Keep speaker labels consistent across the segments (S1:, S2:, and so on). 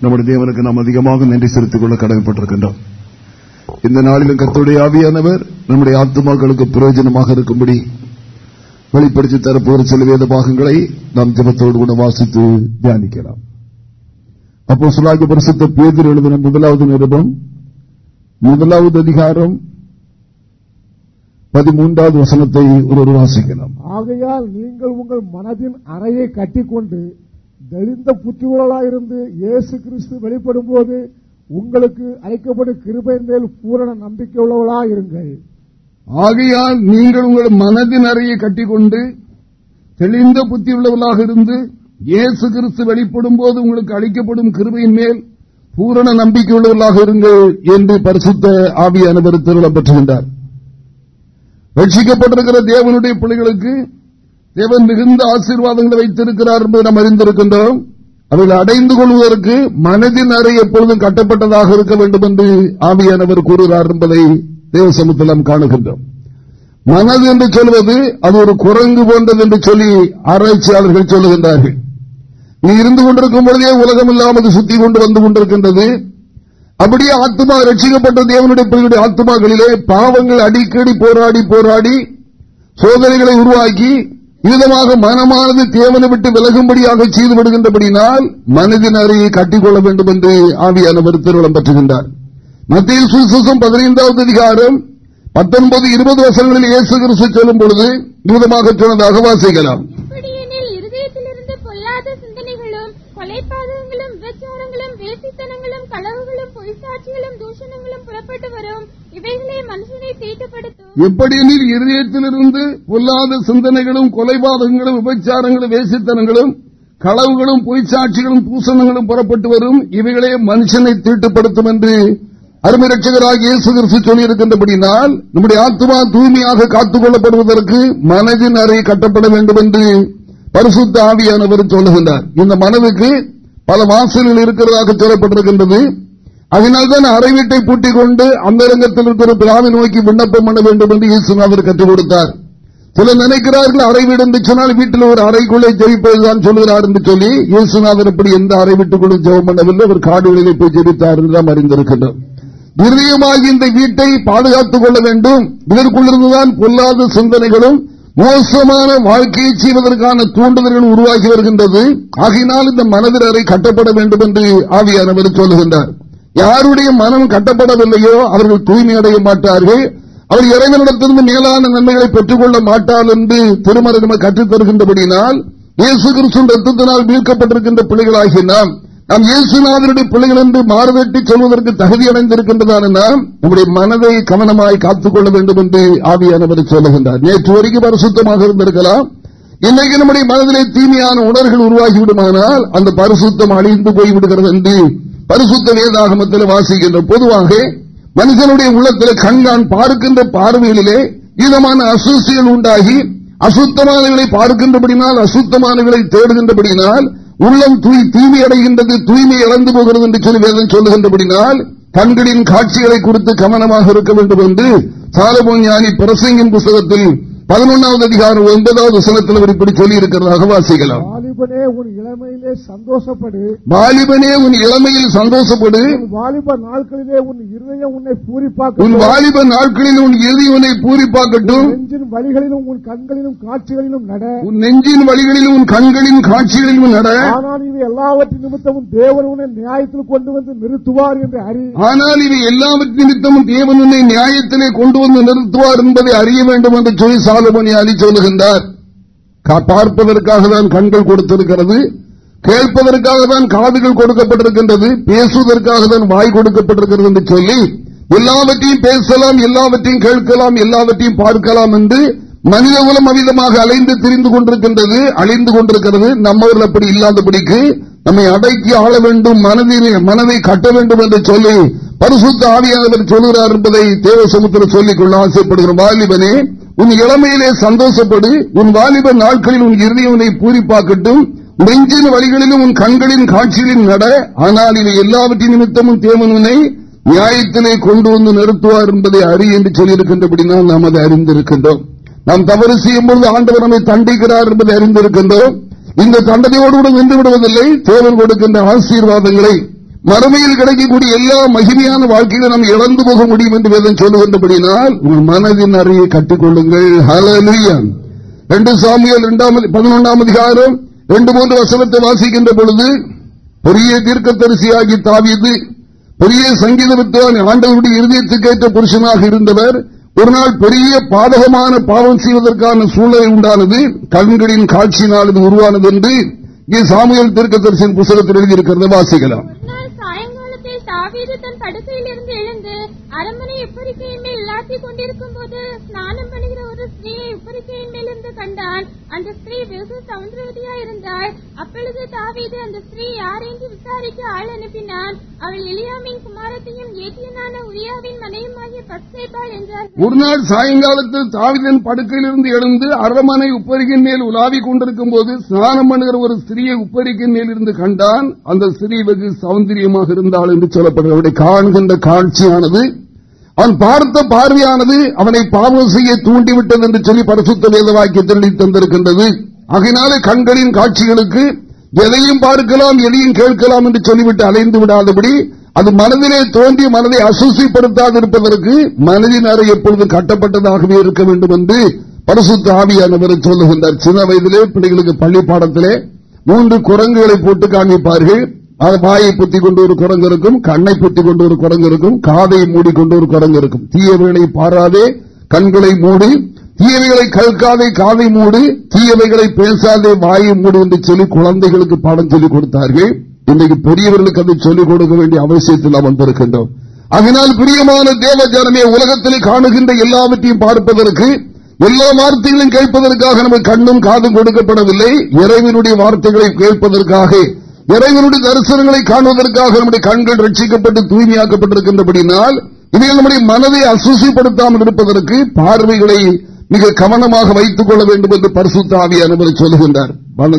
S1: நம்முடைய தேவனுக்கு நாம் அதிகமாக நன்றி செலுத்திக் கொள்ள கடமைப்பட்டிருக்கின்றோம். இந்த நாளிலும் கத்துடைய ஆவியானவர் நம்முடைய ஆத்மாக்களுக்கு பிரயோஜனமாக இருக்கும்படி வெளிப்படுத்தி தரப்போகிற சில வேத பாகங்களை நாம் ஜபத்தோடு கூட வாசித்து தியானிக்கலாம். அப்போ சுலாகி பரிசுத்த பேதர் எழுதின முதலாவது நிருபம் முதலாவது அதிகாரம் பதிமூன்றாவது வசனத்தை ஒருவர் வாசிக்கலாம்.
S2: ஆகையால் நீங்கள் உங்கள் மனதின் அறையை கட்டிக்கொண்டு தெளிந்த புத்திரர்களாயிருந்து இயேசு கிறிஸ்து வெளிப்படும் போது உங்களுக்கு அழைக்கப்படும் கிருபையின் மேல் பூரண நம்பிக்கை உள்ளவளாயிருங்கள்
S1: ஆகையால் நீங்கள் உங்கள் மனதின் அறையை கட்டிக்கொண்டு தெளிந்த புத்தி உள்ளவர்களாக இருந்து இயேசு கிறிஸ்து வெளிப்படும் போது உங்களுக்கு அளிக்கப்படும் கிருபையின் மேல் பூரண நம்பிக்கை உள்ளவர்களாக இருங்கள் என்று பரிசுத்த ஆவி திருவிழம் பெற்றுகின்றார் ரட்சிக்கப்பட்டிருக்கிற தேவனுடைய பிள்ளைகளுக்கு தேவன் மிகுந்த ஆசீர்வாதங்களை வைத்திருக்கிறார் என்பதை நாம் அறிந்திருக்கின்றோம். அதில் அடைந்து கொள்வதற்கு மனதின் அறை எப்பொழுதும் கட்டப்பட்டதாக இருக்க வேண்டும் என்று ஆவியானவர் கூறுகிறார் என்பதை தேவசமத்தில் நாம் காணுகின்றோம். மனது என்று சொல்வது அது ஒரு குரங்கு போன்றது என்று சொல்லி ஆராய்ச்சியாளர்கள் சொல்லுகின்றார்கள். நீ இருந்து கொண்டிருக்கும் பொழுதே உலகம் இல்லாமல் சுத்தி கொண்டு வந்து கொண்டிருக்கின்றது. அப்படியே ஆத்மா ரட்சிக்கப்பட்ட தேவனுடைய பிள்ளைகளுடைய ஆத்மாக்களிலே பாவங்கள் அடிக்கடி போராடி போராடி சோதனைகளை உருவாக்கி விதமாக மனமானது தேவனை விட்டு விலகும்படியாக செய்து விடுகின்றபடினால் மனதின் அறையை கட்டிக்கொள்ள வேண்டும் என்று ஆவியானவர் திருவிழம் பெற்றுகின்றார். மத்திய சுசம் பதினைந்தாவது அதிகாரம் பத்தொன்பது இருபது வருஷங்களில் இயேசு கிறிஸ்து சொல்லும் பொழுது விதமாக சொன்னதாக வாசிக்கலாம்.
S3: விபச்சாரங்களும் வேசித்தனங்களும் களவுகளும் பொய்சாட்சிகளும் தூஷணங்களும் புறப்பட்டு வரும்.
S1: எப்படியெனில் இருதயத்திலிருந்து பொல்லாத சிந்தனைகளும் கொலைபாதகங்களும் விபச்சாரங்களும் வேசித்தனங்களும் களவுகளும் பொய்ச்சாட்சிகளும் பூசணங்களும் புறப்பட்டு வரும். இவைகளே மனுஷனை தீட்டுப்படுத்தும் என்று அருமரட்சகராக இயேசு கிறிஸ்து சொல்லியிருக்கின்றபடினால் நம்முடைய ஆத்மா தூய்மையாக காத்துக் கொள்ளப்படுவதற்கு மனதின் அறை கட்டப்பட வேண்டும் என்று பரிசுத்த ஆவியானவர் சொல்லுகின்றார். இந்த மனதுக்கு பல வாசல்கள் இருக்கிறதாக சொல்லப்பட்டிருக்கின்றது. அதனால்தான் அறை வீட்டை பூட்டிக் கொண்டு அந்த ரங்கத்தில் இருக்கிற பிராமி நோக்கி விண்ணப்பம் பண்ண வேண்டும் என்று இயேசுநாதர் கற்றுக் கொடுத்தார். சில நினைக்கிறார்கள் அறை வீடு என்று சொன்னால் வீட்டில் ஒரு அறைக்குள்ளே ஜெயிப்பதுதான் சொல்கிறார் என்று சொல்லி இயேசுநாதர் எப்படி எந்த அறை வீட்டுக்குள்ளும் ஜெபம் பண்ணவில்லை அவர் காடுகளிலே போய் ஜெயித்தார் என்று நாம் அறிந்திருக்கின்றோம். இறுதியமாக இந்த வீட்டை பாதுகாத்துக் கொள்ள வேண்டும். இதற்குள்ளிருந்துதான் பொல்லாத சிந்தனைகளும் மோசமான வாழ்க்கையை செய்வதற்கான தூண்டுதல்கள் உருவாகி வருகின்றது. ஆகையினால் இந்த மனதில் அறை கட்டப்பட வேண்டும் என்று ஆவியானவர் சொல்லுகின்றார். யாருடைய மனம் கட்டப்படவில்லையோ அவர்கள் தூய்மை அடைய மாட்டார்கள். அவர் இறைவனிடத்திலிருந்து மேலான நன்மைகளை பெற்றுக் கொள்ள மாட்டார் என்று திருமணம் கற்றுத் தருகின்றபடினால் இயேசு கிறிஸ்துவின் ரத்தத்தினால் மீட்கப்பட்டிருக்கின்ற பிள்ளைகளாகிய நாம் நாம் இயேசுநாதனுடைய பிள்ளைகள் என்று மாறுவெட்டி சொல்வதற்கு தகுதி அடைந்திருக்கின்றதான நம்முடைய மனதை கவனமாய் காத்துக் கொள்ள வேண்டும் என்று ஆவியானவர் சொல்லுகின்றார். நேற்று வரைக்கும் பரிசுத்தமாக இருந்திருக்கலாம். இன்னைக்கு நம்முடைய மனதிலே தீமையான உணர்வுகள் உருவாகிவிடுமானால் அந்த பரிசுத்தம் அழிந்து போய்விடுகிறது என்று பரிசுத்த வேதாகமத்தில் வாசிக்கின்ற பொதுவாக மனிதனுடைய உள்ளத்தில் கண்கான் பார்க்கின்ற பார்வைகளிலே இதமான அசுசிகள் உண்டாகி அசுத்தமானவர்களை பார்க்கின்றபடினால் அசுத்தமானவர்களை தேடுகின்றபடினால் உள்ளம் தூய் தூய்மை அடைகின்றது தூய்மை இழந்து போகிறது என்று சொல்லி வேதம் சொல்லுகின்றபடினால் கண்களின் காட்சிகளை குறித்து கவனமாக இருக்க வேண்டும் என்று சாலமோன் ஞானி பிரசங்கின் புத்தகத்தில் பதினொன்றாவது அதிகாரம் ஒன்பதாவது வசனத்தில் இப்படி சொல்லி இருக்கிறதாக வாசிக்கலாம்.
S2: வாலிபனே உன் இளமையிலே சந்தோஷப்படு.
S1: வாலிபனே உன் இளமையில் சந்தோஷப்படு.
S2: வாலிப நாட்களிலே உன் இருதயம் உன்னை பூரிப்பாக்க
S1: உன் வாலிப நாட்களில் உன் இறுதி உன்னை பூரிப்பாக்கட்டும்.
S2: நெஞ்சின் வழிகளிலும் உன் கண்களிலும் காட்சிகளிலும் நட.
S1: உன் நெஞ்சின் வழிகளிலும் உன் கண்களின் காட்சிகளிலும் நட.
S2: ஆனால் இது எல்லாவற்றின் நிமித்தமும் தேவன் உன்னை நியாயத்தில் கொண்டு வந்து நிறுத்துவார் என்று அறி.
S1: ஆனால் இது எல்லாவற்றின் நிமித்தமும் தேவன் உன்னை நியாயத்திலே கொண்டு வந்து நிறுத்துவார் என்பதை அறிய வேண்டும் என்று சொல்லி சாலமணி அலி சொல்லுகின்றார் பார்ப்பதற்காக தான் கண்கள் கொடுத்திருக்கிறது கேட்பதற்காக தான் காதுகள் கொடுக்கப்பட்டிருக்கின்றது பேசுவதற்காக தான் வாய் கொடுக்கப்பட்டிருக்கிறது என்று சொல்லி எல்லாவற்றையும் பேசலாம் எல்லாவற்றையும் கேட்கலாம் எல்லாவற்றையும் பார்க்கலாம் என்று மனித குலம் அவிதமாக அலைந்து திரிந்து கொண்டிருக்கின்றது அழிந்து கொண்டிருக்கிறது. நம்மவர்கள் அப்படி இல்லாதபடிக்கு நம்மை அடக்கி ஆள வேண்டும் மனதில் மனதை கட்ட வேண்டும் என்று சொல்லி பரிசுத்த ஆவியானவர் சொல்கிறார் என்பதை தேவசமுத்திரம் சொல்லிக் கொள்ள ஆசைப்படுகிறோம். வாலிபனே உன் இளமையிலே சந்தோஷப்படு உன் வாலிப நாட்களில் உன் இறுதியவனை பூரிப்பாக்கட்டும். நெஞ்சின் வழிகளிலும் உன் கண்களின் காட்சிகளின் நட ஆனால் இவை எல்லாவற்றின் நிமித்தமும் தேவனுனை நியாயத்திலே கொண்டு வந்து நிறுத்துவார் என்பதை அறி என்று சொல்லியிருக்கின்றபடினால் நாம் அதை அறிந்திருக்கின்றோம். நாம் தவறு செய்யும் பொழுது ஆண்டவர் நம்மை தண்டிக்கிறார் என்பதை அறிந்திருக்கின்றோம். இந்த தண்டனையோடு கூட நின்று விடுவதில்லை. தேவன் கொடுக்கின்ற ஆசீர்வாதங்களை மறுமையில் கிடைக்கக்கூடிய எல்லா மகிமையான வாழ்க்கையில நாம் இழந்து போக முடியும் என்று வேதம் சொல்லுகின்றபடினால் உங்கள் மனதின் அறையை கட்டிக்கொள்ளுங்கள். ஹலலுயன் ரெண்டு சாமியல் இரண்டாம் பதினொன்றாம் அதிகாரம் ரெண்டு மூன்று வசனத்தை வாசிக்கின்ற பொழுது பெரிய தீர்க்கத்தரிசியாகி தாவியது பெரிய சங்கீத வித்வான் ஆண்டவருடைய இறுதியத்துக்கேற்ற புருஷனாக இருந்தவர் ஒரு நாள் பெரிய பாதகமான பாவம் செய்வதற்கான சூழ்நிலை உண்டானது கண்களின் காட்சியினால் இது உருவானது என்று இங்கே தீர்க்க தரிசன புத்தகத்தில் எழுதியிருக்கிறது வாசிக்கலாம்.
S3: சாயங்காலத்தில் தாவீது தன் படுக்கையில் இருந்து எழுந்து அரண்மனை எப்பரிக்கையின் மேல் இல்லாத்திக் கொண்டிருக்கும் போது ஸ்நானம் பண்ணுகிற ஒரு ஸ்திரீயை இப்பரிக்கையின் மேல் இருந்து கண்டான். அந்த ஸ்திரீ வெகு சௌந்தரவதியா இருந்தாள். அப்பொழுது தாவீது அந்த ஸ்திரீ யார் என்று விசாரிக்க ஆள் அனுப்பினான். அவள் எலியாமின் குமாரத்தையும் ஏட்டியனான உரியாவின் மனைவியுமாகிய பத்சேபாள் என்றார்.
S1: ஒரு நாள் சாயங்காலத்தில் தாவிதன் படுக்கையிலிருந்து எழுந்து அரண்மனை உப்பரிக்கின் மேல் உலாவிக் கொண்டிருக்கும் போது ஸ்நானம் பண்ணுகிற ஒரு ஸ்திரியை உப்பரிக்கின் மேல் இருந்து கண்டான். அந்த ஸ்திரீ வெகு சௌந்தரியமாக இருந்தாள் என்று சொல்லப்படுகிறது. காண்கின்ற காட்சியானது அவன் பார்த்த பார்வையானது அவனை பாவம் செய்ய தூண்டிவிட்டது என்று சொல்லி பரிசுத்த வேத வாக்கியத்தில் தந்திருக்கின்றது. அதனால கண்களின் காட்சிகளுக்கு எதையும் பார்க்கலாம் எதையும் கேட்கலாம் என்று சொல்லிவிட்டு அலைந்து விடாதபடி அது மனதிலே தோன்றி மனதை அசுசிப்படுத்தாதிருப்பதற்கு மனதின் அறை எப்பொழுது கட்டப்பட்டதாகவே இருக்க வேண்டும் என்று பரிசுத்த ஆவியானவர் சொல்லுகின்றார். சின்ன வயதிலே பிள்ளைகளுக்கு பள்ளி பாடத்திலே மூன்று குரங்குகளை போட்டு காண்பிப்பார்கள் வாயை புத்தி கொண்டு ஒரு குரங்கு இருக்கும் கண்ணை புத்தி கொண்டு ஒரு குரங்கு இருக்கும் காதை மூடிக்கொண்டு ஒரு குரங்கு இருக்கும். தீயவைகளை பாராதே கண்களை மூடி. தீயவைகளை கல்காதே காதை மூடி. தீயவைகளை பேசாதே வாயை மூடி என்று சொல்லி குழந்தைகளுக்கு பாடம் சொல்லிக் கொடுத்தார்கள். இன்றைக்கு பெரியவர்களுக்கு அதை சொல்லிக் கொடுக்க வேண்டிய அவசியத்தில் வந்திருக்கின்றோம். அதனால் பிரியமான தேவ ஜனமே உலகத்தில் காணுகின்ற எல்லாவற்றையும் பார்ப்பதற்கு எல்லா வார்த்தைகளையும் கேட்பதற்காக நமக்கு கண்ணும் காதும் கொடுக்கப்படவில்லை. இறைவனுடைய வார்த்தைகளை கேட்பதற்காக இறைவனுடைய தரிசனங்களை காணுவதற்காக நம்முடைய கண்கள் ரட்சிக்கப்பட்டு தூய்மையாக்கப்பட்டிருக்கின்றபடினால் இதில் நம்முடைய மனதை அசூசிப்படுத்தாமல் இருப்பதற்கு பார்வைகளை மிக கவனமாக வைத்துக் கொள்ள வேண்டும் என்று பரிசுத்த அனுமதி சொல்லுகின்றார்.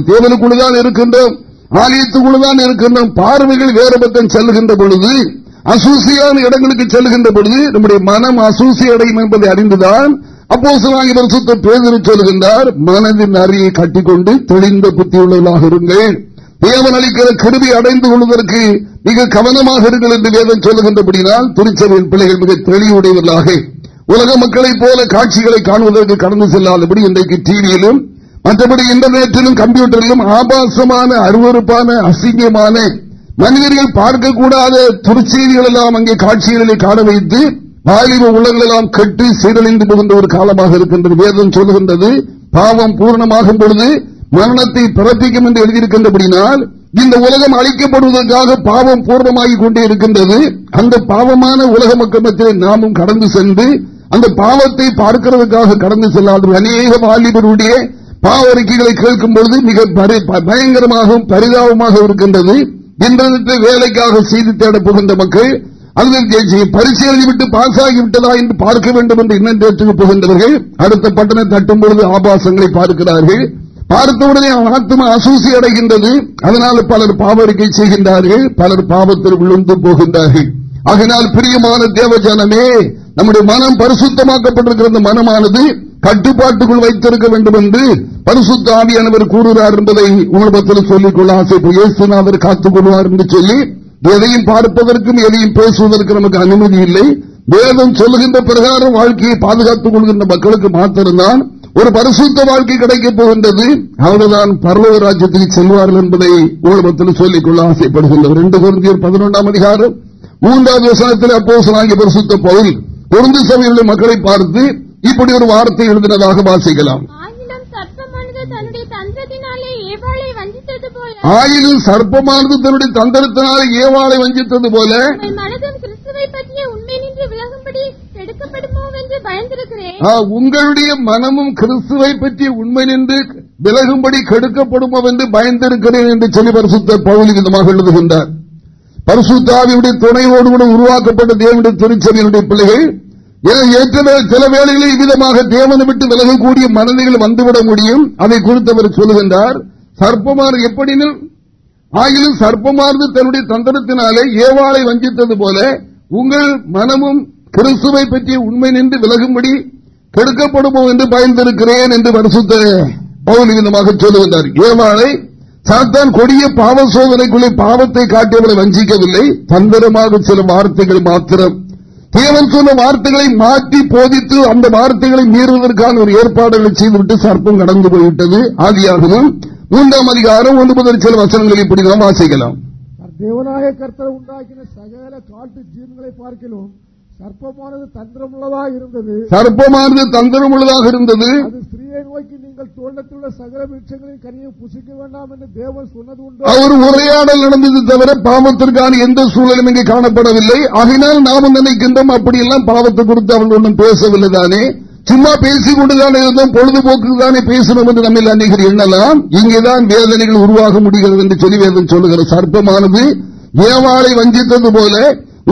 S1: தேவனுக்குள்ளதான் இருக்கின்றோம் ஆலயத்துக்குள்ளதான் இருக்கின்றோம் பார்வைகள் வேறு பக்கம் செல்லுகின்ற பொழுது அசூசியான இடங்களுக்கு செல்கின்ற பொழுது நம்முடைய மனம் அசூசி அடையும் என்பதை அறிந்துதான் அப்போ பரிசுத்த பேதர் சொல்லுகின்றார் மனதின் அறியை கட்டிக்கொண்டு தெளிந்த புத்தியுள்ளவர்களாக இருங்கள். தேவன் அளிக்கிற கருவி அடைந்து கொள்வதற்கு மிக கவனமாக இருங்கள் என்று வேதம் சொல்லுகின்றபடினால் திருச்சபையின் பிள்ளைகள் மிக தெளிவுடையவர்களாக. உலக மக்களைப் போல காட்சிகளை காணுவதற்கு கடந்து செல்லாதபடி இன்றைக்கு டிவியிலும் மற்றபடி இன்டர்நெட்டிலும் கம்ப்யூட்டரிலும் ஆபாசமான அருவறுப்பான அசிங்கமான மனிதர்கள் பார்க்கக்கூடாத துருச்செய்திகள் எல்லாம் அங்கே காட்சிகளை காண வைத்து வாலிப உள்ளங்களெல்லாம் கெட்டு சீரழிந்து போகின்ற ஒரு காலமாக இருக்கின்றது. வேதம் சொல்லுகின்றது பாவம் பூர்ணமாகும் பொழுது மரணத்தை பிறப்பிக்கும் என்று எழுதியிருக்கின்றபடினால் இந்த உலகம் அழிக்கப்படுவதற்காக பாவம் பூர்ணமாகி கொண்டே இருக்கின்றது. அந்த பாவமான உலக மக்கள் நாமும் கடந்து சென்று அந்த பாவத்தை பார்க்கிறதுக்காக கடந்து செல்லாத அநேக வாலிபருடைய பாவ அறிக்கைகளை கேட்கும் பொழுது மிக பயங்கரமாகவும் பரிதாபமாக இருக்கின்றது. இன்டர்நெட் வேலைக்காக செய்து தேட போகின்ற மக்கள் பரிசு எழுதிவிட்டு பாஸ் ஆகிவிட்டதா என்று பார்க்க வேண்டும் என்று இன்னும் போகின்றவர்கள் அடுத்த பட்டணம் தட்டும் பொழுது ஆபாசங்களை பார்க்கிறார்கள். பார்த்தவுடனே ஆத்மா அசூசி அடைகின்றது. அதனால் பலர் பாவரிக்கை செய்கின்றார்கள். பலர் பாவத்தில் விழுந்து போகின்றார்கள். அதனால் பிரியமான தேவஜானமே நம்முடைய மனம் பரிசுத்தமாக்கப்பட்டிருக்கிற மனமானது கட்டுப்பாட்டுக்குள் வைத்திருக்க வேண்டும் என்று பரிசுத்த ஆவியானவர் கூறுகிறார் என்பதை உங்களிடத்தில் சொல்லிக் கொள்ள காத்துக் கொள்வார் என்று சொல்லி எதையும் பார்ப்பதற்கும் எதையும் பேசுவதற்கு நமக்கு அனுமதி இல்லை. வேதம் சொல்லுகின்ற பிரகாரம் வாழ்க்கையை பாதுகாத்துக் கொள்கின்ற மக்களுக்கு மாத்திரம்தான் ஒரு பரிசுத்த வாழ்க்கை கிடைக்கப் போகின்றது. அவர்கள்தான் பரலோக ராஜ்யத்துக்கு செல்வார்கள் என்பதை உலகத்தில் சொல்லிக் கொள்ள ஆசைப்படுகின்றனர் ரெண்டு குழந்தையர் பதினொன்றாம் அதிகாரம் மூன்றாவது விவசாயத்தில் அப்போ பரிசுத்த பகுதி குழந்தை சபையுள்ள மக்களை பார்த்து இப்படி ஒரு வார்த்தை எழுதினதாக வாசிக்கலாம். ஆயினும் சர்ப்பமானது தன்னுடைய தந்திரத்தினாலே ஏவாளை வஞ்சித்தது போல உங்களுடைய மனமும் கிறிஸ்துவை பற்றி உண்மை நின்று விலகும்படி கெடுக்கப்படுமோ என்று பயந்திருக்கிறேன் என்று சொல்லி பரிசுத்த பகுதி விதமாக எழுதுகின்றார். பரிசுத்தாவியுடைய துணையோடு கூட உருவாக்கப்பட்ட தேவனுடைய திருச்சபையினுடைய பிள்ளைகள் சில வேளைகளில் இவ்விதமாக தேவனை விட்டு விலகக்கூடிய மனநிலைகள் வந்துவிட முடியும். அதை குறித்து அவர் சொல்லுகின்றார். சர்ப்பமாறு எப்படினும் ஆகிலும் சர்ப்பமானது தன்னுடைய தந்திரத்தினாலே ஏவாளை வஞ்சித்தது போல உங்கள் மனமும் கிறிஸ்துவை பற்றி உண்மை நின்று விலகும்படி கெடுக்கப்படுமோ என்று பயந்திருக்கிறேன் என்று பரிசுத்த பவுல் விதமாக சொல்லுகின்றார். ஏவாளை சாத்தான் கொடிய பாவ சோதனைக்குள்ளே பாவத்தை காட்டியவளை வஞ்சிக்கவில்லை. தந்திரமாக சில வார்த்தைகள் மாத்திரம். தேவன் சொன்ன வார்த்தைகளை மாற்றி போதித்து அந்த வார்த்தைகளை மீறுவதற்கான ஒரு ஏற்பாடுகளை செய்துவிட்டு சர்ப்பம் கடந்து போய்விட்டது. ஆதியாகவும் மூன்றாம் அதிகாரம் ஒன்று முதல் சில வசனங்களை இப்படி நாம் வாசிக்கலாம்.
S2: தேவநாய கர்த்தர் உண்டாக்கின சகல காட்டு ஜீவன்களை பார்க்கலாம் சர்ப்பமானது தந்திரமுள்ளதாக இருந்தது.
S1: சர்ப்பமானது தந்திரமுள்ளதாக இருந்தது.
S2: அது ஸ்திரீயை நோக்கி நீங்கள் தோட்டத்தில் சகல விருட்சங்களின் கனியை புசிக்க வேண்டாம் என்று தேவன் சொன்னது உண்டு.
S1: அவர் உரையாடல் நடந்தது தவிர பாவத்திற்கான எந்த சூழலும் இங்கே காணப்படவில்லை. ஆகினால் நாம நினைக்கின்றோம் அப்படியெல்லாம் பாவத்தை குறித்து அவர்கள் ஒன்றும் பேசவில்லை தானே. சும்மா பேசிக் கொண்டுதானே இருந்தோம் பொழுதுபோக்கு தானே பேசணும் என்று நம்ம அநேகர் எண்ணலாம். இங்கேதான் வேதனைகள் உருவாக முடிகிறது என்று சொல்லி வேதம் சொல்லுகிற சர்ப்பமானது ஏவாளை வஞ்சித்தது போல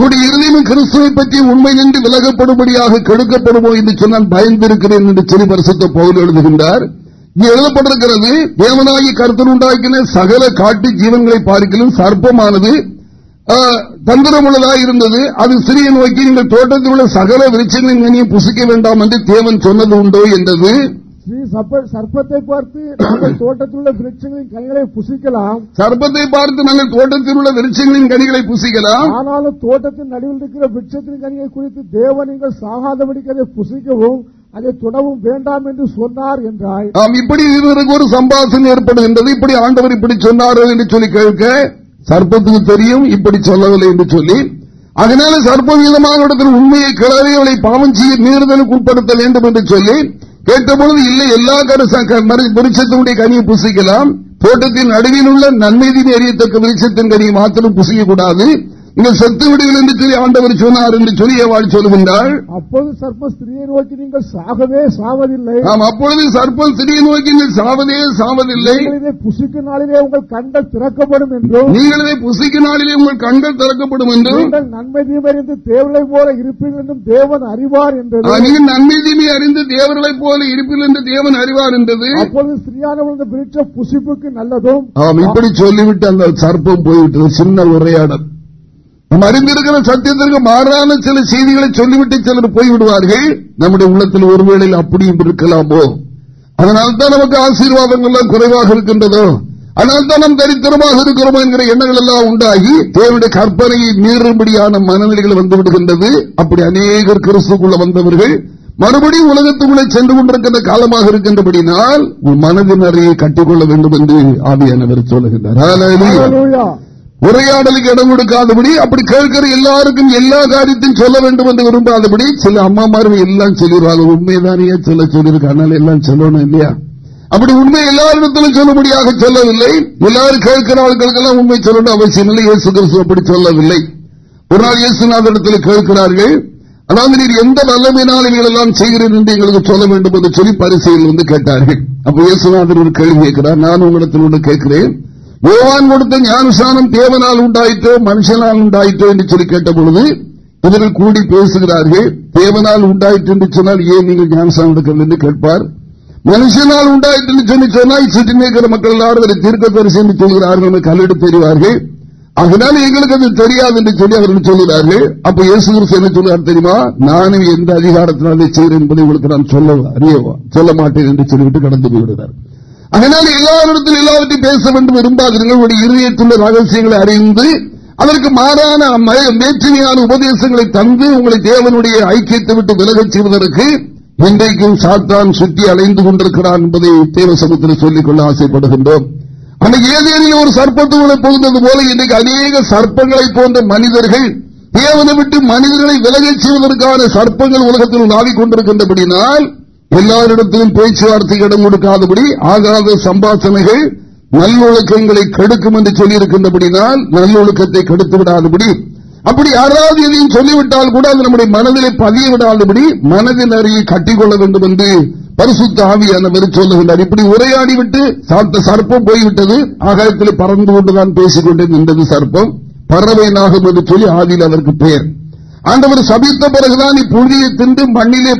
S1: உடைய இறுதியும் கிறிஸ்துவை பற்றி உண்மை நின்று விலகப்படும்படியாக கெடுக்கப்படுமோ என்று சொன்னால் பயந்திருக்கிறேன் என்று சொல்லி பரிசுத்த பவுல் எழுதுகின்றார். இங்கே எழுதப்பட்டிருக்கிறது தேவனாகி கருத்தர் உண்டாக்கின சகல காட்டு ஜீவன்களை பார்க்கலும் சர்ப்பமானது தந்திரமுள்ளதாக இருந்தது. அது சிறிய நோக்கி நீங்கள் தோட்டத்தில் உள்ள சகல விருட்சங்களின் புசிக்க வேண்டாம் என்று தேவன் சொன்னது உண்டோ என்றது.
S2: சர்ப்பத்தை பார்த்து நாங்கள் தோட்டத்தில் உள்ள விருட்சங்களின் கனிகளை புசிக்கலாம்.
S1: சர்ப்பத்தை பார்த்து நாங்கள் தோட்டத்தில் உள்ள விருட்சங்களின் கனிகளை புசிக்கலாம்.
S2: ஆனாலும் தோட்டத்தின் நடுவில் இருக்கிற விருட்சத்தின் கனியை குறித்து தேவன் நீங்கள் சாகாதபடிக்கு அதை புசிக்கவும் அதை தொடவும் வேண்டாம் என்று சொன்னார் என்றாய்.
S1: இப்படி இருவருக்கு ஒரு சம்பாசனை ஏற்படுகின்றது. இப்படி ஆண்டவர் இப்படி சொன்னார்கள் என்று சொல்லி கேட்க. சர்ப்பத்துக்கு தெரியும் இப்படி சொல்லவில்லை என்று சொல்லி அதனால சர்ப்பவீதமான இடத்தில் உண்மையை கிளறியவளை பாவம் செய்ய மீறுதலுக்கு உட்படுத்த வேண்டும் என்று சொல்லி கேட்டபொழுது இல்லை எல்லா விருட்சத்தினுடைய கனியை புசிக்கலாம் தோட்டத்தின் நடுவில் உள்ள நன்மை அறியத்தக்க விருட்சத்தின் கனியை மாத்திரம் புசிக்கக்கூடாது இங்க செத்து விடுகள் என்று சொல்லி ஆண்டவர் சொன்னார் என்று சொல்லி ஏவாள் சொல்லுகின்றாள்.
S2: அப்போது சர்ப்ப ஸ்திரியை நோக்கி நீங்கள் சாகவே சாவதில்லை.
S1: ஆம் அப்பொழுது சர்ப்பம் ஸ்திரியை நோக்கி நீங்கள் சாவதே சாவதில்லை.
S2: இதை புசிக்கும் நாளிலே உங்கள் கண்கள் திறக்கப்படும் என்றும்
S1: நீங்கள் இதை புசிக்கும் நாளிலே உங்கள் கண்கள் திறக்கப்படும் என்றும்
S2: நீங்கள் நன்மை தீமை அறிந்து தேவலை போல இருப்பீர்கள் என்றும் தேவன் அறிவார் என்றது.
S1: நீங்கள் நன்மை தீமை அறிந்து தேவர்களை போல இருப்பீர்கள் என்று தேவன் அறிவார் என்றது.
S2: அப்பொழுது ஸ்திரியானவள் விருட்ச புசிப்புக்கு நல்லதும்.
S1: இப்படி சொல்லிவிட்டு அந்த சர்ப்பம் போய்விட்டது சின்ன உரையாடல். நம்ம அறிந்திருக்கிற சத்தியத்திற்கு மாறான சில செய்திகளை சொல்லிவிட்டு சிலர் போய்விடுவார்கள். நம்முடைய உள்ளத்தில் ஒருவேளை அப்படியும் இருக்கலாமோ? அதனால்தான் நமக்கு ஆசீர்வாதங்கள் எல்லாம் குறைவாக இருக்கின்றதோ? அதனால்தான் நம் தரித்திரமாக இருக்கிறோமோ என்கிற எண்ணங்கள் எல்லாம் உண்டாகி தேவனுடைய கற்பனையை மீறும்படியான மனநிலைகள் வந்து விடுகின்றது. அப்படி அநேகர் கிறிஸ்துக்குள்ள வந்தவர்கள் மறுபடியும் உலகத்துக்குள்ளே சென்று கொண்டிருக்கின்ற காலமாக இருக்கின்றபடினால் மனதின் அறையை கட்டிக்கொள்ள வேண்டும் என்று ஆவியானவர் சொல்லுகின்றார். உரையாடலுக்கு இடம் கொடுக்காதபடி அப்படி கேட்கிற எல்லாருக்கும் எல்லா காரியத்தையும் சொல்ல வேண்டும் என்று விரும்பாதபடி சில அம்மாமார்கள் எல்லாம் சொல்லிடுவாங்க. உண்மைதானே? சொல்ல சொல்லியிருக்காங்க எல்லாம் சொல்லணும் இல்லையா? அப்படி உண்மை எல்லாரிடத்திலும் சொல்லும்படியாக சொல்லவில்லை. எல்லாரும் கேட்கிற ஆட்களுக்கெல்லாம் உண்மை சொல்லணும் அவசியம் இல்லை. இயேசு கிறிஸ்து அப்படி சொல்லவில்லை. ஒரு நாள் இயேசுநாதரிடத்தில் கேட்கிறார்கள் அதாவது நீர் எந்த வல்லமையினால் நீங்கள் எல்லாம் செய்கிறேன் என்று எங்களுக்கு சொல்ல வேண்டும் என்று சொல்லி பரிசையில் வந்து கேட்டார்கள். அப்ப இயேசுநாதன் ஒரு கேள்வி கேட்கிறார். நான் உங்களிடத்தில் ஒன்று கேட்கிறேன். யோவான் கொடுத்த ஞானசானம் தேவனால் உண்டாயிட்டோ மனுஷனால் உண்டாயிட்டோ என்று சொல்லி கேட்ட பொழுது இவர்கள் கூடி பேசுகிறார்கள் தேவனால் உண்டாயிற்று என்று சொன்னால் ஏன் நீங்கள் ஞானசானம் எடுக்கிறது என்று கேட்பார் மனுஷனால் உண்டாயிற்று என்று சொல்லி சொன்னால் சுற்றி நிற்கிற மக்கள் எல்லாரும் தீர்க்க பரிசு என்று சொல்கிறார்கள் கல்லிட்டு தெரிவார்கள் அதனால எங்களுக்கு அது தெரியாது என்று சொல்லி அவர்கள் சொல்கிறார்கள் அப்ப இயேசு என்ன சொல்லுவார் தெரியுமா நானும் எந்த அதிகாரத்தினாலே செய்கிறேன் என்பதை உங்களுக்கு நான் சொல்ல அறியவா சொல்ல மாட்டேன் என்று சொல்லிவிட்டு கடந்து போய்விடுகிறார் அதனால் எல்லாரிடத்தில் எல்லாவற்றையும் பேச வேண்டும் விரும்பாதீர்கள். உடைய இருதயத்துள்ள ரகசியங்களை அறிந்து அதற்கு மாறான வேற்றுமையான உபதேசங்களை தந்து உங்களை தேவனுடைய ஐக்கியத்தை விட்டு விலகச் செய்வதற்கு இன்றைக்கும் சாத்தான் சுற்றி அலைந்து கொண்டிருக்கிறான் என்பதை தேவ சமூகத்தில் சொல்லிக் கொள்ள ஆசைப்படுகின்றோம். அன்னைக்கு ஏதேனும் ஒரு சர்ப்பத்துகளை புகுந்தது போல இன்றைக்கு அநேக சர்ப்பங்களை போன்ற மனிதர்கள் தேவனை விட்டு மனிதர்களை விலகச் செய்வதற்கான சர்ப்பங்கள் உலகத்தில் நாவிக் கொண்டிருக்கின்றபடினால் எல்லாரிடத்திலும் பேச்சுவார்த்தை இடம் கொடுக்காதபடி ஆகாத சம்பாசனைகள் நல்லொழுக்கங்களை கெடுக்கும் என்று சொல்லியிருக்கின்றபடினால் நல்லொழுக்கத்தை கெடுத்து விடாதபடி. அப்படி யாராவது எதையும் சொல்லிவிட்டால் கூட அது நம்முடைய மனதிலே பதிய விடாதபடி மனதின் அறியை கட்டிக்கொள்ள வேண்டும் என்று பரிசுத்த ஆவியானவர் சொல்லுகின்றார். இப்படி உரையாடிவிட்டு சாத்த சர்ப்பம் போய்விட்டது. ஆகாயத்தில் பறந்து கொண்டுதான் பேசிக்கொண்டே நின்றது சர்ப்பம். பறவை நாகம் என்று சொல்லி ஆதியில் அதற்கு பெயர். ஆண்டவர் சபித்த பிறகுதான் இப்புழுதியை தின்று மண்ணிலே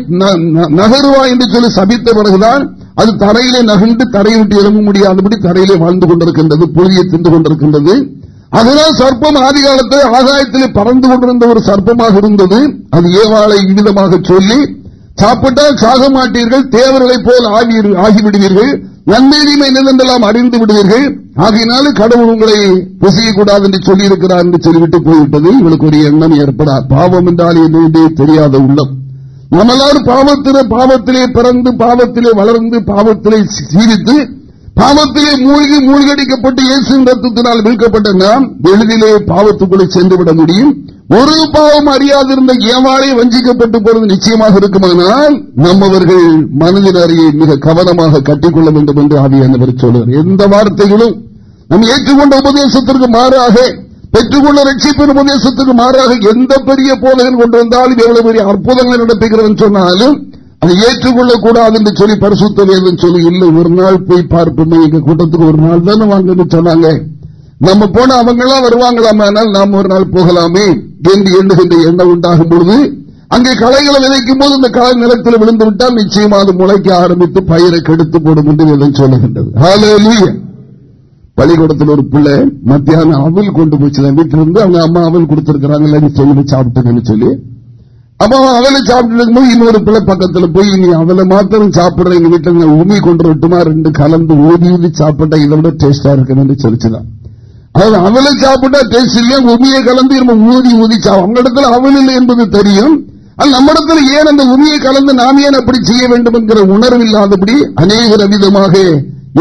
S1: நகருவா என்று சொல்லி சபித்த பிறகுதான் அது தரையிலே நகர்ந்து தரையை விட்டு இறங்க முடியாதபடி தரையிலே வாழ்ந்து கொண்டிருக்கின்றது புழுதியை தின்று கொண்டிருக்கின்றது. அதனால் சர்ப்பம் ஆதி காலத்தில் ஆகாயத்திலே பறந்து கொண்டிருந்த ஒரு சர்ப்பமாக இருந்தது. அது ஏவாளை இவ்விதமாக சொல்லி சாப்பிட்டால் சாக மாட்டீர்கள் தேவர்களைப் போல் ஆகிவிடுவீர்கள் நன்மையுமே நிலந்தெல்லாம் அறிந்து விடுவீர்கள். ஆகையினாலும் கடவுள் உங்களை புசியக்கூடாது என்று சொல்லியிருக்கிறார் என்று சொல்லிவிட்டு போய்விட்டது. இவளுக்கு ஒரு எண்ணம் ஏற்படா. பாவம் என்றால் என்னே தெரியாத உள்ளம். நம்மளால் பாவத்திலே பாவத்திலே பிறந்து பாவத்திலே வளர்ந்து பாவத்திலே சீரித்து பாவத்திலே மூழ்கி மூழ்கடிக்கப்பட்டு இயேசு ரத்தத்தினால் மீட்கப்பட்ட நாம் எளிதிலே பாவத்துக்குள்ளே சென்றுவிட முடியும். ஒரு பாவம் அறியாதிருந்த ஏவாளே வஞ்சிக்கப்பட்டு போறது நிச்சயமாக இருக்குமானால் நம்மவர்கள் மனதின் மிக கவனமாக கட்டிக்கொள்ள வேண்டும் என்று ஆவியானவர் சொல்வார் எந்த வார்த்தைகளும் நம் ஏற்றுக்கொண்ட உபதேசத்திற்கு மாறாக பெற்றுக்கொள்ள ரட்சிப்பின் உபதேசத்துக்கு மாறாக எந்த பெரிய போதகன் கொண்டு வந்தாலும் எவ்வளவு பெரிய அற்புதங்கள் நடத்துகிறவன் சொன்னாலும் அதை ஏற்றுக்கொள்ளக்கூடாது என்று சொல்லி பரிசுத்த வேதம் சொல்லி இல்லை. ஒரு நாள் போய் பார்ப்போமே. எங்க கூட்டத்துக்கு ஒரு நாள் தானே வாங்கன்னு சொன்னாங்க. நம்ம போன அவங்களாம் எல்லாம் நாம் ஒரு நாள் போகலாமே என்று எண்ணுகின்ற எண்ணம் உண்டாகும் பொழுது அங்கே களைகளை விதைக்கும் போது இந்த களை நிலத்தில் விழுந்து விட்டால் நிச்சயமாக முளைக்க ஆரம்பித்து பயிரை கெடுத்து போடும் என்று சொல்லுகின்றது. பள்ளிக்கூடத்தில் ஒரு பிள்ளை மத்தியானம் அவல் கொண்டு போச்சு வீட்டிலிருந்து அவங்க அம்மா அவல் கொடுத்திருக்கிறாங்க சொல்லி சாப்பிட்டுங்கன்னு சொல்லி. அப்ப அவளை சாப்பிட்டு இருக்கும்போது இன்னொரு பிள்ளை பக்கத்துல போய் நீ அவளை மாத்திரம் சாப்பிடுற எங்க வீட்டுல உமி கொண்டு விட்டுமா ரெண்டு கலந்து ஊதி ஊதி சாப்பிட்டா இதை விட டேஸ்டா இருக்குன்னு சொல்லிச்சுதான். அதாவது அவளை சாப்பிட்டா டேஸ்ட் இல்லையா? உமியை கலந்து நம்ம ஊதி ஊதி அவங்க இடத்துல அவள் இல்லை என்பது தெரியும். நம்ம இடத்துல ஏன் அந்த உமியை கலந்து நாம் ஏன் அப்படி செய்ய வேண்டும் என்கிற உணர்வு இல்லாதபடி அநேகர் விதமாக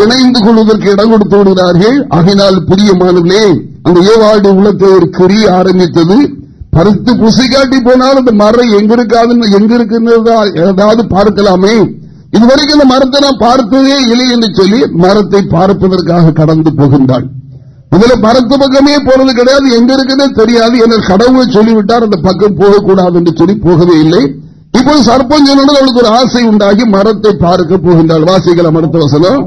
S1: இணைந்து கொள்வதற்கு இடம் கொடுத்து விடுகிறார்கள். ஆகினால் புதிய மாணவர்களே அந்த ஏவாடு உள்ளத்தை ஒரு கிரி ஆரம்பித்தது பருத்து புசி காட்டி போனால் அந்த மரம் எங்க இருக்காதுன்னு எங்க இருக்குன்னு ஏதாவது பார்க்கலாமே. இதுவரைக்கும் இந்த மரத்தை நான் பார்த்ததே இல்லை என்று சொல்லி மரத்தை பார்ப்பதற்காக கடந்து போகின்றாள் இதுல மரத்து பக்கமே போறது கிடையாது எங்க இருக்குன்னு தெரியாது என கடவுள் சொல்லிவிட்டார் அந்த பக்கம் போகக்கூடாது என்று சொல்லி போகவே இல்லை. இப்போது சர்பஞ்சு அவளுக்கு ஒரு ஆசை உண்டாகி மரத்தை பார்க்க போகின்றாள். வாசிக்கலாம் மருத்துவ வசனம்.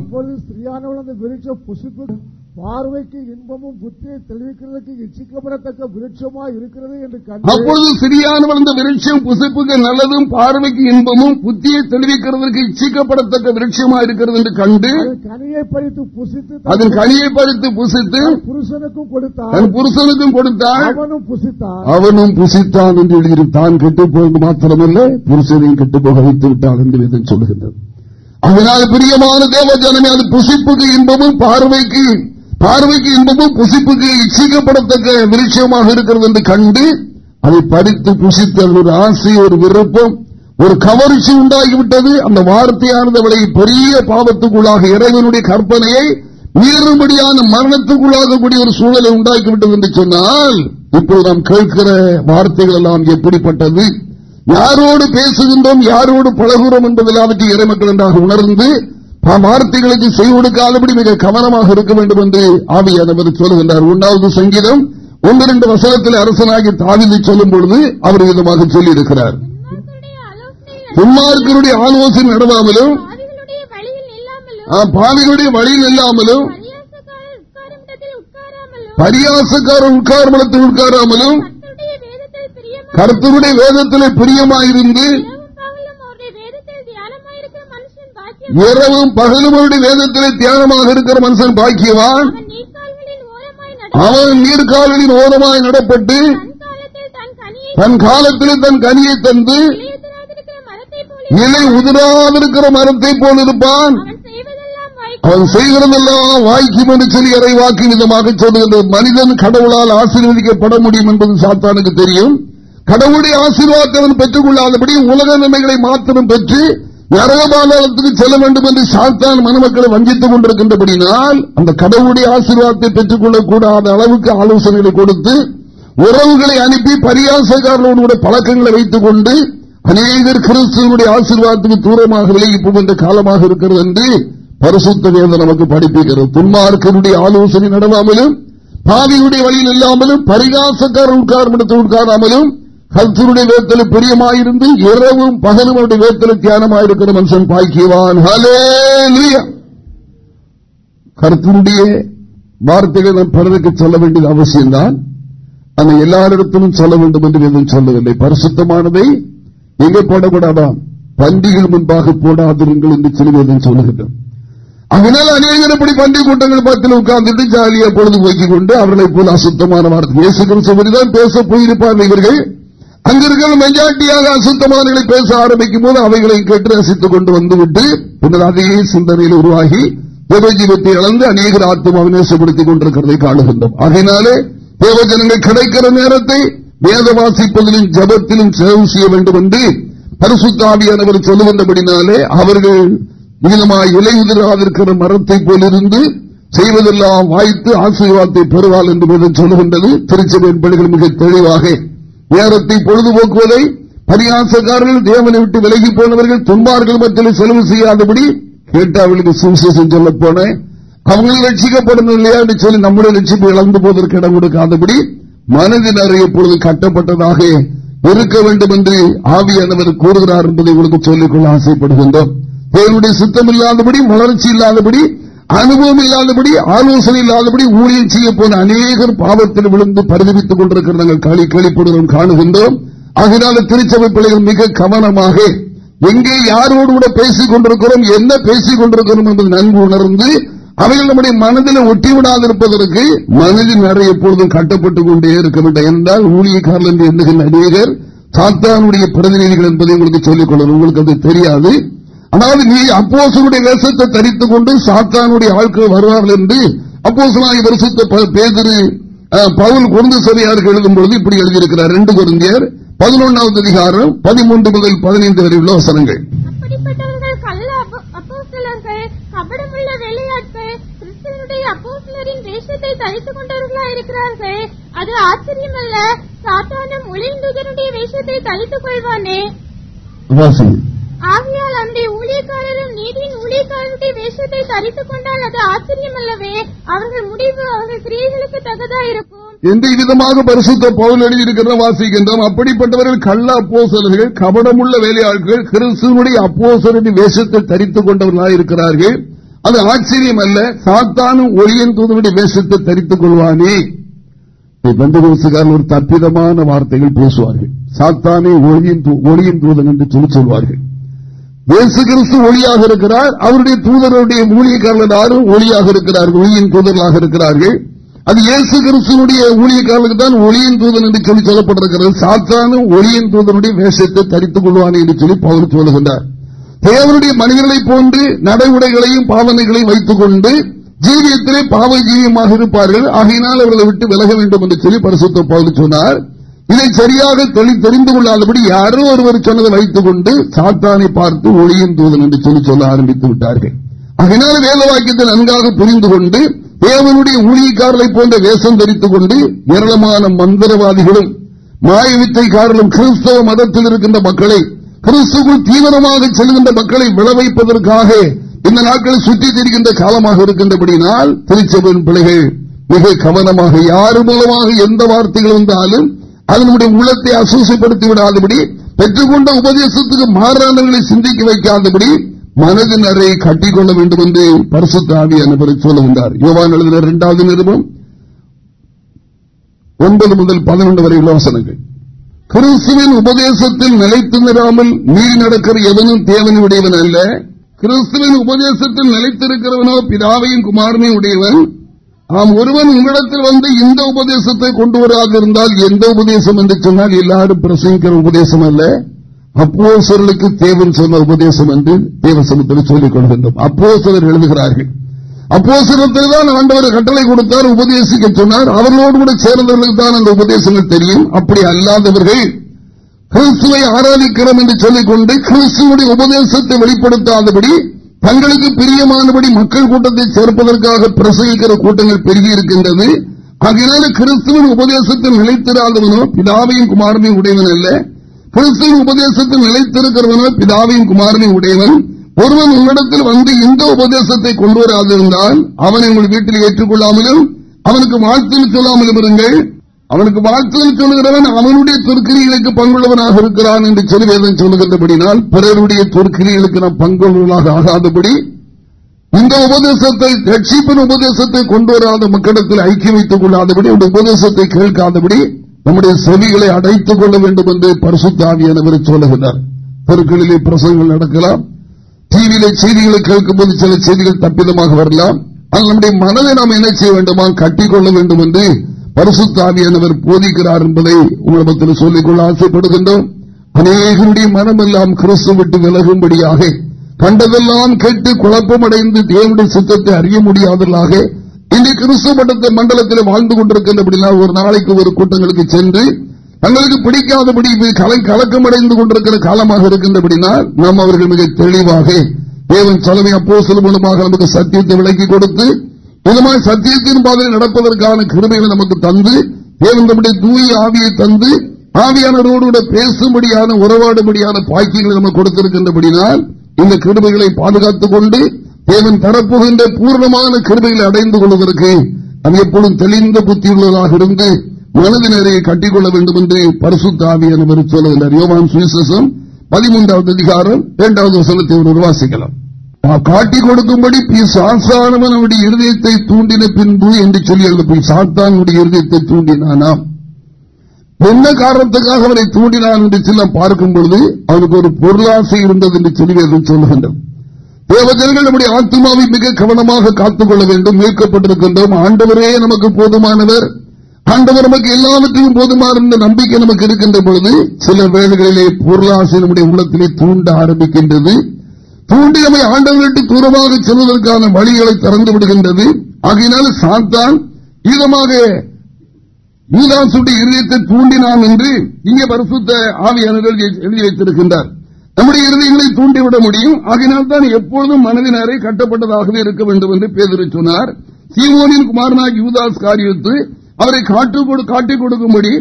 S2: பார்வைக்கு இன்பமும் புத்தியை தெளிவிக்கிறதுக்கு இச்சிக்கப்படத்தக்க விருட்சமா இருக்கிறது என்று
S1: அப்பொழுது சிறியானவள் இந்த விருட்சம் புசிப்புக்கு நல்லதும் பார்வைக்கு இன்பமும் புத்தியை தெளிவிக்கிறதுக்கு இச்சிக்கப்படத்தக்க விருட்சமா இருக்கிறது என்று கண்டு
S2: கனியை பறித்து புசித்து
S1: அதன் கனியை பறித்து புசித்து
S2: புருஷனுக்கும் கொடுத்தான்
S1: தன் புருஷனுக்கும் கொடுத்தான்
S2: அவனும் புசித்தான்
S1: அவனும் புசித்தான் என்று எழுதியிருந்தான் கெட்டு போவது மாத்திரமல்ல புருஷனையும் கெட்டு போக வைத்து விட்டான் என்று சொல்லுகின்றது. அதனால் பிரியமான தேவ ஜனமே அது புசிப்புக்கு இன்பமும் பார்வைக்கு பார்வைக்கு இன்பமும் புசிப்புக்கு இச்சிக்கப்படத்தக்க விருட்சமாக இருக்கிறது என்று கண்டு அதை பறித்து புசித்த ஒரு ஆசை ஒரு விருப்பம் ஒரு கவர்ச்சி உண்டாகிவிட்டது. அந்த வார்த்தையானது அவளை பெரிய பாவத்துக்குள்ளாக இறைவனுடைய கற்பனையை மீறும்படியான மரணத்துக்குள்ளாகக்கூடிய ஒரு சூழலை உண்டாக்கிவிட்டது என்று சொன்னால் இப்போது நாம் கேட்கிற வார்த்தைகள் எல்லாம் எப்படிப்பட்டது? யாரோடு பேசுகின்றோம் யாரோடு பழகுகிறோம் என்பதில் அவற்றை இறைமக்கள் என்றாக உணர்ந்து வார்த்தைகளுக்கு செய் கொடுக்காதபடி மிக கவனமாக இருக்க வேண்டும் என்று ஆவியானவர் சொல்லுகின்றார். ஒன்றாவது சங்கீதம் ஒன்று இரண்டு வசனத்தில் அரசனாகி தாவிதை சொல்லும் பொழுது அவர் விதமாக சொல்லியிருக்கிறார். துன்மார்க்கருடைய ஆலோசனை நடவாமலும் பாவிகளுடைய வழியில் இல்லாமலும் பரியாசக்கார உட்கார்மலத்தில் உட்காராமலும் கருத்தருடைய வேதத்தில் பிரியமாயிருந்து இரவும் பகலும் அவருடைய தியானமாக இருக்கிற மனுஷன் பாக்கியவான். அவன் நீர்காலின் ஓரமாய் நடப்பட்டு தன் காலத்தில் தன் கனியை தந்து இலை உதிராதிருக்கிற மரத்தை போல் இருப்பான். அவன் செய்கிறதெல்லாம் வாய்க்கும் என்று சொல்லி அறை வாக்கு விதமாக சொல்லுகின்ற மனிதன் கடவுளால் ஆசீர்வதிக்கப்பட முடியும் என்பது சாத்தானுக்கு தெரியும். கடவுளுடைய ஆசீர்வாதம் பெற்றுக் கொள்ளாதபடி உலக நன்மைகளை மாத்திரம் பெற்று நரகபாலத்துக்கு செல்ல வேண்டும் என்று சாத்தான் மணமக்களை வஞ்சித்துக் கொண்டிருக்கின்றபடினால் அந்த கடவுளுடைய ஆசீர்வாதத்தை பெற்றுக் கொள்ளக்கூடாத அளவுக்கு ஆலோசனைகளை கொடுத்து உறவுகளை அனுப்பி பரியாசக்காரர்களுடைய பழக்கங்களை வைத்துக் கொண்டு அநேகர் கிறிஸ்துவனுடைய ஆசீர்வாதத்துக்கு தூரமாக விலகி போகின்ற காலமாக இருக்கிறது என்று பரிசுத்த வேதம் நமக்கு படிப்புகிறது துன்மார்க்கருடைய ஆலோசனை நடவாமலும் பாவியுடைய வழியில் இல்லாமலும் பரிகாசக்காரர் உட்கார்மிடத்தில் உட்காராமலும் கல்சருடைய வேத்தல் பிரியமாயிருந்து இரவும் பகலும் அவருடைய வேத்தல் தியானமாயிருக்கிற மனுஷன் பாய்க்கிவான் கருத்தினுடைய வார்த்தைகள் நாம் பிறருக்கு சொல்ல வேண்டியது அவசியம்தான். ஆனால் எல்லாரிடத்திலும் சொல்ல வேண்டும் என்று எதுவும் சொல்லவில்லை. பரிசுத்தமானதை எங்கே போடக்கூடாதாம் பண்டிகள் முன்பாக போடாதிருங்கள் என்று சொல்லுவதும் சொல்லுகின்றோம் அதனால் அநேகர் இப்படி பண்டிகை கூட்டங்கள் பக்கத்தில் உட்கார்ந்துட்டு ஜாலியா பொழுது போக்கிக் கொண்டு அவர்களை போல அசுத்தமான வார்த்தை. இயேசு சொல்லிதான் பேச போயிருப்பார்கள் இவர்கள். அங்கிருக்கிற மெஜாரிட்டியாக அசுத்தமானங்களை பேச ஆரம்பிக்கும் போது அவைகளை கேட்டு ரசித்துக் கொண்டு வந்துவிட்டு பின்னர் அதே சிந்தனையில் உருவாகி தேவஜீவத்தை இழந்து அநேகர் ஆத்மாவை நேசப்படுத்திக் கொண்டிருக்கிறதை காணுகின்றோம். அதனாலே தேவஜனங்கள் கிடைக்கிற நேரத்தை வேத வாசிப்பதிலும் ஜபத்திலும் செலவு செய்ய வேண்டும் என்று பரிசுத்தாவியானவர் சொல்லுகின்றபடினாலே அவர்கள் மீதமாய் இலையுதிராதிருக்கிற மரத்தை போலிருந்து செய்வதெல்லாம் வாய்த்து ஆசீர்வாதத்தை பெறுவாள் என்று சொல்லுகின்றது. திருச்சபையின் பணிகள் மிக தெளிவாக நேரத்தை பொழுதுபோக்குவதை பரியாசக்காரர்கள் தேவனை விட்டு விலகி போனவர்கள் துன்பார்கள் மத்தியில் செலவு செய்யாதபடி கேட்டாவளுக்கு சுவிசேஷம் சொல்ல போனேன் அவங்களும் ரட்சிக்கப்படணும் இல்லையா என்று சொல்லி நம்முடைய லட்சிப்பு இழந்து போவதற்கு இடம் கொடுக்காதபடி மனதின் அறை எப்பொழுது கட்டப்பட்டதாக இருக்க வேண்டும் என்று ஆவியானவர் கூறுகிறார் என்பதை உங்களுக்கு சொல்லிக்கொள்ள ஆசைப்படுகின்றோம். தேவனுடைய சுத்தம் இல்லாதபடி வளர்ச்சி இல்லாதபடி அனுபவம் இல்லாதபடி ஆலோசனை இல்லாதபடி ஊழியம் செய்ய போன அநேகர் பாவத்தில் விழுந்து பரிதவித்துக் கொண்டிருக்கிற நாங்கள் களி களிப்படுகிறோம் காணுகின்றோம். அதனால திருச்சபை பிள்ளைகள் மிக கவனமாக எங்கே யாரோடு கூட பேசிக் கொண்டிருக்கிறோம் என்ன பேசிக் கொண்டிருக்கிறோம் என்பது நன்கு உணர்ந்து அவைகள் நம்முடைய மனதில் ஒட்டிவிடாதிருப்பதற்கு மனதின் நிறைய எப்பொழுதும் கட்டப்பட்டுக் கொண்டே இருக்க வேண்டும். என்றால் ஊழியக்காரர்கள் என்று எண்ணுகின்ற அநேகர் சாத்தானுடைய பிரதிநிதிகள் என்பதை உங்களுக்கு சொல்லிக் கொள்ளணும் உங்களுக்கு அது தெரியாது. அதாவது நீ அப்போசனுடைய வேஷத்தை தரித்துக் கொண்டு சாத்தானுடைய ஆட்கள் வருவார்கள் என்று அப்போசனாய் வருஷத்தை பேதிரு பவுல் குழந்தை சபையாருக்கு எழுதும் பொழுது இப்படி எழுதியிருக்கிறார். ரெண்டு குருந்தியர் பதினொன்றாவது அதிகாரம் பதிமூன்று முதல் பதினைந்து வரை உள்ள வசனங்கள்.
S3: அது ஆச்சரியமல்ல. சாத்தானும் ஒளிந்ததனுடைய வேஷத்தை தரித்துக் கொள்வானே. ஆகையால் அந்த ஊழியக்காரரும் நீதியின் ஊழியக்காரருடைய வேஷத்தை தரித்துக் கொண்டால் அது ஆச்சரியம் அல்லவே அவர்கள் முடிவு அவர்கள் கிரியைகளுக்கு தகதா இருக்கும்.
S1: எந்த விதமாக பரிசுத்த பவுல் எழுதியிருக்கிற வாசிக்கின்றோம் அப்படிப்பட்டவர்கள் கள்ள அப்போசலர்கள் கபடமுள்ள வேலையாட்கள் கிறிஸ்துவனுடைய அப்போசரின் வேஷத்தை தரித்துக் கொண்டவர்களாக இருக்கிறார்கள். அது ஆச்சரியம் அல்ல சாத்தானும் ஒளியன் தூதனுடைய வேஷத்தை தரித்துக் கொள்வானே. பந்தகோசுகாரன் ஒரு தப்பிதமான வார்த்தைகள் பேசுவார்கள். சாத்தானே ஒளியின் ஒளியின் தூதன் என்று சொல்லி சொல்வார்கள். இயேசு கிறிஸ்து ஒளியாக இருக்கிறார். அவருடைய தூதருடைய மூலிகைக்காரர்கள் ஒளியாக இருக்கிறார்கள். ஒளியின் தூதர்களாக இருக்கிறார்கள். அது இயேசு கிறிஸ்துவனுடைய ஊழியக்காரர்களுக்கு தான் ஒளியின் தூதன் என்று சொல்லி சொல்லப்பட்டிருக்கிறது. சாத்தானும் ஒளியின் தூதனுடைய வேஷத்தை தரித்துக் கொள்வானே என்று சொல்லி பவர் சொல்லுகின்றார். தேவனுடைய மனிதர்களை போன்று நடைமுறைகளையும் பாவனைகளையும் வைத்துக் கொண்டு ஜீவியத்திலே பாவ ஜீவியமாக இருப்பார்கள். ஆகையினால் அவர்களை விட்டு விலக வேண்டும் என்று சொல்லி பரிசுத்த பவுல் சொன்னார். இதை சரியாக தெரிந்து கொள்ளாதபடி யாரோ ஒருவர் சொன்னதை வைத்துக் கொண்டு சாத்தானை பார்த்து ஒளியின் தூதன் என்று சொல்லி சொல்ல ஆரம்பித்து விட்டார்கள். அதனால் வேத வாக்கியத்தை நன்காக புரிந்து கொண்டு தேவனுடைய ஊழியக்காரர்களை போன்ற வேஷம் தரித்துக் கொண்டு ஏராளமான மந்திரவாதிகளும் மாய வித்தைக்காரர்களும் கிறிஸ்தவ மதத்தில் இருக்கின்ற மக்களை கிறிஸ்துக்குள் தீவிரமாக செல்கின்ற மக்களை விளைவிப்பதற்காக இந்த நாட்களில் சுற்றி திரிகின்ற காலமாக இருக்கின்றபடினால் திருச்சபையின் பிள்ளைகள் மிக கவனமாக யார் மூலமாக எந்த வார்த்தைகள் வந்தாலும் அது நம்முடைய உள்ளத்தை அசூசைப்படுத்தி விடாதபடி பெற்றுக்கொண்ட உபதேசத்துக்கு மாறானவர்களை சிந்திக்க வைக்காதபடி மனதின் அறையை கட்டிக்கொள்ள வேண்டும் என்று பரிசுத்தாவி அனைவரை சொல்லுகின்றார். யோவான் எழுதின இரண்டாவது நிருபம் ஒன்பது முதல் பதினொன்று வரை யோசனைகள் கிறிஸ்துவின் உபதேசத்தில் நிலைத்து நிறாமல் நீர் நடக்கிற எவனும் தேவனை உடையவன் அல்ல. கிறிஸ்துவின் உபதேசத்தில் நிலைத்திருக்கிறவனோ பிதாவையும் குமாரனையும் உடையவன் ஆம் ஒருவன் உங்களிடத்தில் வந்து இந்த உபதேசத்தை கொண்டு வராது இருந்தால் எந்த உபதேசம் என்று சொன்னால் எல்லாரும் பிரசங்கிக்கிற உபதேசம் அல்ல. அப்போசர்களுக்கு தேவன் சொன்ன உபதேசம் என்று தேவசனத்தில் சொல்லிக் கொள்கின்றோம் அப்போசலர் எழுதுகிறார்கள். அப்போசனத்தில் தான் ஆண்டவர் கட்டளை கொடுத்தார் உபதேசிக்க சொன்னார். அவர்களோடு கூட சேர்ந்தவர்களுக்கு தான் அந்த உபதேசங்கள் தெரியும். அப்படி அல்லாதவர்கள் கிறிஸ்துவை ஆராதிக்கிறோம் என்று சொல்லிக்கொண்டு கிறிஸ்துவனுடைய உபதேசத்தை வெளிப்படுத்தாதபடி தங்களுக்கு பிரியமானபடி மக்கள் கூட்டத்தை சேர்ப்பதற்காக பிரசங்கிக்கிற கூட்டங்கள் பெருகி இருக்கின்றது. ஆகையினால கிறிஸ்துவின் உபதேசத்தில் நிலைத்திராதவனோ பிதாவையும் குமாரனையும் உடையவன் அல்ல. கிறிஸ்துவின் உபதேசத்தில் நிலைத்திருக்கிறவனோ பிதாவையும் குமாரனையும் உடையவன். ஒருவன் உங்களிடத்தில் வந்து இந்த உபதேசத்தை கொண்டு வராதிருந்தால் அவனை உங்கள் வீட்டில் ஏற்றுக்கொள்ளாமலும் அவனுக்கு வாழ்த்து சொல்லாமலும் இருங்கள். அவனுக்கு வாழ்த்துதல் சொல்லுகிறவன் அவனுடைய தொற்கிரிகளுக்கு பங்குள்ளவனாக இருக்கிறான் என்று சொல்லி வேதம் சொல்லுகின்றபடினால் பிறருடைய தொற்கிரிகளுக்கு நாம் பங்குள்ளவர்களாக ஆகாதபடி இந்த உபதேசத்தை ரட்சிப்பின் உபதேசத்தை கொண்டு வராத மக்களிடத்தில் ஐக்கியம் வைத்துக் கொள்ளாதபடி அந்த உபதேசத்தை கேட்காதபடி நம்முடைய செவிகளை அடைத்துக் கொள்ள வேண்டும் என்று பரிசுத்தாவியானவர் சொல்லுகிறார் தெருக்களிலே பிரசங்கள் நடக்கலாம். டிவியில செய்திகளை கேட்கும் போது சில செய்திகள் தப்பிதமாக வரலாம். நம்முடைய மனதை நாம் என்ன செய்ய வேண்டுமா? கட்டிக்கொள்ள வேண்டும் என்று பரிசுத்தாவியானவர் போதிக்கிறார் என்பதை உங்களிடத்தில் சொல்லிக்கொள்ள ஆசைப்படுகின்றோம். அநேகருடைய மனமெல்லாம் கிறிஸ்து விட்டு விலகும்படியாக கண்டதெல்லாம் கேட்டு குழப்பமடைந்து தேவனுடைய சித்தத்தை அறிய முடியாதவர்களாக இன்று கிறிஸ்துவ மண்டலத்தை மண்டலத்தில் வாழ்ந்து கொண்டிருக்கின்றபடினா ஒரு நாளைக்கு ஒரு கூட்டங்களுக்கு சென்று தங்களுக்கு பிடிக்காதபடி கலக்கமடைந்து கொண்டிருக்கிற காலமாக இருக்கின்றபடினால் நாம் அவர்கள் மிக தெளிவாக தேவன் தலைமை அப்போ மூலமாக நமக்கு சத்தியத்தை விளக்கி கொடுத்து இதுமாதிரி சத்தியத்தின் பாதையில் நடப்பதற்கான கிருமைகளை நமக்கு தந்து தேவன் தூய ஆவியை தந்து ஆவியானவரோடு பேசும்படியான உறவாடும்படியான பாக்கியங்களை நமக்கு கொடுத்திருக்கின்றபடினால் இந்த கிருமைகளை பாதுகாத்துக் கொண்டு தேவன் தரப்போகின்ற பூர்ணமான கிருமைகளை அடைந்து கொள்வதற்கு அது எப்பொழுதும் தெளிந்த புத்தியுள்ளதாக இருந்து மனதினரையை கட்டிக்கொள்ள வேண்டும் என்று பரிசுத்த ஆவியானவர் சொல்லுகிறார் யோகான் சுவிசேஷம் பதிமூன்றாவது அதிகாரம் இரண்டாவது வசனத்தை ஒரு உருவாசிக்கலாம். காட்டி கொடுக்கும்படி சாசானவன் அவருடைய இருதயத்தை தூண்டின பின்பு என்று சொல்லி எழுத சாத்தானுடைய இருதயத்தை தூண்டினானாம் என்ன காரணத்துக்காக அவரை தூண்டினான் என்று சொல்ல பார்க்கும் பொழுது அவனுக்கு ஒரு பொருளாசை இருந்தது என்று சொல்லி சொல்லுகின்றோம் தேவஜர்கள் நம்முடைய ஆத்மாவை மிக கவனமாக காத்துக் வேண்டும் மீட்கப்பட்டிருக்கின்றோம் ஆண்டவரே நமக்கு போதுமானவர். ஆண்டவர் நமக்கு எல்லாவற்றையும் போதுமான நம்பிக்கை நமக்கு இருக்கின்ற பொழுது சில வேளைகளிலே பொருளாசை நம்முடைய உள்ளத்திலே தூண்ட ஆரம்பிக்கின்றது. தூண்டி நம்மை ஆண்டவர்களுக்கு தூரமாக செல்வதற்கான வழிகளை திறந்து விடுகின்றது. ஆகையினால் சாத்தான் ஈதமாக யூதாசுடைய இருதயத்தை தூண்டினான் என்று இங்கே பரிசுத்த ஆவியானவர்கள் எழுதி வைத்திருக்கின்றார். நம்முடைய இருதயங்களை தூண்டிவிட முடியும். ஆகினால் தான் எப்பொழுதும் மனதினரை கட்டப்பட்டதாகவே இருக்க வேண்டும் என்று பேதறி சொன்னார். சீமோனின் குமாரனாக யூதாஸ் காரியத்து அவரை காட்டிக் கொடுக்கும்படி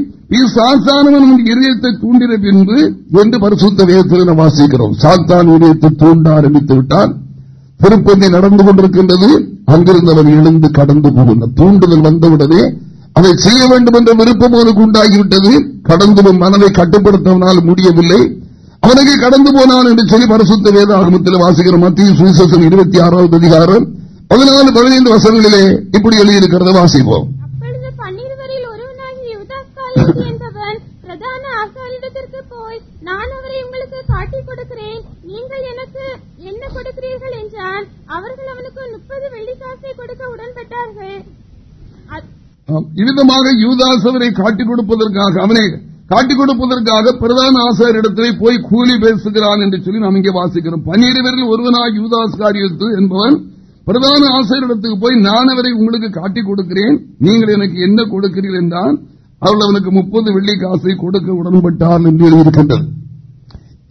S1: சாத்தானவன் இதயத்தை தூண்டின பின்பு என்று பரிசுத்த வேதத்தில் வாசிக்கிறோம். சாத்தான் இதயத்தை தூண்ட ஆரம்பித்து விட்டால் திருப்பதி நடந்து கொண்டிருக்கின்றது. அங்கிருந்து அவன் எழுந்து கடந்து போகின்ற தூண்டுதல் வந்தவுடனே அதை செய்ய வேண்டும் என்ற விருப்பம் அவனுக்கு உண்டாகிவிட்டது. கடந்து மனதை கட்டுப்படுத்தவனால் முடியவில்லை. அவனுக்கு கடந்து போனான் என்று சொல்லி பரிசுத்த வேதாகமத்தில் வாசிக்கிற மத்திய சுவிசேஷம் இருபத்தி ஆறாவது அதிகாரம் பதினாலு பதினைந்து வசங்களிலே இப்படி எழுதியிருக்கிறத வாசிப்போம்.
S3: பிரதான ஆசாரிடத்திற்கு போய் நான் அவரை உங்களுக்கு கொடுக்கிறேன். நீங்கள் எனக்கு என்ன கொடுக்கிறீர்கள் என்றான் அவர்கள் அவனுக்கு முப்பது வெள்ளிக்காசை கொடுக்க உடன்பட்டார்கள்.
S1: இவ்விதமாக யூதாஸ் அவரை காட்டிக் கொடுப்பதற்காக அவனை காட்டிக் கொடுப்பதற்காக பிரதான ஆசாரிடத்திலே போய் கூலி பேசுகிறான் என்று சொல்லி நாம் இங்கே வாசிக்கிறோம். பன்னிரு பேரில் ஒருவனாக யூதாஸ் காரியத்து என்பவன் பிரதான ஆசிரியரிடத்துக்கு போய் நான் அவரை உங்களுக்கு காட்டிக் கொடுக்கிறேன். நீங்கள் எனக்கு என்ன கொடுக்கிறீர்கள்? என்றால் அவள் அவனுக்கு முப்பது வெள்ளி காசை கொடுக்க உடன்பட்டான் என்று எழுதியிருக்கின்றது.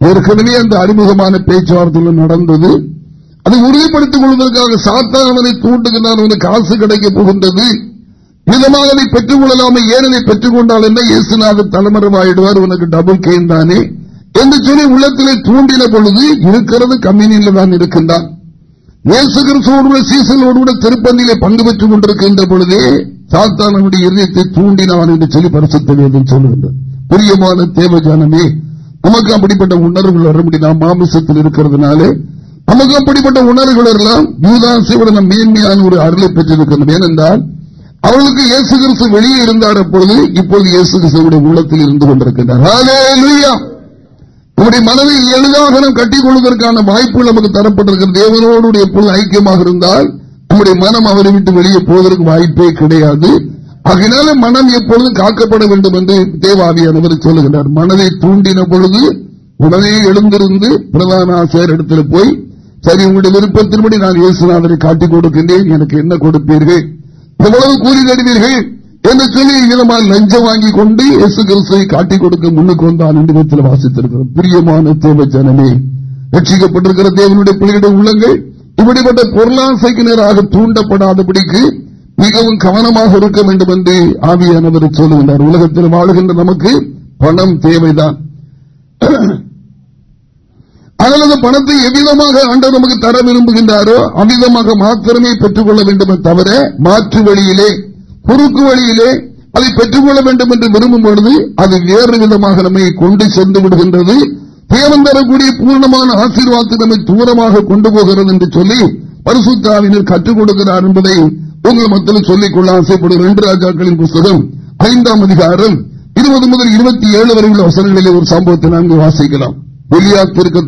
S1: ஏற்கனவே அந்த அறிமுகமான பேச்சுவார்த்தைகள் நடந்தது. அதை உறுதிப்படுத்திக் கொள்வதற்காக சாத்தா அவனை தூண்டுகிறான் அவனுக்கு காசு கிடைக்கப் போகின்றது. விதமாக அதை பெற்றுக் கொள்ளலாமே ஏனதை பெற்றுக் கொண்டால் என்ன? இயேசுநாத தலைமறைவாயிடுவார் உனக்கு டபுள் கேம் தானே என்று சொல்லி உள்ளத்திலே தூண்டின பொழுது இருக்கிறது கம்யூனியில் தான் இருக்கின்றான். இயேசு கிறிஸ்துவோடு சீசனோடு கூட திருப்பந்தியிலே பங்கு பெற்றுக் கொண்டிருக்கின்ற பொழுதே சாத்தான் நம்முடைய இதயத்தை தூண்டினான் என்று சொல்லி பரிசுத்த வேண்டும் சொல்லுகின்றது பிரியமான தேவஜானமே நமக்கு அப்படிப்பட்ட உணர்வுகள் வர முடியும். நாம் மாமிசத்தில் இருக்கிறதுனாலே நமக்கு அப்படிப்பட்ட உணர்வுகள் எல்லாம் யூதாசையோட நம் மேன்மையான ஒரு அருளை பெற்றிருக்கிறோம். ஏனென்றால் அவர்களுக்கு இயேசு கிறிஸ்து வெளியே இருந்தார் அப்பொழுது இப்போது இயேசு கிறிஸ்துடைய உள்ளத்தில் இருந்து கொண்டிருக்கின்றார். நம்முடைய மனதை எளிதாக நாம் கட்டிக் கொள்வதற்கான வாய்ப்புகள் நமக்கு தரப்பட்டிருக்கிற தேவனோடு எப்பொழுது ஐக்கியமாக இருந்தால் நம்முடைய மனம் அவரை விட்டு வெளியே போவதற்கு வாய்ப்பே கிடையாது. அதனால மனம் எப்பொழுதும் காக்கப்பட வேண்டும் என்று தேவாவியானவர் சொல்லுகிறார் மனதை தூண்டின பொழுது உடனே எழுந்திருந்து பிரதான ஆசிரியர் இடத்துல போய் சரி உங்களுடைய விருப்பத்தின்படி நான் இயேசுநாதனை காட்டிக் கொடுக்கின்றேன் எனக்கு என்ன கொடுப்பீர்கள்? எவ்வளவு கூலி தருவீர்கள் என்று சொல்லி இதனால் லஞ்சம் வாங்கி கொண்டு இயேசு கிறிஸ்துவை காட்டிக் கொடுக்க முன்னுக்கு வந்தான் என்று விதத்தில் வாசித்திருக்கிறோம் பிரியமான தேவ ஜனமே ரட்சிக்கப்பட்டிருக்கிற தேவனுடைய பிள்ளைகளுடைய உள்ளங்கள். இப்படிப்பட்ட பொருளாசைக்கு நேராக தூண்டப்படாதபடிக்கு மிகவும் கவனமாக இருக்க வேண்டும் என்று ஆவியானவர் சொல்லுகின்றார் உலகத்தில் வாழுகின்ற நமக்கு பணம் தேவைதான். அதனது பணத்தை எவ்விதமாக ஆண்டவர் நமக்கு தர விரும்புகின்றாரோ அவ்விதமாக மாத்திரமே பெற்றுக்கொள்ள வேண்டும் தவிர மாற்று வழியிலே குறுக்கு வழியிலே அதை பெற்றுக்கொள்ள வேண்டும் என்று விரும்பும் பொழுது அது வேறு விதமாக நம்மை கொண்டு சென்று விடுகின்றது. தேவன் தரக்கூடிய பூர்ணமான ஆசீர்வாதத்தை நம்மை தூரமாக கொண்டு போகிறது என்று சொல்லி பரிசுத்தாவினர் கற்றுக் கொடுக்கிறார் என்பதை உங்கள் மத்தியில் சொல்லிக் கொள்ள ஆசைப்படும் ரெண்டு ராஜாக்களின் புஸ்தகம் ஐந்தாம் அதிகாரம் இருபது முதல் இருபத்தி ஏழு வரை உள்ள வசனங்களிலே ஒரு சம்பவத்தை நாங்கள் வாசிக்கலாம். வெளியா திருக்க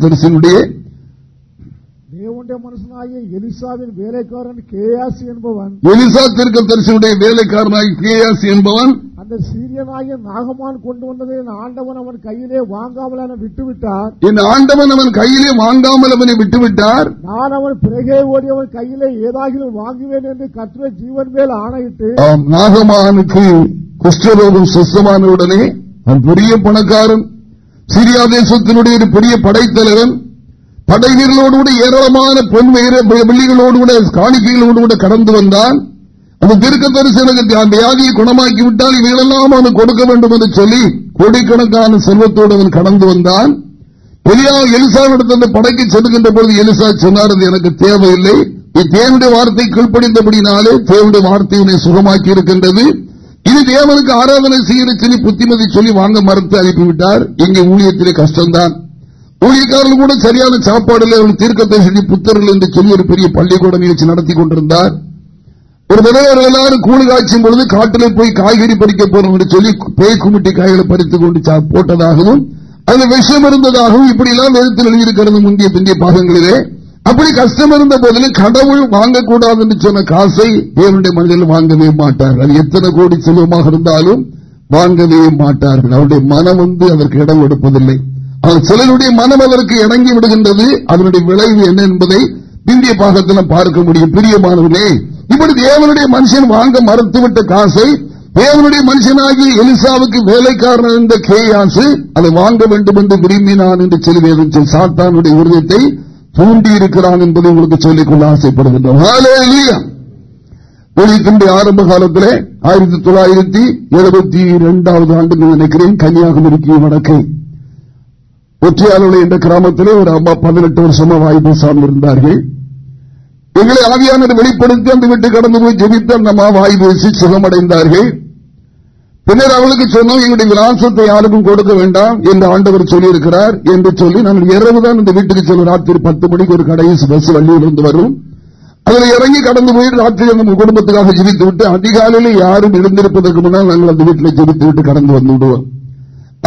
S2: தேவனுடைய மனுஷனாகிய எலிசாவின் வேலைக்காரன் கேயாசி என்பவன்.
S1: எலிசா தீர்க்க தரிசனுடைய வேலைக்காரனாய் கேயாசி என்பவன்.
S2: அந்த சீரியனாகிய நாகமான் கொண்டு வந்ததை என் ஆண்டவன் அவன் கையிலே வாங்காமல் அவனை விட்டுவிட்டார்.
S1: என் ஆண்டவன் அவன் கையிலே வாங்காமல் அவனை விட்டுவிட்டார்.
S2: நான் அவன் பிறகே ஓடி அவன் கையிலே ஏதாகிலும் வாங்குவேன் என்று கற்ற ஜீவன் மேல் ஆணையிட்டு
S1: நாகமானுக்கு குஷ்டரோகம் சுத்தமான உடனே அவன் பெரிய பணக்காரன். சிரியா தேசத்தினுடைய ஒரு பெரிய படைத்தலைவன். படைவீரர்களோடு கூட ஏராளமான பொன் வீர வெள்ளிகளோடு கூட காணிக்கைகளோடு கூட கடந்து வந்தான். அந்த திருக்க தரிசனத்தை அந்த வியாதியை குணமாக்கி விட்டால் இவைகளெல்லாம் அவன் கொடுக்க வேண்டும் என்று சொல்லி கோடிக்கணக்கான செல்வத்தோடு அவன் கடந்து வந்தான். எலியா எலிசாவிடத்தில் அந்த படைக்கு செல்கின்ற பொழுது எலிசா சொன்னார் அது எனக்கு தேவையில்லை. நீ தேவனுடைய வார்த்தை கீழ்ப்படிந்தபடினாலே தேவனுடைய வார்த்தை உன்னை சுகமாக்கி இருக்கின்றது இது தேவனுக்கு ஆராதனை செய்கிற சொல்லி புத்திமதி சொல்லி வாங்க மறுத்து அனுப்பிவிட்டார். இங்கே ஊழியத்திலே கஷ்டம்தான். ஊழியக்காரர்கள் கூட சரியான சாப்பாடு இல்லை அவர்கள் தீர்க்கத்தை சொல்லி புத்தர்கள் என்று சொல்லி ஒரு பெரிய பள்ளிக்கூட நிகழ்ச்சி நடத்தி கொண்டிருந்தார். ஒரு தடவை எல்லாரும் கூலி காய்ச்சும் பொழுது காட்டிலே போய் காய்கறி பறிக்க போறோம் என்று சொல்லி பேய் குமிட்டி காய்களை பறித்துக் கொண்டு சா- போட்டதாகவும் அது விஷம் இருந்ததாகவும் இப்படி எல்லாம் வேதத்தில் எழுதியிருக்கிறது முந்தைய பிந்தைய பாகங்களிலே. அப்படி கஷ்டம் இருந்த போதிலும் கடவுள் வாங்கக்கூடாது என்று சொன்ன காசை தேவனுடைய மனிதர்கள் வாங்கவே மாட்டார்கள். அது எத்தனை கோடி செல்வமாக இருந்தாலும் வாங்கவே மாட்டார்கள். அவருடைய மனம் வந்து அதற்கு இடம் கொடுப்பதில்லை. சிலருடைய மனம் அதற்கு இணங்கி விடுகின்றது. அதனுடைய விளைவு என்ன என்பதை பிந்திய பாகத்தில் பார்க்க முடியும். பிரியமானவர்களே இப்படி தேவனுடைய மனுஷன் வாங்க மறுத்துவிட்ட காசை தேவனுடைய மனுஷனாகி எலிசாவுக்கு வேலைக்காரன் இருந்த கேயாசு அதை வாங்க வேண்டும் என்று விரும்பினான் என்று சொல்லுவேன் சாத்தானுடைய உருவத்தை தூண்டி இருக்கிறான் என்பதை உங்களுக்கு சொல்லிக்கொள்ள ஆசைப்படுகின்றோம். வெளியிட்டு ஆரம்ப காலத்தில் ஆயிரத்தி தொள்ளாயிரத்தி எழுபத்தி இரண்டாவது ஆண்டு நினைக்கிறேன் கன்னியாகுமரிக்கு வடக்கை. ஒற்றையாளர் என்ற கிராமத்திலே ஒரு அம்மா பதினெட்டு வருஷமா வாய்ப்பு சார்ந்திருந்தார்கள் எங்களை ஆவியானவர் வெளிப்படுத்தி அந்த வீட்டு கடந்து போய் ஜெபித்து அந்த அம்மா வாய் பேசி சுகமடைந்தார்கள். பின்னர் அவளுக்கு சொன்னோம் எங்களுடைய விலாசத்தை யாருக்கும் கொடுக்க வேண்டாம் என்று ஆண்டவர் சொல்லியிருக்கிறார் என்று சொல்லி நாங்கள் இரவுதான் இந்த வீட்டுக்கு செல்லும். ராத்திரி பத்து மணிக்கு ஒரு கடைசி பஸ் வள்ளியிலிருந்து வரும். அதில் இறங்கி கடந்து போய் ராத்திரி நம்ம குடும்பத்துக்காக ஜெபித்து விட்டு அதிகாலையில் யாரும் எழுந்திருப்பதற்கு முன்னால் நாங்கள் அந்த வீட்டில் ஜெபித்து விட்டு கடந்து வந்து விடுவோம்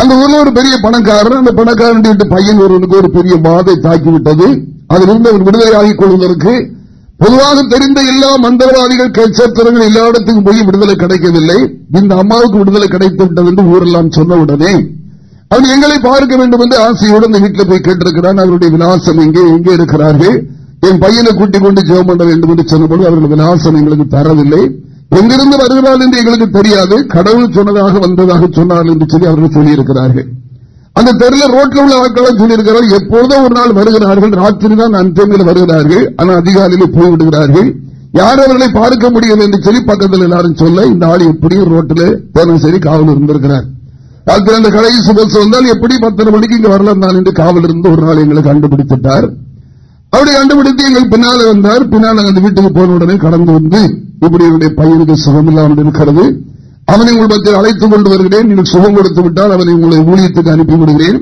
S1: அந்த ஊர்ல ஒரு பெரிய பணக்காரர் அந்த பணக்காரன் பையன் ஒருவனுக்கு ஒரு பெரிய மாதை தாக்கிவிட்டது. அதிலிருந்து அவர் விடுதலை ஆகிக் கொள்வதற்கு பொதுவாக தெரிந்த எல்லா மந்திரவாதிகள் கட்சத்திரங்கள் எல்லா இடத்துக்கும் போய் விடுதலை கிடைக்கவில்லை. இந்த அம்மாவுக்கு விடுதலை கிடைத்து விட்டது என்று ஊரெல்லாம் சொன்ன உடனே அவன் எங்களை பார்க்க வேண்டும் என்று ஆசையோடு அந்த வீட்டில் போய் கேட்டிருக்கிறான். அவருடைய விலாசம் எங்கே எங்கே இருக்கிறார்கள்? என் பையனை கூட்டிக் கொண்டு ஜெபம் பண்ண வேண்டும் என்று சொன்னபோது அவர்கள் விலாசம் எங்களுக்கு தரவில்லை. எங்கிருந்து வருகிறாள் என்று எங்களுக்கு தெரியாது. கடவுள் சொன்னதாக வந்ததாக சொன்னார்கள் என்று சொல்லி அவர்கள் சொல்லியிருக்கிறார்கள். அந்த தெருல ரோட்ல உள்ள ஆட்களும் சொல்லியிருக்கிறார் எப்போதோ ஒரு நாள் வருகிறார்கள். ராத்திரி தான் அன்றையில் வருகிறார்கள். ஆனால் அதிகாலையில் போய்விடுகிறார்கள் யார் அவர்களை பார்க்க முடியும் என்று சொல்லி பக்கத்தில் எல்லாரும் சொல்ல இந்த ஆள் எப்படியும் ரோட்டில் சரி காவல் இருந்திருக்கிறார். ராத்திரி அந்த கடைசி பஸ் வந்தால் எப்படி பத்தரை மணிக்கு இங்க வரலாம் தான் என்று காவல் இருந்து ஒரு நாள் எங்களை கண்டுபிடித்துட்டார். அப்படி கண்டுபிடித்து எங்கள் பின்னால வந்தார். பின்னால் அந்த வீட்டுக்கு போன உடனே கடந்து வந்து இப்படி என்னுடைய பையனுக்கு சுகம் இல்லாமல் இருக்கிறது. அவனை உங்கள் பற்றி அழைத்துக் கொண்டு வருகிறேன். நீங்கள் சுகம் கொடுத்து விட்டால் அவனை உங்களை ஊழியத்துக்கு அனுப்பி விடுகிறேன்.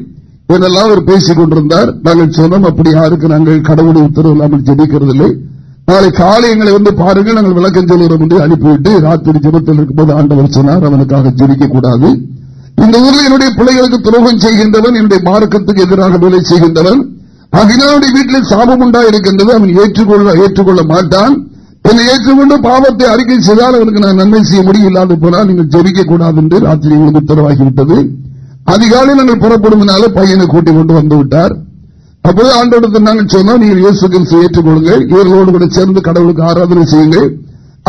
S1: இதெல்லாம் அவர் பேசிக் கொண்டிருந்தார். நாங்கள் சொன்னோம் அப்படி யாருக்கு நாங்கள் கடவுளுடைய உத்தரவு இல்லாமல் ஜெபிக்கிறதில்லை. நாளை காலை எங்களை வந்து பாருங்கள். நாங்கள் விளக்கம் சொல்லுகிறோம் என்று அனுப்பிவிட்டு ராத்திரி ஜெபத்தில் இருக்கும்போது ஆண்டவர் சொன்னார் அவனுக்காக ஜெபிக்க கூடாது இந்த ஊரில் என்னுடைய பிள்ளைகளுக்கு துரோகம் செய்கின்றவன் என்னுடைய மார்க்கத்துக்கு எதிராக வேலை செய்கின்றவன் அகிலாவுடைய வீட்டில் சாபம் உண்டா இருக்கின்றது அவன் ஏற்றுக்கொள்ள ஏற்றுக்கொள்ள மாட்டான். என்னை ஏற்றுக்கொண்டு பாவத்தை அறிக்கை செய்தால் அவனுக்கு நான் நன்மை செய்ய முடியும். போனால் நீங்கள் ஜெபிக்க கூடாது என்று ராத்திரி உங்களுக்கு உத்தரவாகிவிட்டது. அதிகாலை நாங்கள் புறப்படுவதனால பையனை கூட்டிக் கொண்டு வந்து விட்டார். அப்போது ஆண்டோடு நாங்கள் சொன்னோம் நீங்கள் இயேசு ஏற்றுக்கொள்ளுங்கள். இவர்களோடு கூட சேர்ந்து கடவுளுக்கு ஆராதனை செய்யுங்கள்.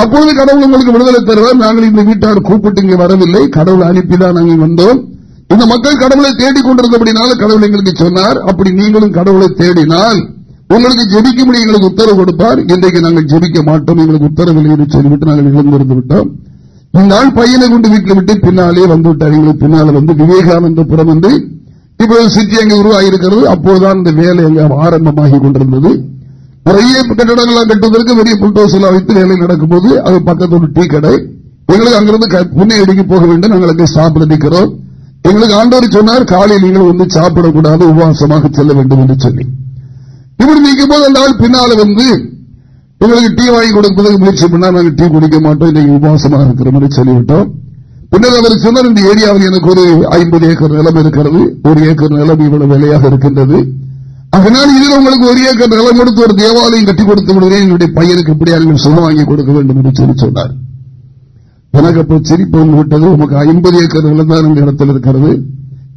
S1: அப்பொழுது கடவுள் உங்களுக்கு விடுதலை தருவார். நாங்கள் இந்த வீட்டார் கூப்பிட்டு இங்கே வரவில்லை. கடவுளை அனுப்பிதான் நாங்கள் வந்தோம். இந்த மக்கள் கடவுளை தேடிக் கொண்டிருந்தபடினால கடவுள் எங்களுக்கு சொன்னார். அப்படி நீங்களும் கடவுளை தேடினால் உங்களுக்கு ஜெபிக்கும்படி எங்களுக்கு உத்தரவு கொடுப்பார். இன்றைக்கு நாங்கள் ஜெபிக்க மாட்டோம். எங்களுக்கு உத்தரவில்லை என்று சொல்லிவிட்டு நாங்கள் இழந்திருந்து விட்டோம். இந்நாள் பையனை கொண்டு வீட்டில் விட்டு பின்னாலே வந்து விட்டார். எங்களுக்கு பின்னால வந்து விவேகானந்தபுரம் வந்து இப்போது சிட்டி அங்கே உருவாகியிருக்கிறது அப்போதுதான் இந்த வேலை அங்கே ஆரம்பமாகி கொண்டிருந்தது. நிறைய கட்டடங்கள்லாம் கட்டுவதற்கு பெரிய புல்டோஸ் எல்லாம் வைத்து வேலை நடக்கும்போது அது பக்கத்து ஒரு டீ கடை. எங்களுக்கு அங்கிருந்து க- புண்ணை அடிக்க போக வேண்டும். நாங்கள் அங்கே சாப்பிட நிற்கிறோம். எங்களுக்கு ஆண்டவர் சொன்னார் காலையில் நீங்கள் வந்து சாப்பிடக்கூடாது உபவாசமாக செல்ல வேண்டும் என்று சொல்லி. இப்படி நீக்கும் போது அந்த ஆள் பின்னால வந்து எங்களுக்கு டீ வாங்கி கொடுப்பதற்கு முயற்சி பண்ணா நாங்கள் டீ குடிக்க மாட்டோம் இன்னைக்கு உபவாசமாக இருக்கிறோம் என்று சொல்லிவிட்டோம். பின்னர் அவர் சொன்னார் இந்த ஏரியாவில் எனக்கு ஒரு ஐம்பது ஏக்கர் நிலம் இருக்கிறது ஒரு ஏக்கர் நிலம் இவ்வளவு விலையாக இருக்கின்றது. அதனால் இதில் உங்களுக்கு ஒரு ஏக்கர் நிலம் கொடுத்து ஒரு தேவாலயம் கட்டி கொடுத்து விடுகிறேன் என்னுடைய பையனுக்கு எப்படியா சொந்தம் வாங்கி கொடுக்க வேண்டும் என்று சொல்லி சொன்னார். எனக்கு அப்ப சிரிப்பு வந்து விட்டது உமக்கு ஐம்பது ஏக்கர் நிலம் தான் இந்த இடத்தில் இருக்கிறது.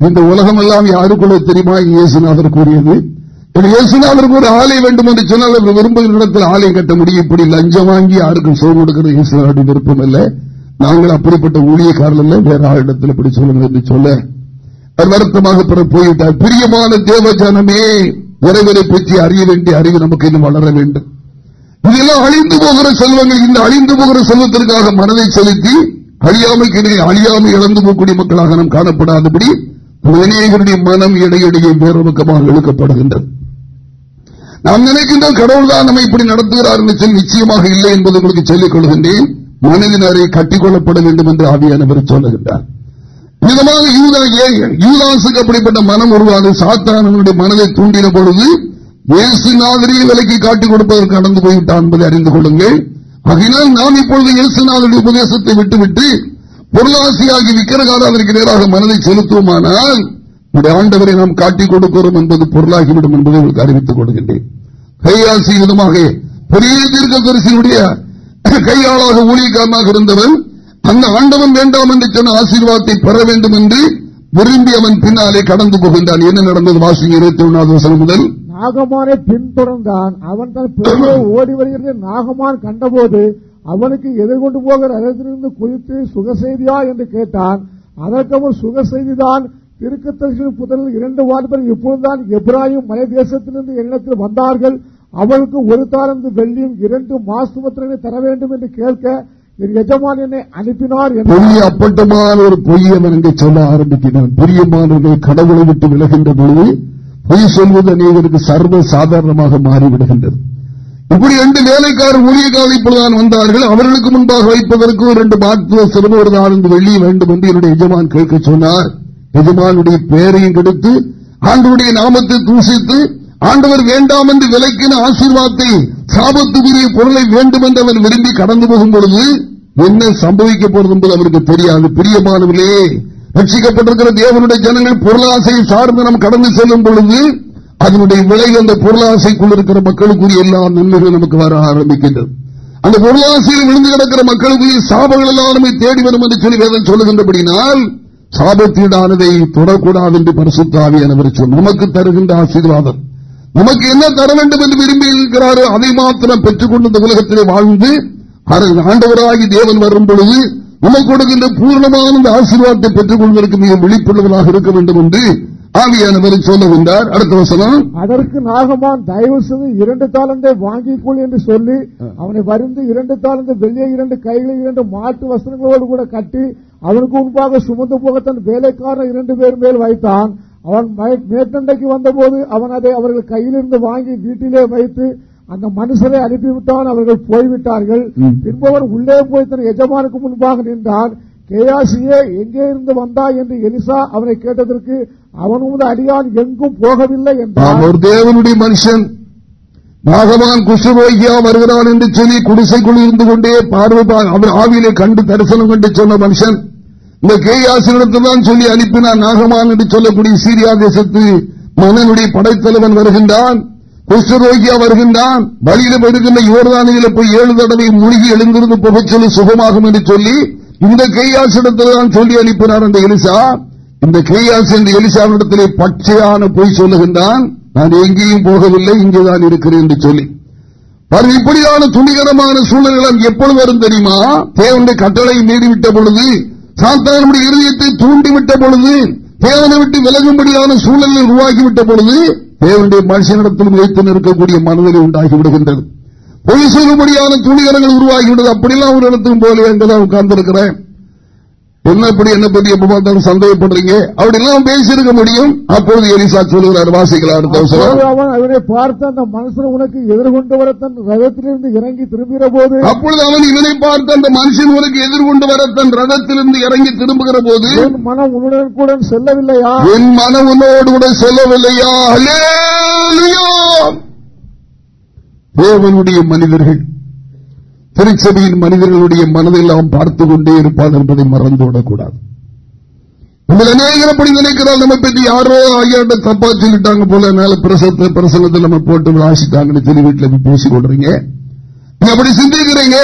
S1: இந்த உலகம் எல்லாம் யாருக்குள்ள தெரியுமா? இயேசுநாதர் கூறியது. இயேசுநாதருக்கு ஒரு ஆலை வேண்டும் என்று சொன்னால் அவர் விரும்புகிற இடத்தில் ஆலயம் கட்ட முடியும். இப்படி லஞ்சம் வாங்கி யாருக்கும் சோறு கொடுக்கிற இயேசுநாடு விருப்பம் இல்லை நாங்கள் அப்படிப்பட்ட ஊழியக்காரர்கள் வேற ஆளிடத்தில் இப்படி சொல்லுங்கள் என்று சொல்ல. வருத்தமாக போய்விட்டார். பிரியமான தேவஜானமே இறைவனை பற்றி அறிய வேண்டிய அறிவு நமக்கு இன்னும் வளர வேண்டும். இதெல்லாம் அழிந்து போகிற செல்வங்கள் இந்த அழிந்து போகிற செல்வத்திற்காக மனதை செலுத்தி அழியாமைக்கு இடையே அழியாமை இழந்து போகக்கூடிய மக்களாக நாம் காணப்படாதபடி அநேகருடைய மனம் இடையிடையே வேறுபக்கமாக இழுக்கப்படுகின்றது. நாம் நினைக்கின்ற கடவுள் தான் நம்ம இப்படி நடத்துகிறார் என்று நிச்சயமாக இல்லை என்பது உங்களுக்கு சொல்லிக் கொள்கின்றேன். மனதினரை கட்டிக்கொள்ளப்பட வேண்டும் என்று ஆவியானவர் சொல்லுகின்றார். விதமாக யூதாசுக்கு அப்படிப்பட்ட மனம் உருவாது சாத்தானனுடைய மனதை தூண்டின பொழுது இயேசு நாதரியை விலைக்கு காட்டிக் கொடுப்பதற்கு நடந்து போய்விட்டான் என்பதை அறிந்து கொள்ளுங்கள். ஆகினால் நாம் இப்பொழுது இயேசுநாதருடைய உபதேசத்தை விட்டுவிட்டு பொருளாசியாகி விக்கிரகாராதற்கு நேராக மனதை செலுத்துவோமானால் ஆண்டவரை நாம் காட்டிக் கொடுக்கிறோம் என்பது பொருளாகிவிடும் என்பதை உங்களுக்கு அறிவித்துக் கொள்கின்றேன். கையாசி விதமாக பெரிய தீர்க்க தரிசியுடைய கையாளாக ஊழியக்காரனாக இருந்தவன் அந்த ஆண்டவன் வேண்டாம் என்று சொன்ன ஆசீர்வாதத்தை பெற வேண்டும் என்று விரும்பி அவன் பின்னாலே கடந்து போகின்றான். என்ன நடந்தது? வாசிங்க இருபத்தி ஒன்னாவது வசனம் முதல்
S2: நாகமானை பின்தொடர்ந்தான். அவன் தன் பெரிய ஓடி வருகிறது. நாகமான் கண்டபோது அவனுக்கு எதிர்கொண்டு போகிற அரசிலிருந்து குறித்து சுக செய்தியா என்று கேட்டான். அதற்கு அவன் சுகசெய்திதான் திருக்கத்தரிசன புதலில் இரண்டு வாலிபர் இப்பொழுதுதான் எப்ராஹிம் மலை தேசத்திலிருந்து என்னிடத்தில் வந்தார்கள். அவளுக்கு ஒரு தாரந்து வெள்ளியும் இரண்டு மாசுபத்திரனை தர வேண்டும் என்று கேட்க என் எஜமான் என்னை அனுப்பினார்
S1: பெரிய அப்பட்டமான ஒரு பொய்யவன் அவன் சொல்ல ஆரம்பிக்கிறான். பிரியமானவர்கள் கடவுளை விட்டு விலகின்ற பொழுது பொய் சொல்வது அநேகருக்கு சர்வ சாதாரணமாக மாறிவிடுகின்றது. இப்படி ரெண்டு வேலைக்காரர் ஊழியக்காரர் இப்பொழுதுதான் வந்தார்கள். அவர்களுக்கு முன்பாக வைப்பதற்கு ரெண்டு மாற்றுவ சிறுவர் நான்கு வெள்ளி வேண்டும் என்று என்னுடைய எஜமான் கேட்க சொன்னார். எஜமானுடைய பெயரையும் கெடுத்து ஆண்டவருடைய நாமத்தை தூசித்து ஆண்டவர் வேண்டாம் என்று விலைக்கின ஆசீர்வாதத்தை சாபத்துக்குரிய பொருளை வேண்டும் என்று அவன் விரும்பி கடந்து போகும் பொழுது என்ன சம்பவிக்க போறது என்பது அவருக்கு தெரியாது. பிரியமானவர்களே ரட்சிக்கப்பட்டிருக்கிற தேவனுடைய ஜனங்கள் பொருளாசையை சார்ந்து நாம் கடந்து செல்லும் பொழுது அதனுடைய விலை அந்த பொருளாசைக்குள் இருக்கிற மக்களுக்குரிய எல்லா நன்மைகளும் நமக்கு வர ஆரம்பிக்கின்றது. அந்த பொருளாசையில் விழுந்து கிடக்கிற மக்களுக்குரிய சாபங்கள் எல்லாருமே தேடி வரும் என்று சொல்லி வேதம் சொல்லுகின்றபடினால் சாபத்தீடானதை தொடக்கூடாது என்று பரிசுத்தாவியானவர் சொல் நமக்கு தருகின்ற ஆசீர்வாதம். நமக்கு என்ன தர வேண்டும் என்று விரும்பி இருக்கிறாரோ அதை மாத்திரம் பெற்றுக் கொண்டு இந்த உலகத்திலே வாழ்ந்து ஆண்டவராகி தேவன் வரும் பொழுது நமக்கு கொடுக்கின்ற பூர்ணமான இந்த ஆசீர்வாதத்தை பெற்றுக் கொள்வதற்கு மிக விழிப்புள்ளவராக இருக்க வேண்டும் என்று ஆவியானவர் சொல்லுகின்றார். அடுத்த வசனம்.
S2: அதற்கு நாகமான் தயவு செய்து இரண்டு தாளந்தை வாங்கிக் கொள் என்று சொல்லி அவனை வருந்து இரண்டு தாளந்த வெள்ளிய இரண்டு கைகளை இரண்டு மாட்டு வசனங்களோடு கூட கட்டி அவனுக்கு முன்பாக சுமந்து போக தன் வேலைக்காரன் இரண்டு பேர் மேல் வைத்தான். அவன் மேற்கண்டைக்கு வந்தபோது அவன் அதை அவர்கள் கையிலிருந்து வாங்கி வீட்டிலே வைத்து அந்த மனுஷரை அனுப்பிவிட்டான் அவர்கள் போய்விட்டார்கள். பின்பவர் உள்ளே போய் தன் எஜமானுக்கு முன்பாக நின்றான். கேயாசியே எங்கே இருந்து வந்தா என்று எலிசா அவனை கேட்டதற்கு அவனும் அடியான் எங்கும் போகவில்லை என்றான்.
S1: ஒரு தேவனுடைய மனுஷன். நாகவான் குஷ்ரோகியா வருகிறான் என்று சொல்லி குடிசைக்குள் இருந்து கொண்டே பார்வை அவர் ஆவியிலே கண்டு தரிசனம் கண்டு சொன்ன மனுஷன். இந்த கேயாசிரிடத்தில் தான் சொல்லி அனுப்பினான் நாகமான் என்று சொல்லக்கூடிய சீரியா தேசத்து மன்னனுடைய படைத்தலைவன் வருகின்றான். குஷ்டரோகியா வருகின்றான் பலியிடம் எடுக்கின்ற யோர்தானியில போய் ஏழு தடவை மூழ்கி எழுந்திருந்து புகைச்சொல்லி சுகமாகும் என்று சொல்லி இந்த கையாசிடத்தில்தான் சொல்லி அனுப்பினார் அந்த எலிசா. இந்த கையாசி இந்த எலிசாவிடத்திலே பச்சையான பொய் சொல்லுகின்றான். நான் எங்கேயும் போகவில்லை இங்கேதான் இருக்கிறேன் என்று சொல்லி. இப்படியான துணிகரமான சூழல்கள் எப்பொழுது வரும் தெரியுமா? தேவனுடைய கட்டளை மீறிவிட்ட பொழுது சாத்தானுடைய இருதயத்தை தூண்டிவிட்ட பொழுது தேவனை விட்டு விலகும்படியான சூழலை உருவாக்கிவிட்ட பொழுது தேவனுடைய மனுஷனிடத்திலும் வைத்து நிற்கக்கூடிய மனநிலை உண்டாகி விடுகின்றது. பொய் சொல்லும்படியான துணிகரங்கள் உருவாகிவிட்டது அப்படிலாம் ஒரு இடத்துக்கும் போல என்றுதான் உட்கார்ந்திருக்கிறேன். என்ன இப்படி என்ன பத்தி எப்ப பார்த்தாலும் சந்தேகப்படுறீங்க? அப்படி எல்லாம் பேசியிருக்க முடியும். அப்பொழுது எலிசா சொல்லுகிறார் வாசிக்கலாம் அடுத்த
S2: அவன் அவனை பார்த்து அந்த மனுஷன் உனக்கு எதிர்கொண்டு வர தன் ரதத்திலிருந்து இறங்கி திரும்புகிற போது
S1: அப்பொழுது அவன் இவனை பார்த்து அந்த மனுஷன் உனக்கு எதிர்கொண்டு வர தன் ரதத்திலிருந்து இறங்கி திரும்புகிற போது
S2: என் மனம் உன்னுடன் கூட செல்லவில்லையா?
S1: என் மனம் உன்னோடு கூட செல்லவில்லையா? தேவனுடைய மனிதர்கள் திருச்சபையின் மனிதர்களுடைய மனதெல்லாம் பார்த்துக் கொண்டே இருப்பார் என்பதை மறந்துவிடக்கூடாது நம்ம அநேகர் அப்படி நினைக்கிறால் நம்ம பற்றி யாரோ ஐயாட்ட தப்பா சொல்லிட்டாங்க போல மேல பிரசத்த பிரசங்கத்தை நம்ம போட்டு விளாசிட்டாங்கன்னு சொல்லி வீட்டில் போய் பேசி கொள்றீங்க நீங்க அப்படி சிந்திக்கிறீங்க?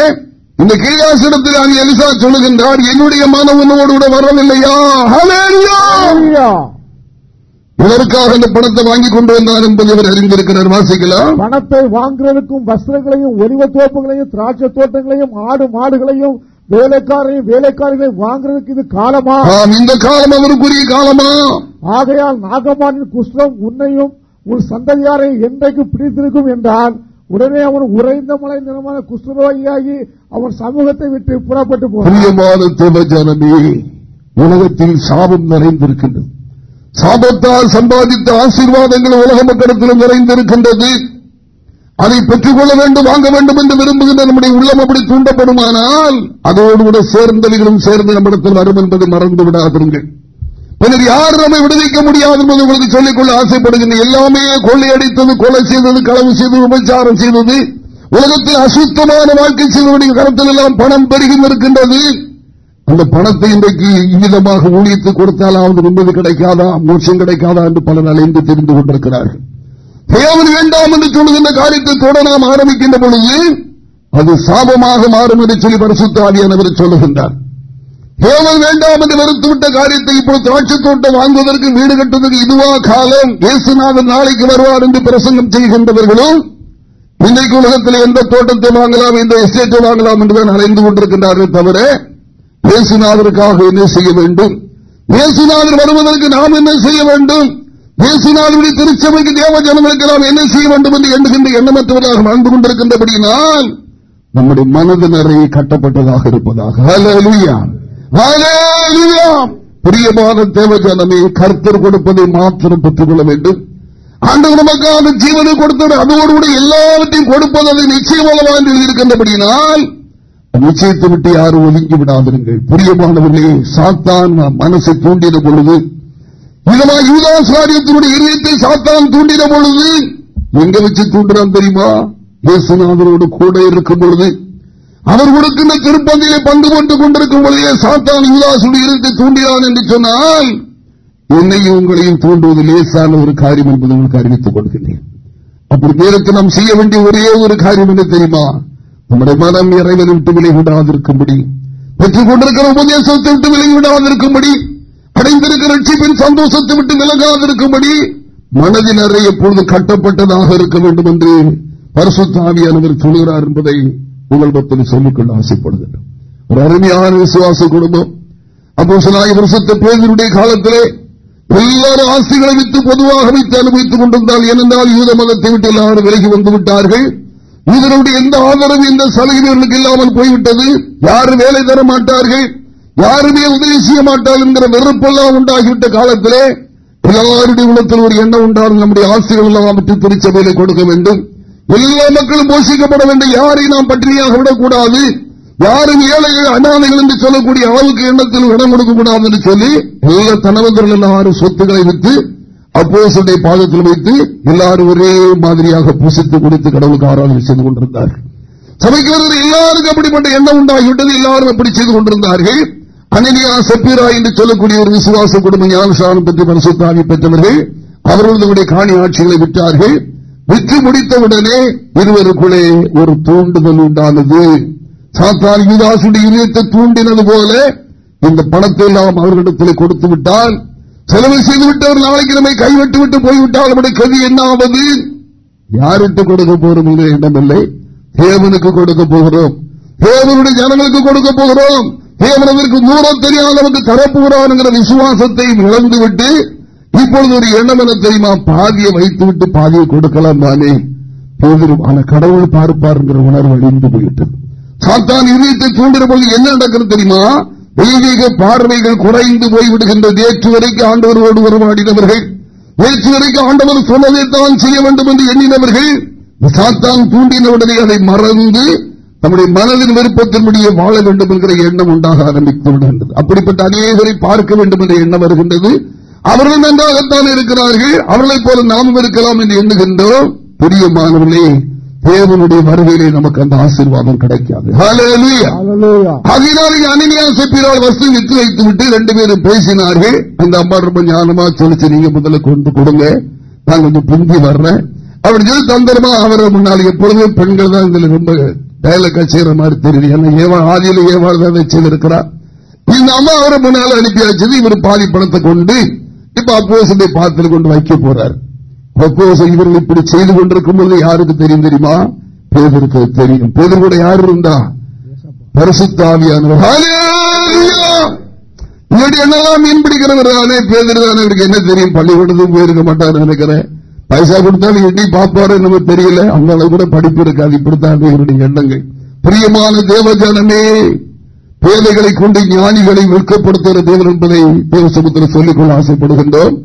S1: இந்த கீழாசனத்தில் அங்கே எலிசா சொல்லுகின்றார் என்னுடைய மனம் உன்னோடு கூட வரவில்லையா? இதற்காக அந்த பணத்தை வாங்கி கொண்டு வந்தார் என்பதை அவர் அறிந்திருக்கிறார்? வாசிக்கலாம்.
S2: பணத்தை வாங்குறதுக்கும் வஸ்திரங்களையும் ஒலிவ தோப்புகளையும் திராட்சை தோட்டங்களையும் ஆடு மாடுகளையும் வேலைக்காரையும் வேலைக்காரிகளையும் வாங்குறதுக்கு இது காலமா?
S1: இந்த காலம் அவருக்குரிய காலமா?
S2: ஆகையால் நாகமானின் குஷ்டம் உன்னையும் உன் சந்ததியாரை என்றைக்கு பிடித்திருக்கும் என்றால் உடனே அவன் உறைந்த மலை நிறமான குஷ்டரோகியாகி அவன் சமூகத்தை விட்டு புறப்பட்டு போனான்.
S1: உலகத்தில் சாபம் நிறைந்திருக்கின்றது. சாபத்தால் சம்பாதித்த ஆசீர்வாதங்கள் உலக மக்களிடத்திலும் நிறைந்திருக்கின்றது. அதை பெற்றுக்கொள்ள வேண்டும் வாங்க வேண்டும் என்று விரும்புகின்ற நம்முடைய உள்ளம் அப்படி தூண்டப்படுமானால் அதோடு கூட சேர்ந்தவைகளும் சேர்ந்து நம்மிடத்தில் வரும் என்பதை மறந்து விடாதிருங்கள். பின்னர் யார் நம்மை விடுவிக்க முடியாது என்பது உங்களுக்கு சொல்லிக்கொள்ள ஆசைப்படுகின்ற எல்லாமே கொள்ளையடித்தது கொலை செய்தது களவு செய்தது உபச்சாரம் செய்தது. உலகத்தில் அசுத்தமான வாழ்க்கை செய்தவருடைய கருத்தில் எல்லாம் பணம் பெருகி இருக்கின்றது அந்த பணத்தை இன்றைக்கு இவ்விதமாக ஊழியத்து கொடுத்தாலாவது நிம்மதி கிடைக்காதா? மோட்சம் கிடைக்காதா என்று பலர் அலைந்து தெரிந்து கொண்டிருக்கிறார்கள். தேவன் வேண்டாம் என்று சொல்லுகின்ற காரியத்தை தொட நாம் ஆரம்பிக்கின்ற பொழுது அது சாபமாக மாறும் என்று சொல்லி பரிசுத்தாவியானவர் சொல்லுகின்றார். தேவன் வேண்டாம் என்று வெறுத்துவிட்ட காரியத்தை இப்போது திராட்சை தோட்டம் வாங்குவதற்கு வீடு கட்டுவதற்கு இதுவா காலம்? இயேசுநாதன் நாளைக்கு வருவார் என்று பிரசங்கம் செய்கின்றவர்களும் இன்றைக்கு உலகத்தில் எந்த தோட்டத்தை வாங்கலாம் எந்த எஸ்டேட்டை வாங்கலாம் என்றுதான் அலைந்து கொண்டிருக்கின்றார்கள் தவிர இயேசுநாதருக்காக என்ன செய்ய வேண்டும்? இயேசுநாதர் வருவதற்கு நாம் என்ன செய்ய வேண்டும்? இயேசுநாதருடைய திருச்சபைக்கு தேவ ஜனங்களுக்கு நாம் என்ன செய்ய வேண்டும் என்று எண்ணுகின்ற எண்ணமற்றவராக வாழ்ந்து கொண்டிருக்கின்றபடியினால் நம்முடைய மனது நிறைய கட்டப்பட்டதாக இருப்பதாக. பிரியமான தேவ ஜனமே கர்த்தர் கொடுப்பதை மாத்திரம் பெற்றுக் கொள்ள வேண்டும் ஆண்டு நமக்கான ஜீவனை கொடுத்தது அதோடு கூட எல்லாவற்றையும் கொடுப்பது அதை நிச்சயமாக வாழ்ந்து இருக்கின்றபடியினால் நிச்சயத்தை விட்டு யாரும் ஒதுங்கி விடாதிருங்கள். பிரியமானவர்களே சாத்தான் மனசை தூண்டின பொழுது இதமா யூதாசாரியத்தினுடைய இதயத்தை சாத்தான் தூண்டின பொழுது எங்க வச்சு தூண்டுறான் தெரியுமா? இயேசுநாதனோடு கூட இருக்கும் பொழுது அவர் கொடுக்கின்ற திருப்பந்தியிலே பங்கு கொண்டு கொண்டிருக்கும் பொழுதே சாத்தான் யூதாசுடைய இதயத்தை தூண்டினான் என்று சொன்னால் என்னையும் உங்களையும் தூண்டுவது லேசான ஒரு காரியம் என்பதை உங்களுக்கு அறிவித்துக் கொள்கிறேன். அப்படி நேரத்தில் நாம் செய்ய வேண்டிய ஒரே ஒரு காரியம் என்ன தெரியுமா? நம்முடைய மனம் இறைவனை விட்டு விலகிவிடாதிருக்கும்படி பெற்றுக் கொண்டிருக்கிற உபதேசத்தை விட்டு விலகிவிடாதிருக்கும்படி அடைந்திருக்கிற ரட்சிப்பின் சந்தோஷத்தை விட்டு விலகாதிருக்கும்படி மனதின் அறை எப்பொழுது கட்டப்பட்டதாக இருக்க வேண்டும் என்று பரிசுத்தாவியானவர் சொல்கிறார் என்பதை உங்கள் பத்தில் சொல்லிக்கொள்ள ஆசைப்படுகின்றோம் ஒரு அருமையான விசுவாச குடும்பம் அப்போ சில வருஷத்தை பேருடைய காலத்திலே எல்லாரும் ஆசைகளை விட்டு பொதுவாக வைத்து அனுபவித்துக் கொண்டிருந்தால் ஏனென்றால் யூத மதத்தை விட்டு எல்லாரும் விலகி வந்து விட்டார்கள். இதனுடைய எந்த ஆதரவு எந்த சலுகைகளுக்கு இல்லாமல் போய்விட்டது. யாரும் வேலை தர மாட்டார்கள். யாருமே உதவி செய்ய மாட்டார்கள் என்கிற வெறுப்பெல்லாம் உண்டாகிவிட்ட காலத்திலே எல்லாருடைய உள்ளத்தில் ஒரு எண்ணம் உண்டாகும். நம்முடைய ஆசைகள் எல்லாம் விட்டு திருச்சபையில கொடுக்க வேண்டும். எல்லா மக்களும் போஷிக்கப்பட வேண்டும். யாரையும் நாம் பட்டினியாக விடக்கூடாது. யாரும் ஏழைகள் அனாதைகள் என்று சொல்லக்கூடிய அளவுக்கு எண்ணத்தில் இடம் கொடுக்கக்கூடாது என்று சொல்லி எல்லா தனவந்தர்கள் எல்லாரும் சொத்துக்களை அப்போ அப்போசுடைய பாதத்தில் வைத்து எல்லாரும் ஒரே மாதிரியாக பூசித்து கொடுத்து கடவுளுக்கு ஆராதனை செய்து கொண்டிருந்தார்கள். சபைக்கு எல்லாருக்கும் அப்படிப்பட்ட எண்ணம் உண்டாகிவிட்டது. எல்லாரும் அப்படி செய்து கொண்டிருந்தார்கள். அனனியா செப்பீரா என்று சொல்லக்கூடிய ஒரு விசுவாச குடும்பம் ஞானசாரம் பெற்று பரிசுத்தாவி பெற்றவர்கள் அவர்கள் தங்களுடைய காணி ஆட்சிகளை விட்டார்கள். விற்று முடித்தவுடனே இருவருக்குள்ளே ஒரு தூண்டுதல் உண்டானது. சாத்தான் யுதாசுடைய இதயத்தை தூண்டினது போல இந்த பணத்தை எல்லாம் அவர்களிடத்தில் கொடுத்து விட்டால் செலவு செய்துவிட்டவர் நாளைக்கு நம்மை கைவிட்டு விட்டு போய்விட்டால் நம்முடைய கதி என்ன ஆவது யாருக்கு கொடுக்க போறோம்? என்ற எண்ணமில்லை. தேவனுக்கு கொடுக்க போகிறோம். தேவனுடைய ஜனங்களுக்கு கொடுக்க போகிறோம். தேவனவிற்கு தூரம் தெரியாதவனுக்கு தரப்போகிறான் என்கிற விசுவாசத்தை இழந்துவிட்டு இப்பொழுது ஒரு எண்ணம் என தெரியுமா பாதியை வைத்து விட்டு பாதியை கொடுக்கலாம் தானே. போகிறோம் ஆனா கடவுள் பார்ப்பார் என்கிற உணர்வு அழிந்து போயிட்டது. சாத்தான் இதயத்தை தூண்டுற போது என்ன நடக்கிறது தெரியுமா? தெய்வீக பார்வைகள் குறைந்து போய்விடுகின்றது நேற்று வரைக்கும் ஆண்டவரோடு உறவாடினவர்கள் நேற்று வரைக்கும் ஆண்டவர் சொன்னதை தான் செய்ய வேண்டும் என்று எண்ணினவர்கள் சாத்தான் தூண்டினவுடனே அதை மறந்து நம்முடைய மனதின் விருப்பத்தின்படியே வாழ வேண்டும் என்கிற எண்ணம் உண்டாக ஆரம்பித்து விடுகின்றது. அப்படிப்பட்ட அநேகரை பார்க்க வேண்டும் என்ற எண்ணம் வருகின்றது. அவர்கள் நன்றாகத்தான் இருக்கிறார்கள். அவர்களைப் போல நாமும் இருக்கலாம் என்று எண்ணுகின்றோம். புரிய மாணவர்களே தேவனுடைய வருகையிலே நமக்கு அந்த ஆசீர்வாதம் கிடைக்காது. வஸ்து வித்து விட்டு ரெண்டு பேரும் பேசினார்கள். அந்த அம்மா ரொம்ப ஞானமா சொல்லிச்சு நீங்க முதல்ல கொண்டு கொடுங்க. நான் கொஞ்சம் பிந்தி வர்றேன். அப்படி சொல்லி தந்திரமா அவரை முன்னால் எப்பொழுதும் பெண்கள் தான் இதுல ரொம்ப டயலக்கா செய்யற மாதிரி தெரியுது. ஏன்னா ஏவா ஆதியில ஏவாள் தான் செய்திருக்கிறா இந்த அம்மா அவரை முன்னால் அனுப்பியாச்சு இவர் பாதி பணத்தை கொண்டு இப்ப அப்போசனை பாத்திர கொண்டு வைக்க போறார். அப்போஸ் இவர்கள் இப்படி செய்து கொண்டிருக்கும் போது யாருக்கு தெரியும் தெரியுமா? பேதருக்கு தெரியும். பேதர் கூட யார் இருந்தா? பரிசுத்தாவியானவர் என்னெல்லாம் மீன் பிடிக்கிறவரானே பேதர்தான் இவருக்கு என்ன தெரியும்? பள்ளிக்கூடத்துக்கு போயிருக்க மாட்டார் நினைக்கிறேன். பைசா கொடுத்தாலும் எண்ணி பார்ப்பாரு நம்ம தெரியல. அந்த அளவு கூட படிப்பு இருக்காது. இப்படித்தான் இவருடைய எண்ணங்கள். பிரியமான தேவஜானமே பேதைகளை கொண்டு ஞானிகளை வெட்கப்படுத்துகிற தேவன் என்பதை தேவசமுத்திர சொல்லிக்கொள்ள ஆசைப்படுகின்றோம்.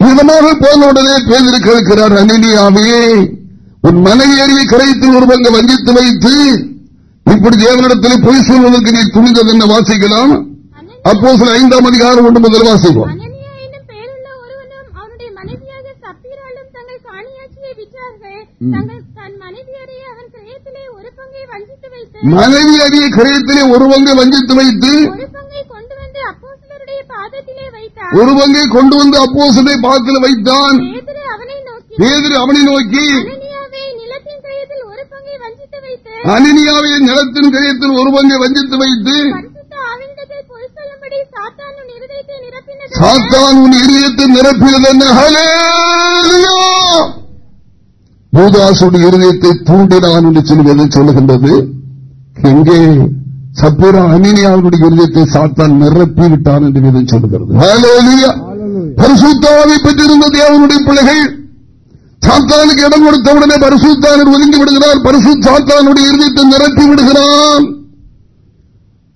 S1: உடனே பேதர் கேட்கிறார் அனிலியாவே உன் மனைவியறியை கரைத்து ஒரு பங்கு வஞ்சித்து வைத்து இப்படி தேவனிடத்தில் பொய் சொல்வதற்கு நீ துணிந்தது என்ன வாசிக்கலாம்? அப்போ சில ஐந்தாம் அதிகாரம் ஒன்று முதல் வாசிப்போம். மனைவி அடிய கிரயத்திலே ஒரு பங்கை வஞ்சித்து வைத்து
S3: ஒரு பங்கை கொண்டு வந்து அப்போஸ்தலருடைய பாதத்திலே வைத்தார்
S1: ஒரு பங்கை கொண்டு வந்து அப்போசனை பாத்தில் வைத்தான்.
S3: பேதுரு அவனை நோக்கி அனனியாவே நிலத்தின் கிரயத்தில் ஒரு பங்கை வஞ்சித்து வைத்து சாத்தான் உன்
S1: இதயத்தை நிரப்பியது! யூதாசுடைய இருதயத்தை தூண்டினான் என்று சொல்லுகின்றது. எங்கே? சப்பீரா அனினியாவுடைய இருதயத்தை சாத்தான் நிரப்பி விட்டான் என்று வேதம்!
S2: Hallelujah.
S1: பரிசுத்தாவை பெற்றிருந்த தேவனுடைய பிள்ளைகள் சாத்தானுக்கு இடம் கொடுத்தவுடனே பரிசுத்தானர் ஒதுங்கி விடுகிறார். பரிசு சாத்தானுடைய இருதயத்தை நிரப்பி விடுகிறான்.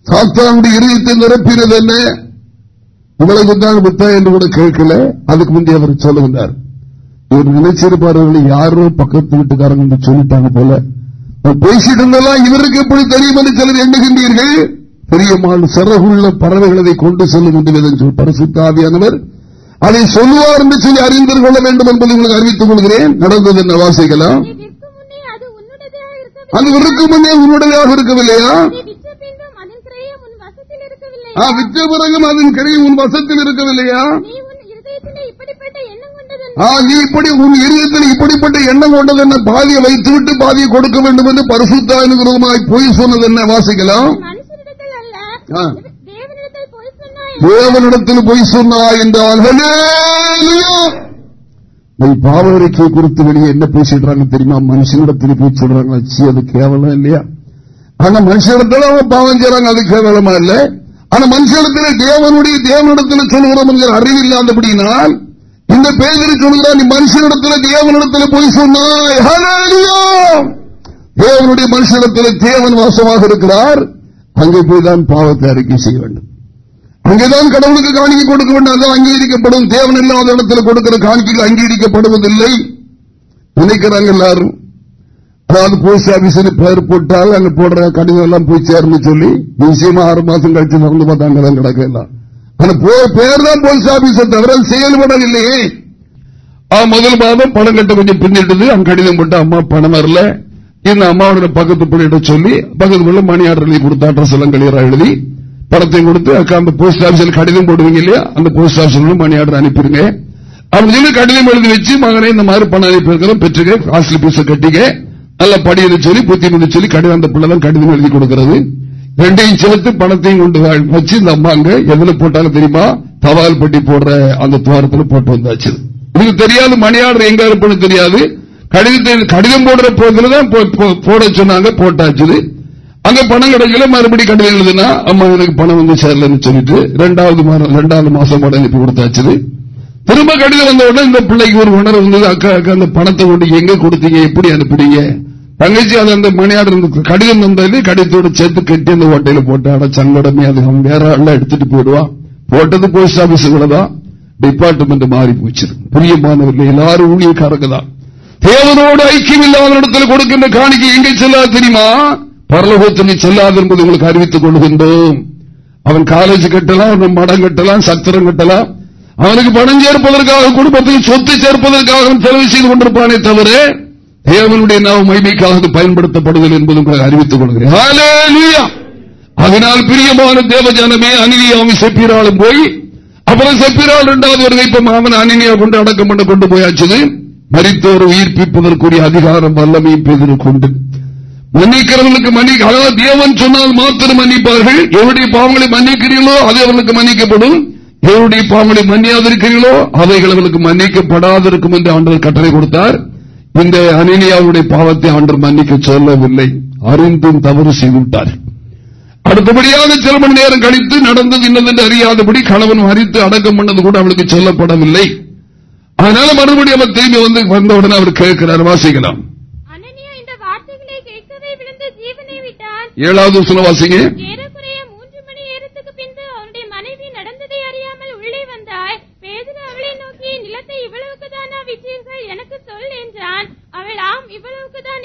S1: சாத்தானுடைய இருதயத்தை நிரப்பினது என்ன? உங்களுக்கு தான் வித்தா என்று கூட கேட்கல. அதுக்கு முந்தைய அவர் சொல்லுகிறார் இவர் நினைச்சிருப்பார்கள் யாரோ பக்கத்து வீட்டுக்காரங்க சொல்லிட்டாங்க போல. பேசிட்டு இருந்தெல்லாம் இவருக்கு எப்படி தெரியும் என்று சிலர் எண்ணுகின்றீர்கள்? பெரியம்மாள் சிறகுள்ள பறவைகள் அதை கொண்டு செல்லும் என்று பரிசுத்தாவியானவர் அதை சொல்லுவார் என்று சொல்லி அறிந்து கொள்ள வேண்டும் என்பதை உங்களுக்கு அறிவித்துக் கொள்கிறேன். நடந்தது என்ன வாசிக்கலாம்?
S3: அது
S1: விற்கு முன்னே உன்னுடையதாக இருக்கவில்லையா?
S3: விற்ற
S1: பிறகும் அதன் கரை உன் வசத்தில் இருக்கவில்லையா
S3: நீ உன் இருதயத்திலே இப்படிப்பட்ட எண்ணம் கொண்டது
S1: ஆ, நீ இப்படி உன் இருதயத்தில் இப்படிப்பட்ட எண்ணம் கொண்டது என்ன பாதியை வைத்துவிட்டு பாதியை கொடுக்க வேண்டும் என்று பரிசுத்தானுகிறதுமாய் பொய் சொன்னது என்ன வாசிக்கலாம்.
S3: தேவனிடத்தில் பொய் சொன்னாய்.
S1: என்றால் பாவரிக்கை குறித்து வெளியே என்ன பேசிடுறாங்க தெரியுமா? மனுஷனிடத்தில் போய் சொல்றாங்க ச்சீ, அது கேவலம் இல்லையா? ஆனா மனுஷனிடத்துல அவங்க பாவம் செய்யறாங்க அது கேவலமா இல்ல. ஆனா மனுஷனிடத்தில் தேவனுடைய தேவனிடத்தில் சொல்கிறோம் என்கிற அறிவு இல்லாதபடினால் இந்த பேதரி சொல்கிறார் நீ மனுஷனிடத்தில் தேவனிடத்தில் போய் சொன்னாய். தேவனுடைய மனுஷனிடத்தில் தேவன் வாசமாக இருக்கிறார். அங்கே போய் தான் பாவத்தை அறிக்கை செய்ய வேண்டும். அங்கேதான் கடவுளுக்கு காணிக்கை கொடுக்க வேண்டும். அது அங்கீகரிக்கப்படும். தேவன் இல்லாத இடத்துல கொடுக்கிற காணிக்கைகள் அங்கீகரிக்கப்படுவதில்லை. நினைக்கிறாங்க எல்லாரும். அதாவது போஸ்ட் ஆபீஸ்ல பேர் போட்டால் அங்க போடுற கடிதம் எல்லாம் போய் சேர்ந்து சொல்லி நிச்சயமா ஆறு மாசம் கழிச்சு மறந்து பார்த்தாங்க அங்கதான் கிடக்க எல்லாம். பேர் தான் போஸ்ட் ஆபீஸ் தவிர செயல்படவில்லையே ஆ, முதல் மாதம் பணம் கட்ட கொஞ்சம் பின்னிட்டது. அங்க கடிதம் போட்டு அம்மா பணம் வரல. இந்த அம்மாவோட பக்கத்து பிள்ளைகிட்ட சொல்லி பக்கத்து பிள்ளை மணி ஆர்டர் எழுதி கொடுத்த அட்ரஸ் எல்லாம் கிளியரா எழுதி பணத்தையும் கொடுத்து அக்கா அந்த போஸ்ட் ஆபீஸ்ல கடிதம் போடுவீங்க இல்லையா? அந்த போஸ்ட் ஆபீஸ்ல மணி ஆர்டர் அனுப்பிடுங்க. அப்படின்னு சொல்லி கடிதம் எழுதி வச்சு மகனை இந்த மாதிரி பணம் அனுப்பியிருக்கிறோம் பெற்றுக்க ஹாஸ்டல் பீஸ கட்டிக்க. நல்ல படியை சொல்லி புத்தி சொல்லி கடிதம் அந்த பிள்ளை தான் கடிதம் எழுதி கொடுக்கிறது. ரெண்டையும் சேர்த்து பணத்தையும் கொண்டு வச்சு இந்த அம்மாங்க எதுல போட்டாலும் தெரியுமா? தபால் பட்டி போடுற அந்த துவாரத்துல போட்டு வந்தாச்சு. இதுக்கு தெரியாது மணி ஆர்டர் எங்க இருப்பது தெரியாது. கடிதத்தை கடிதம் போடுற போதுல தான் போ- போட சொன்னாங்க போட்டாச்சு. அங்க பணம் கிடைக்கல மறுபடியும் கடிதம் எழுதுனா அம்மா எனக்கு பணம் வந்து சேரலன்னு சொல்லிட்டு ரெண்டாவது மாதம் ரெண்டாவது மாசம் கூட அனுப்பி கொடுத்தாச்சு. திரும்ப கடிதம் வந்த உடனே இந்த பிள்ளைக்கு ஒரு உணர்வு வந்தது. அக்கா அக்கா அந்த பணத்தை கொண்டு எங்க கொடுத்தீங்க? எப்படி அனுப்புனீங்க? தங்கச்சி அது அந்த மணியாடு கடிதம் தந்தாலே கடிதத்தோட சேர்த்து கட்டி அந்த ஓட்டையில போட்டு அட சங்கடமே அது அவன் வேற ஆள்ல எடுத்துட்டு போயிடுவான் போட்டது போஸ்ட் ஆபீஸுக்குள்ள தான். டிபார்ட்மெண்ட் மாறி போச்சு. பிரியமானவர்கள் எல்லாரும் ஊழியக்காரங்க தான். தேவனோடு ஐக்கியம் இல்லாத இடத்துல கொடுக்கின்ற காணிக்கை எங்க செல்லாது தெரியுமா? பரலோகத்தில் செல்லாது என்பது உங்களுக்கு அறிவித்துக் கொள்கின்றோம். அவன் காலேஜ் கட்டலாம் அவன் மடம் கட்டலாம் சத்திரம் கட்டலாம். அவனுக்கு பணம் சேர்ப்பதற்காக குடும்பத்துக்கு சொத்து சேர்ப்பதற்காக செலவு செய்து கொண்டிருப்பானே தவிர தேவனுடைய நாம் மைமைக்காக பயன்படுத்தப்படுதல் என்பது அறிவித்துக் கொள்கிறேன். அதனால் பிரியமான தேவஜானமே அனிலியாவும் செப்பிராலும் போய் அப்புறம் செப்பிரால் இரண்டாவது வருகை இப்ப மாமன் அனிலியா கொண்டு அடக்கம் பண்ண கொண்டு போயாச்சு மறித்தோர் உயிர்ப்பிப்பதற்குரிய அதிகாரம் வல்லமையும் பெற்று கொண்டு மன்னிக்கிறவர்களுக்கு மன்னிக்க அதாவது தேவன் சொன்னால் மாத்திரம் மன்னிப்பார்கள். எவருடைய பாவங்களை மன்னிக்கிறீர்களோ அது அவர்களுக்கு மன்னிக்கப்படும். எவருடைய பாவங்களை மன்னியாதிருக்கிறீர்களோ அவைகள் அவர்களுக்கு மன்னிக்கப்படாதிருக்கும் என்று ஆண்டவர் கட்டளை கொடுத்தார். இந்த அனினியாவுடைய பாவத்தை ஆண்டவர் மன்னிக்க சொல்லவில்லை. அறிந்தும் தவறு செய்துவிட்டார். அடுத்தபடியாக சில மணி நேரம் கழித்து நடந்தது இன்னதென்று அறியாதபடி கணவன் மறித்து அடக்கம் பண்ணது கூட அவளுக்கு சொல்லப்படவில்லை. அதனால மறுபடியும் அவர் திரும்பி வந்து வந்தவுடனே அவர் கேட்கிறார் வாசிக்கலாம். ஏழாவது சொல்ல வாசிங்க
S3: ஏறக்குறைய மூன்று மணி நேரத்துக்கு பின்பு அவனுடைய மனைவி நடந்ததை அறியாமல் உள்ளே வந்தாள் பேதுரு அவளை நோக்கி நிலத்தை இவ்வளவுக்கு தானா விற்றீர்கள் என்றான். அவள் ஆம்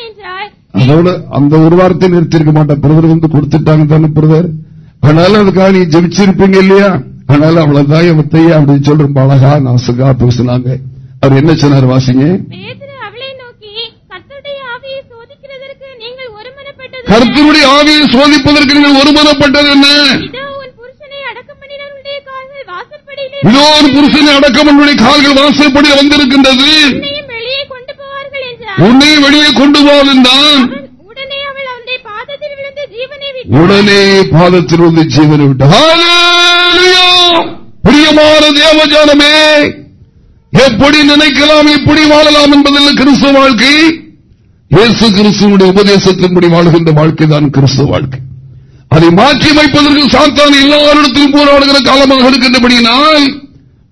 S3: என்றாள்.
S1: அதோட அந்த ஒரு வார்த்தை நிறுத்திருக்க மாட்டேன் பிரதர் வந்து கொடுத்துட்டாங்க தானே பிரதர் அதனால அதுக்காக நீ ஜெபிச்சிருப்பீங்க இல்லையா? அதனால அவ்வளவுதான் எவத்தையா அப்படின்னு சொல்லி ரொம்ப அழகா நாசுகா பேசினாங்க. அவர் என்ன சொன்னார் வாசிங்க? கருத்துடைய ஆவியை சோதிப்பதற்கு நீங்கள் ஒருமனப்பட்டது என்ன?
S3: இதோ புருஷனை அடக்கம்
S1: ஒரு புருஷனை அடக்கமனுடைய கால்கள் வாசல்படி வந்திருக்கின்றது
S3: உன்னையும் வெளியே கொண்டு போவார்கள் என்றார்
S1: உன்னை வெளியே கொண்டு போவதுதான்
S3: உடனே பாதத்தில்
S1: வந்து ஜீவனை விட்டு ஹalleluya! பிரியமான தேவஜானமே எப்படி நினைக்கலாம் எப்படி வாழலாம் என்பதில் கிறிஸ்துவ வாழ்க்கை இயேசு கிறிஸ்துவனுடைய உபதேசத்தின்படி வாழ்கின்ற வாழ்க்கை தான் கிறிஸ்துவ வாழ்க்கை. அதை மாற்றி அமைப்பதற்கு சாத்தான் எல்லாரிடத்திலும் போராடுகிற காலமாக இருக்கின்றபடியினால்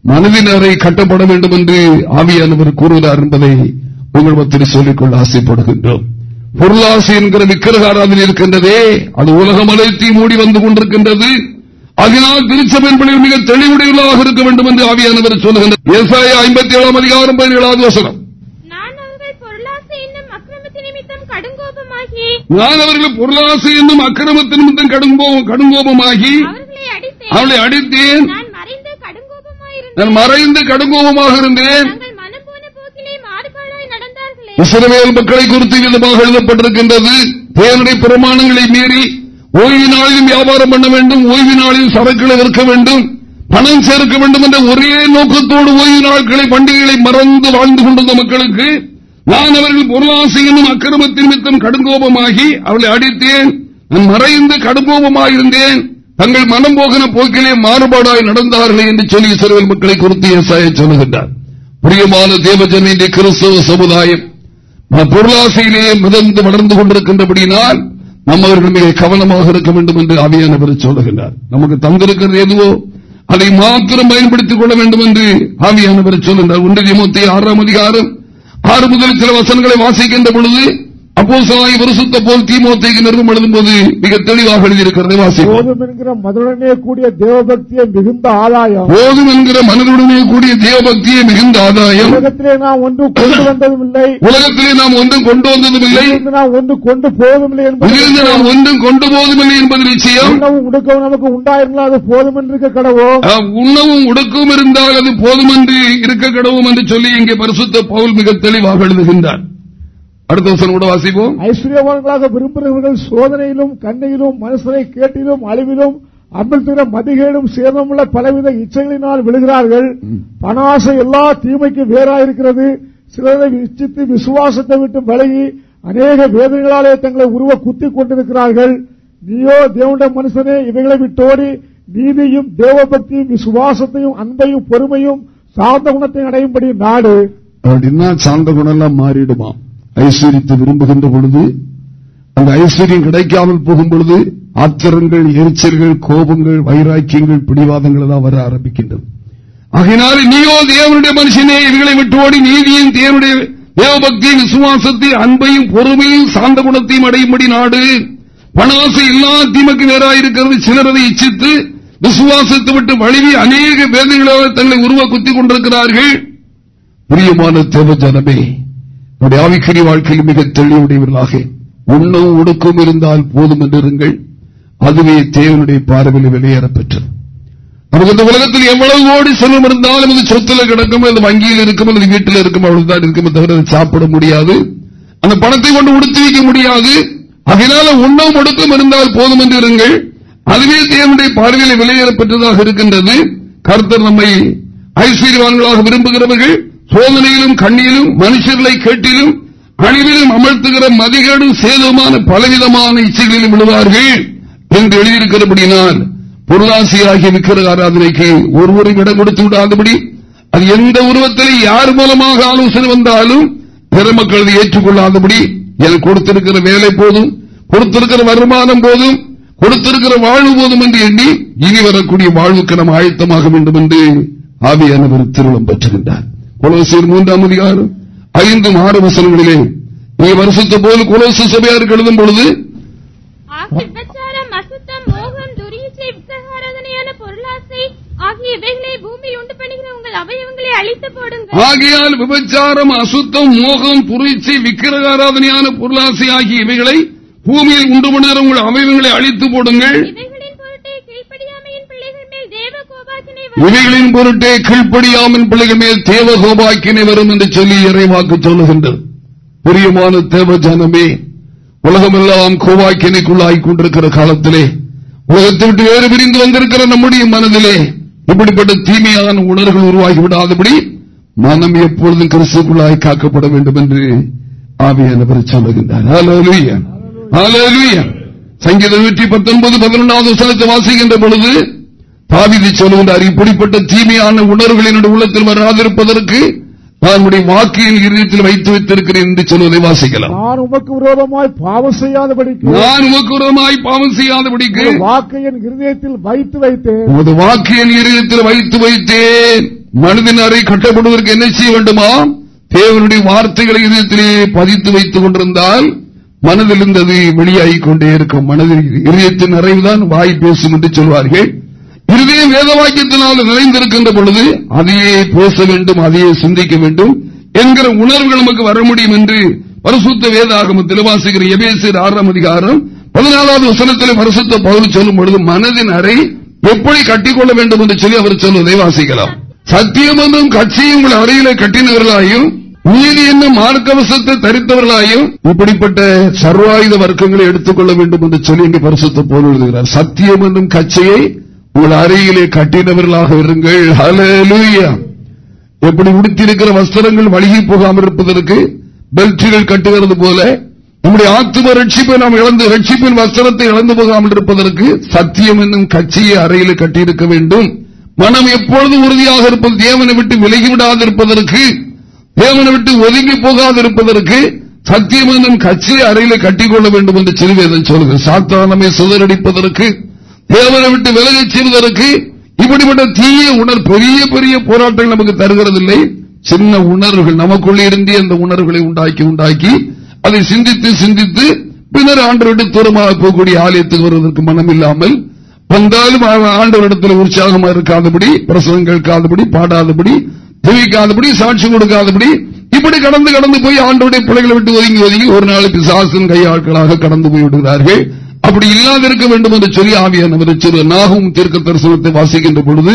S1: மனதினரை கட்டப்பட வேண்டும் என்று ஆவியானவர் கூறுகிறார் என்பதை உங்கள் மத்தியில் சொல்லிக்கொள்ள ஆசைப்படுகின்றோம். பொருளாசை என்கிற விக்கிரக ஆராதனை இருக்கின்றதே. அது உலகம் அனைத்தையும் மூடி வந்து கொண்டிருக்கின்றது. அதனால் திருச்சபையின்படி மிக தெளிவுடையவர்களாக இருக்க வேண்டும் என்று ஆவியானவர் சொல்லுகின்றார். ஐம்பத்தி ஏழாம் அதிகாரம் பதினேழாவது வசனம்.
S3: நான் அவர்கள் பொருளாசை என்னும்
S1: அக்கிரமத்தின் நிமித்தம் கடுங்கோபம் கடுங்கோபமாகி அவளை அடித்தேன்.
S3: நான் மறைந்து கடுங்கோபமாயிருந்தேன்.
S1: நான் மறைந்து கடுங்கோபமாக இருந்தேன்
S3: தங்கள் மனம் போன போக்கிலே மாறுபாடாய் நடந்தார்களே
S1: இஸ்ரவேல் மக்களை குறித்து விதமாக எழுதப்பட்டிருக்கின்றது. தேவனுடைய பிரமாணங்களை மீறி ஓய்வு நாளிலும் வியாபாரம் பண்ண வேண்டும் ஓய்வு நாளில் சரக்குகளை விற்க வேண்டும் பணம் சேர்க்க வேண்டும் என்ற ஒரே நோக்கத்தோடு ஓய்வு நாட்களை பண்டிகைகளை மறந்து வாழ்ந்து கொண்டிருந்த மக்களுக்கு நான் அவர்கள் பொருளாசை என்னும் அக்கிரமத்தின் மித்தம் கடுங்கோபமாகி அவளை அடித்தேன். நான் மறைந்து கடுங்கோபமாயிருந்தேன். தங்கள் மனம் போகின போக்கிலே மாறுபாடாய் நடந்தார்கள் என்று சொல்லி இஸ்ரவேல் மக்களை குறித்து சொல்லுகின்றார். பிரியமான தேவஜனின் கிறிஸ்தவ சமுதாயம் பொருளாசையிலேயே மிதந்து வளர்ந்து கொண்டிருக்கின்றபடியினால் நம்ம அவர்கள் மிக கவனமாக இருக்க வேண்டும் என்று ஆவியானவர் சொல்லுகின்றார். நமக்கு தந்திருக்கிறது எதுவோ அதை மாத்திரம் பயன்படுத்திக் கொள்ள வேண்டும் என்று ஆவியானவர் சொல்லுகின்றார். ஒன்றிய முத்தி ஆறாம் அதிகாரம் ஆறு முதல் சில வசனங்களை வாசிக்கின்ற பொழுது அப்போ சாய் வருஷத்த போல் தீமோத்தைக்கு நிறுவனம் எழுதும் போது மிக தெளிவாக எழுதியிருக்கிறது
S2: போதும் என்கிற மதுரனே கூடிய தேவபக்தியை மிகுந்த ஆதாயம்.
S1: போதும் என்கிற மனதுடனே கூடிய தேவபக்தியை மிகுந்த ஆதாயம்.
S2: உலகத்திலே நாம் ஒன்று கொண்டு வந்ததும் இல்லை
S1: உலகத்திலே நாம் ஒன்றும் கொண்டு வந்ததும் இல்லை
S2: நாம் ஒன்று கொண்டு இல்லை
S1: இதிலிருந்து
S2: என்பது
S1: நாம் ஒன்றும் கொண்டு போவதுமில்லை என்பது நிச்சயம்.
S2: உண்ணவும் உடுக்கவும் நமக்கு உண்டாயிருந்தால் அது போதும் என்று கடவோம்
S1: உண்ணவும் உடுக்கவும் இருந்தால் அது போதுமென்று இருக்க கடவும் என்று சொல்லி இங்கே பரிசுத்த பவுல் மிக தெளிவாக எழுதுகின்றார். அடுத்த வசனம் கூட வாசிப்போம்.
S2: ஐஸ்வர்யவான்களாக விரும்புகிறவர்கள் சோதனையிலும் கண்ணையிலும் மனுஷனை கேட்டிலும் அழிவிலும் அமிழ்த்துகிற மதிகேடும் சேதமுள்ள பலவித இச்சைகளினால் விழுகிறார்கள். பணாசை எல்லா தீமைக்கும் வேறாயிருக்கிறது. சிலரை இச்சித்து விசுவாசத்தை விட்டு விலகி அநேக வேதனைகளாலே தங்களை உருவ குத்திக் கொண்டிருக்கிறார்கள். நீயோ தேவனுடைய மனுஷனே இவைகளை விட்டோடி நீதியும் தேவபக்தியும் விசுவாசத்தையும் அன்பையும் பொறுமையும் சார்ந்த குணத்தை அடையும்படி நாடு.
S1: அப்படின்னா சார்ந்த குணம் எல்லாம் மாறிடுமா? ஐஸ்வர்யத்தை விரும்புகின்ற பொழுது அந்த ஐஸ்வர்யம் கிடைக்காமல் போகும் பொழுது ஆத்திரங்கள் எரிச்சல்கள் கோபங்கள் வைராக்கியங்கள் பிடிவாதங்கள் எல்லாம் வர ஆரம்பிக்கின்றது ஆகையினால் நீயோ தேவனுடைய மனுஷனே இவர்களை விட்டு ஓடி நீதியும் தேவனுடைய தேவபக்தியும் விசுவாசத்தையும் அன்பையும் பொறுமையும் சார்ந்த குணத்தையும் அடையும்படி நாடு. பணாசை எல்லா தீமக்கு வேறாயிருக்கிறது இருக்கிறது சிலரதை இச்சித்து விசுவாசத்தை விட்டு வழுவி அநேக வேதங்களாக தங்களை உருவ குத்திக் கொண்டிருக்கிறார்கள். பிரியமான தேவ ஜனமே உங்களுடைய ஆவிக்கறி வாழ்க்கையில் மிக தெளிவுடையவர்களாக உண்ணவும் உடுக்கும் இருந்தால் போதும் என்றிருங்கள் அதுவே தேவனுடைய பார்வையில் வெளியேறப்பெற்றது. நமக்கு இந்த உலகத்தில் எவ்வளவு கோடி செல்வம் இருந்தாலும் அது சொத்துல கிடக்கும் அது வங்கியில் இருக்கும் அல்லது வீட்டில் இருக்கும் அவ்வளவுதான் இருக்கும். தவிர சாப்பிட முடியாது. அந்த பணத்தை கொண்டு உடுத்தி வைக்க முடியாது. அதனால உண்ணம் ஒடுக்கம் இருந்தால் போதும் என்று இருங்கள். அதுவே தேவனுடைய பார்வையில் விலையேறப்பட்டதாக இருக்கின்றது. கர்த்தர் நம்மை ஐஸ்வர்யவான்களாக விரும்புகிறவர்கள் சோதனையிலும் கண்ணியிலும் மனுஷர்களை கேட்டிலும் அணிவிலும் அமர்த்துகிற மதிகேடும் சேதமான பலவிதமான இச்சைகளிலும் விழுவார்கள் என்று எழுதியிருக்கிறபடினால் பொருளாசியாகிய விக்கிர ஆராதனைக்கு ஒருவரை இடம் கொடுத்து விடாதபடி அது எந்த உருவத்தில் யார் மூலமாக ஆலோசனை வந்தாலும் பிற மக்கள் ஏற்றுக்கொள்ளாதபடி எனக்கு கொடுத்திருக்கிற வேலை போதும் கொடுத்திருக்கிற வருமானம் போதும் கொடுத்திருக்கிற வாழ்வு போதும் என்று எண்ணி இனி வரக்கூடிய வாழ்வுக்கு நாம் ஆயத்தமாக வேண்டும் என்று ஆவியானவர் திருமணம் பெற்றுகின்றார் குலோசியர் மூன்றாம் அதிகாரம் ஐந்து ஆறு வசனங்களிலே நீ வருஷத்து போல் குலோசு சபையாருக்கு எழுதும் பொழுது ஆகையால் விபச்சாரம் அசுத்தம் மோகம் புரிச்சி விக்கிரகாராதனையான பொருளாசை ஆகிய இவைகளை பூமியில் உண்டு பண்ணுகிற உங்கள் அவயவங்களை அழித்து போடுங்கள்
S3: இவைகளின் பொருட்டே கீழ்ப்படியாமையின் பிள்ளைகள் மேல் தேவ கோபாக்கினை
S1: இவைகளின் பொருட்டே கீழ்ப்படியாமல் பிள்ளைகள் மேல் தேவ கோபாக்கினை வரும் என்று சொல்லி இறைவாக்கு சொல்லுகின்றது. பிரியமான தேவ ஜனமே உலகமெல்லாம் கோவாக்கினைக்குள்ளாய் கொண்டிருக்கிற காலத்திலே உலகத்தை விட்டு வேறு பிரிந்து வந்திருக்கிற நம்முடைய மனதிலே இப்படிப்பட்ட தீமையான உணர்வுகள் உருவாகி விடாதபடி மனம் எப்பொழுதும் கிறிஸ்துக்குள்ளாய் காக்கப்பட வேண்டும் என்று ஆவியானவர் சொல்லுகின்றார். சங்கீதம் நூற்றி பத்தொன்பது பதினொன்றாவது வசனத்தை வாசிக்கின்ற பொழுது தாவிதி சொல்லுகின்றார் இப்படிப்பட்ட தீமையான உணர்வுகளினுடைய உள்ளத்தில் வராதிருப்பதற்கு நான் வாக்கியின் இறுதியத்தில் வைத்து வைத்திருக்கிறேன் என்று சொல்வதை வாசிக்கலாம்.
S2: நான் உமக்கு விரோதமாய் பாவம் செய்யாதபடிக்கு
S1: நான் உமக்கு விரோதமாய் பாவம் செய்யாதபடிக்கு
S2: வாக்கையின் இருதயத்தில் வைத்து வைத்தேன்.
S1: உமது வாக்கியின் இருதயத்தில் வைத்து வைத்தேன். மனிதன் அறை கட்டப்படுவதற்கு என்ன செய்ய வேண்டுமா? தேவனுடைய வார்த்தைகளை இதயத்திலே பதித்து வைத்துக் கொண்டிருந்தால் மனதில் இருந்தது வெளியாகிக் கொண்டே இருக்கும். மனதில் இதயத்தின் நிறைவுதான் வாய் பேசும் என்று சொல்வார்கள். இருதயம் வேதவாக்கியத்தினால் நிறைந்திருக்கின்ற பொழுது அதையே பேச வேண்டும் அதையே சிந்திக்க வேண்டும் என்கிற உணர்வுகள் நமக்கு வர முடியும் என்று பரிசுத்த வேதாகமத்தில் திருவாசிக்கிற எபேசியர் ஆறாம் அதிகாரம் பதினாலாவது வசனத்தில் பரிசுத்த பகுதி சொல்லும் பொழுது மனதின் அறை எப்படி கட்டிக்கொள்ள வேண்டும் என்று சொல்லி அவர் சொல்வதை வாசிக்கலாம். சத்தியம் என்றும் கட்சியும் உங்கள் அறையில கட்டினவர்களாயும் நீதி என்னும் மார்க்கவசத்தை தரித்தவர்களாயும் இப்படிப்பட்ட சர்வாயுத வர்க்கங்களை எடுத்துக்கொள்ள வேண்டும் என்று சொல்லி இங்கு பரிசுத்த போல் எழுதுகிறார். சத்தியம் என்னும் கட்சியை உங்கள் அறையிலே கட்டினவர்களாக இருங்கள். எப்படி உடுத்திருக்கிற வஸ்திரங்கள் வழுகி போகாமல் இருப்பதற்கு பெல்ட்டுகள் கட்டுகிறது போல நம்முடைய ஆத்தும ரட்சிப்பை நாம் இழந்து ரட்சிப்பின் வஸ்திரத்தை இழந்து போகாமல் இருப்பதற்கு சத்தியம் என்னும் கட்சியை அறையில் கட்டியிருக்க வேண்டும். மனம் எப்பொழுது உறுதியாக இருப்பது தேவனை விட்டு விலகிவிடாது இருப்பதற்கு தேவனை விட்டு ஒதுங்கி போகாது இருப்பதற்கு சத்தியம் என்னும் கட்சியை அறையில் கட்டிக்கொள்ள வேண்டும் என்று சிறுவேதன் சொல்லுங்கள் சாத்தானமே சுதரடிப்பதற்கு தேவனை விட்டு விலகி செய்வதற்கு இப்படிப்பட்ட தீய உணர் பெரிய பெரிய போராட்டங்கள் நமக்கு தருகிறதில்லை. சின்ன உணர்வுகள் நமக்குள்ளே இருந்தே அந்த உணர்வுகளை உண்டாக்கி உண்டாக்கி அதை சிந்தித்து சிந்தித்து பின்னர் ஆண்டவரிட தூரமாக போகக்கூடிய ஆலயத்துக்கு வருவதற்கு மனம் இல்லாமல் வந்தாலும் ஆண்டவரிடத்தில் உற்சாகமாக இருக்காதபடி பிரசவம் கேட்காதபடி பாடாதபடி தெரிவிக்காதபடி சாட்சி கொடுக்காதபடி இப்படி கடந்து கடந்து போய் ஆண்டோடைய பிள்ளைகளை விட்டு ஒதுங்கி ஒதுங்கி ஒரு நாளைக்கு சாசன் கையாட்களாக கடந்து போய் விடுகிறார்கள். அப்படி இல்லாதிருக்க வேண்டும் என்று சொல்லி ஆவியானவர் நாகும் தீர்க்க தரிசனத்தை வாசிக்கின்ற பொழுது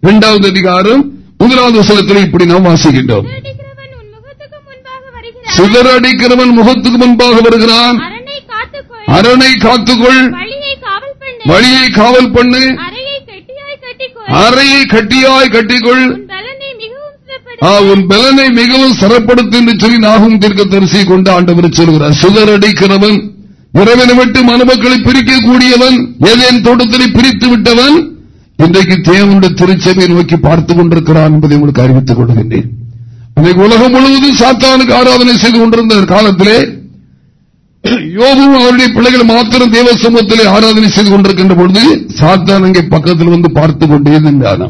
S1: இரண்டாவது அதிகாரம் முதலாவது வசனத்தில் இப்படி நாம் வாசிக்கின்றோம். சிதறடிக்கிறவன் முகத்துக்கு முன்பாக வருகிறான். அரணை காத்துக்கொள். வழியை காவல் பண்ணு. அறையை கட்டியாய் கட்டிக்கொள். உன் பலனை மிகவும் சிறப்படுத்து என்று சொல்லி நாகும் தீர்க்க தரிசி கொண்டு ஆண்டவர் சொல்கிறார். சிதறடிக்கிறவன் இறைவனை விட்டு மனுமக்களை பிரிக்கக்கூடியவன் ஏதேன் தோட்டத்திலே பிரித்து விட்டவன் இன்றைக்கு தேவனுடைய திருச்சபையை நோக்கி பார்த்துக் கொண்டிருக்கிறான் என்பதை உங்களுக்கு அறிவித்துக் கொள்கின்றேன். உலகம் முழுவதும் சாத்தானுக்கு ஆராதனை செய்து கொண்டிருந்த காலத்திலே யோகும் அவருடைய பிள்ளைகள் மாத்திரம் தேவ சமூகத்திலே ஆராதனை செய்து கொண்டிருக்கின்ற பொழுது சாத்தான் அங்கே பக்கத்தில் வந்து பார்த்துக் கொண்டே இருந்தான்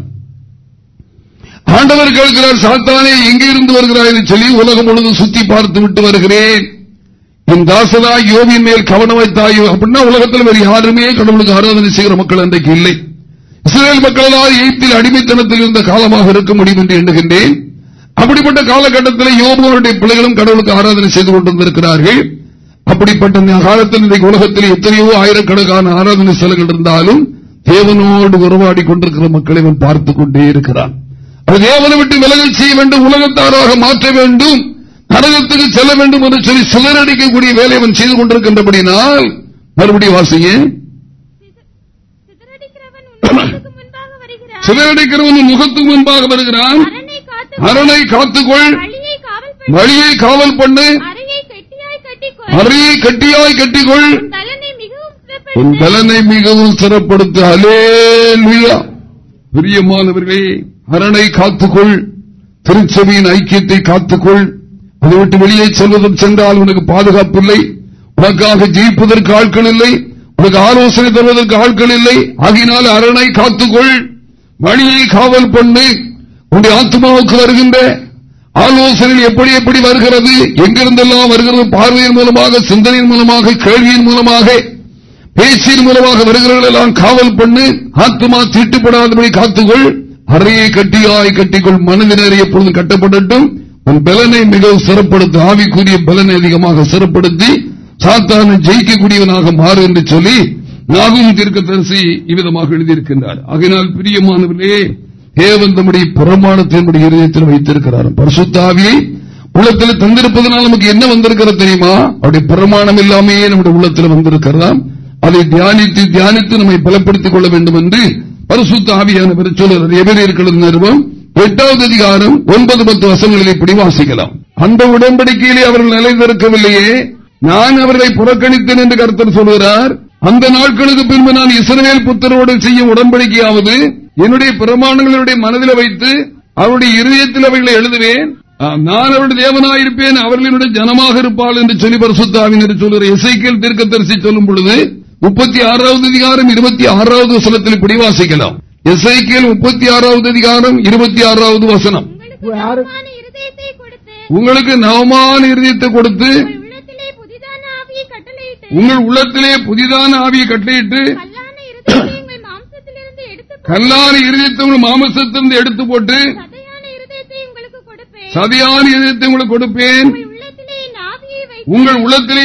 S1: ஆண்டவர் கேட்கிறார் சாத்தானே எங்கிருந்து வருகிறாய்? என்று சொல்லி உலகம் முழுவதும் சுத்தி பார்த்து விட்டு வருகிறேன். என் தாசதா யோகியின் மேல் கவனம் வைத்தாயோ அப்படின்னா உலகத்தில் வேறு யாருமே கடவுளுக்கு ஆராதனை செய்கிற மக்கள் அன்றைக்கு இல்லை. இஸ்ரேல் மக்களால் எய்த்தில் அடிமைத்தனத்தில் இருந்த காலமாக இருக்க முடியும் என்று எண்ணுகின்றேன். அப்படிப்பட்ட காலகட்டத்தில் யோபுடைய பிள்ளைகளும் கடவுளுக்கு ஆராதனை செய்து கொண்டிருந்திருக்கிறார்கள். அப்படிப்பட்ட காலத்தில் இன்றைக்கு உலகத்தில் எத்தனையோ ஆயிரக்கணக்கான ஆராதனை செலவுகள் இருந்தாலும் தேவனோடு உறவாடி கொண்டிருக்கிற மக்களை அவன் பார்த்துக் கொண்டே இருக்கிறான். தேவனை விட்டு விலகல் செய்ய வேண்டும் உலகத்தாராக மாற்ற வேண்டும். நரகத்துக்கு செல்ல வேண்டும் என்று சொல்லி சிலரடிக்கக்கூடிய வேலை அவன் செய்து கொண்டிருக்கின்றபடினால் மறுபடியும் வாசிங்க
S3: சிதறடிக்கிறவன் முகத்துக்கு முன்பாக வருகிறான். அரணை காத்து
S1: அரணை காத்துக்கொள்.
S3: வழியை காவல் பண்ணு. அறையை கெட்டியாய் கட்டிக்கொள். உன் பலனை மிகவும் சிறப்படுத்து.
S1: அலேலுயா பிரியமானவர்களே அரணை காத்துக்கொள். திருச்சபையின் ஐக்கியத்தை காத்துக்கொள். அதை விட்டு வெளியே செல்வதும் சென்றால் உனக்கு பாதுகாப்பு இல்லை உனக்காக ஜெயிப்பதற்கு ஆட்கள் இல்லை. உனக்கு ஆலோசனை தருவதற்கு ஆட்கள் இல்லை. ஆகினால் அரணை காத்துக்கொள். வழியை காவல் பண்ணு. உன்னுடைய ஆத்மாவுக்கு வருகின்ற ஆலோசனை எப்படி எப்படி வருகிறது எங்கிருந்தெல்லாம் வருகிறது பார்வையின் மூலமாக சிந்தனையின் மூலமாக கேள்வியின் மூலமாக பேச்சின் மூலமாக வருகிறவர்களெல்லாம் காவல் பண்ணு. ஆத்மா தீட்டுப்படாதபடி காத்துக்கொள். அறையை கட்டியாய் கட்டிக்கொள். மனதினரை எப்பொழுதும் கட்டப்படட்டும். உன் பலனை மிகவும் சிறப்படுத்த. ஆவிக்குரிய பலனை அதிகமாக சிறப்படுத்தி சாத்தானை ஜெயிக்கக்கூடியவனாக மாறு என்று சொல்லி நாகும் தீர்க்க தரிசி இவ்விதமாக எழுதியிருக்கின்றார். ஆகினால் பிரியமானவர்களே தேவன் தம்முடைய பிரமாணத்தினுடைய இதயத்தில் வைத்திருக்கிறார். பரிசுத்தாவியை உள்ளத்தில் தந்திருப்பதனால் நமக்கு என்ன வந்திருக்கிறது தெரியுமா? அவருடைய பிரமாணம் இல்லாமே நம்முடைய உள்ளத்தில் வந்திருக்கிறதாம் அதை தியானித்து தியானித்து நம்மை பலப்படுத்திக் கொள்ள வேண்டும் என்று பரிசுத்த ஆவியான சொல்லுகிறார் எவரியர்களது நிறுவனம் எட்டாவது அதிகாரம் ஒன்பது பத்து வசங்களில் இப்படி வாசிக்கலாம். அந்த உடன்படிக்கையிலே அவர்கள் நிலைநிறுக்கவில்லையே நான் அவர்களை புறக்கணித்தேன் என்று கருத்தர் சொல்கிறார் அந்த நாட்களுக்கு பின்பு நான் இஸ்ரவேல் புத்தரோடு செய்யும் உடன்படிக்கையாவது என்னுடைய பிரமாணங்களுடைய மனதில் வைத்து அவருடைய இருதயத்தில் அவைகளை எழுதுவேன். நான் அவருடைய தேவனாயிருப்பேன் அவர்களுடைய ஜனமாக இருப்பாள் என்று சொல்லி பரிசுத்தாவினர் சொல்கிற தீர்க்க தீர்க்கதரிசி சொல்லும் பொழுது முப்பத்தி ஆறாவது அதிகாரம் இருபத்தி ஆறாவது வசனத்தில் இப்படி வாசிக்கலாம். இசைக்கேல் முப்பத்தி ஆறாவது அதிகாரம் இருபத்தி ஆறாவது வசனம்.
S3: உங்களுக்கு நவமான இருதயத்தை கொடுத்து உங்கள் உள்ளத்திலே புதிதான ஆவியை கட்டளையிட்டு
S1: உங்கள் உள்ளத்திலே புதிதான ஆவியை கட்டளையிட்டு
S3: கல்லான இருதயத்தை உங்கள் மாம்சத்திலிருந்து எடுத்து போட்டு, சதையான இருதயத்தை உங்களுக்கு கொடுப்பேன். உங்கள் உள்ளத்திலே என் ஆவியை வைத்து
S1: உங்கள் உள்ளத்திலே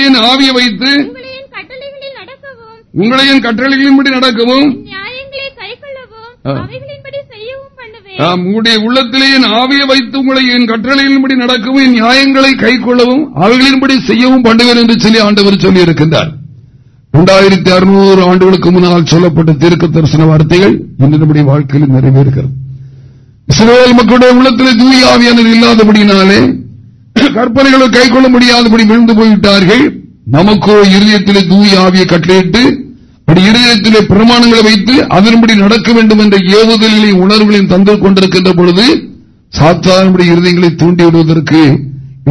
S1: என் கட்டளைகளின்படி நடக்கவும்
S3: என் நியாயங்களை கைக்கொள்ளவும்
S1: ஆ.
S3: அவைகளின்படி செய்யவும் பண்ணுவேன்
S1: ஆம், உங்களுடைய உள்ளத்திலே என் ஆவியை வைத்து உங்களை என் கட்டளைகளின்படி நடக்கவும் என் நியாயங்களை கைக்கொள்ளவும் அவைகளின்படி செய்யவும் பண்ணுவேன் என்று சொல்லி ஆண்டவர் சொல்லி இருக்கின்றார் இரண்டாயிரத்தி அறுநூறு ஆண்டுகளுக்கு முன்னால் சொல்லப்பட்ட தீர்க்க தரிசன வார்த்தைகள் இன்று நம்முடைய வாழ்க்கையில் நிறைவேறுகிறது. இஸ்ரேல் மக்களுடைய உள்ளத்தில் தூய ஆவியானது இல்லாதபடினாலே கற்பனைகளை கைக்கொள்ள முடியாதபடி விழுந்து போய்விட்டார்கள். நமக்கோ இருதயத்திலே தூய ஆவியை கட்டளையிட்டு இருதயத்திலே பிரமாணங்களை வைத்து அதன்படி நடக்க வேண்டும் என்ற ஏவுதலிலே உணர்வுகளையும் தந்து கொண்டிருக்கின்ற பொழுது சாத்தானுடைய இருதயங்களை தூண்டிவிடுவதற்கு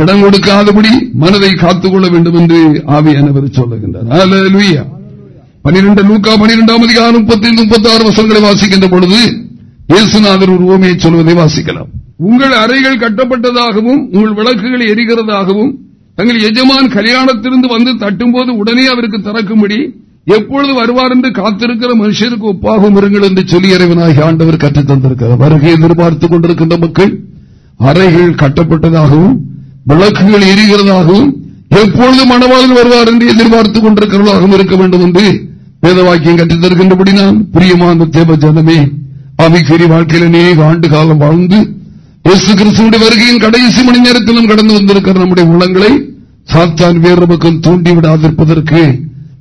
S1: இடம் கொடுக்காதபடி மனதை காத்துக்கொள்ள வேண்டும் என்று ஆவியானவர் சொல்லுகின்றார். பனிரெண்டு லூக்கா பனிரெண்டாம் அதிகாரம் முப்பத்தி முப்பத்தி ஆறு வருஷங்களை வாசிக்கின்ற பொழுது இயேசுநாதர் ஒரு ஓமையை சொல்வதை வாசிக்கலாம். உங்கள் அறைகள் கட்டப்பட்டதாகவும் உங்கள் விளக்குகள் எரிகிறதாகவும் தங்கள் எஜமான் கல்யாணத்திலிருந்து வந்து தட்டும்போது உடனே அவருக்கு திறக்கும்படி எப்பொழுது வருவார் என்று காத்திருக்கிற மனுஷருக்கு ஒப்பாகும் இருங்கள் என்று சொல்லி இறைவனாகி ஆண்டவர் கற்றுத் தந்திருக்கிறார். வருகை எதிர்பார்த்துக் கொண்டிருக்கின்ற மக்கள் அறைகள் கட்டப்பட்டதாகவும் விளக்குகள் எரிகிறதாகவும் எப்பொழுது மணவாளன் வருவார் என்று எதிர்பார்த்துக் கொண்டிருக்கிறவர்களாகவும் இருக்க வேண்டும் என்று வேதவாக்கியம் கற்றுத் தருகின்றபடி நான் பிரியமான தேவ ஜனமே அவைக்குரிய வாழ்க்கையில் அநேக ஆண்டு காலம் வாழ்ந்து இயேசு கிறிஸ்துடைய வருகையின் கடைசி மணி நேரத்தில் நாம் கடந்து வந்திருக்கிற நம்முடைய உள்ளங்களை சாத்தான் வேறு பக்கம் தூண்டிவிடாதிருப்பதற்கு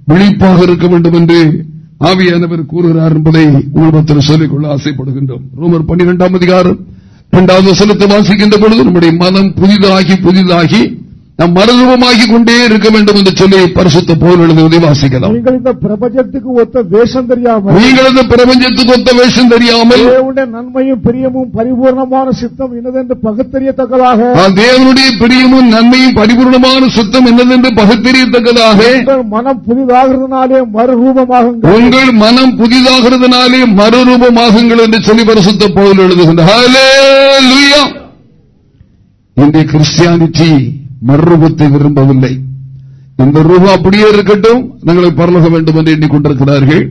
S1: விழிப்பாக இருக்க வேண்டும் என்று ஆவியானவர் கூறுகிறார் என்பதை உலகத்தில் சொல்லிக்கொள்ள ஆசைப்படுகின்றோம். ரோமர் பன்னிரெண்டாம் அதிகாரம் இரண்டாவது வசனத்தை வாசிக்கின்ற பொழுது நம்முடைய மனம் புதிதாகி புதிதாகி நாம் மறுரூபமாகி கொண்டே இருக்க வேண்டும் என்று சொல்லி பரிசுத்த போல் எழுதுவதை வாசிக்கலாம்.
S2: நீங்கள் இந்த பிரபஞ்சத்துக்கு ஒத்த வேஷம் தெரியாமல்
S1: நீங்கள் இந்த பிரபஞ்சத்துக்கு ஒத்த வேஷம் தெரியாமல்
S2: தேவனுடைய நன்மையும் பிரியமும் பரிபூர்ணமான சித்தம் இன்னதென்று பகுத்தறியத்தக்கதாக
S1: தேவனுடைய பிரியமும் நன்மையும் பரிபூர்ணமான சுத்தம் என்னதென்று பகுத்தறியத்தக்கதாக
S2: உங்கள் மனம் புதிதாகிறதுனாலே மறுரூபமாகுங்கள்.
S1: உங்கள் மனம் புதிதாகிறதுனாலே மறுரூபமாகுங்கள் என்று சொல்லி பரிசுத்த பவுல் எழுதுகின்றார். இன்றைய கிறிஸ்டியானிட்டி மறுரூபத்தை விரும்பவில்லை. இந்த ரூபம் அப்படியே இருக்கட்டும். நாங்களை பரலக வேண்டும் என்று எண்ணிக்கொண்டிருக்கிறார்கள்.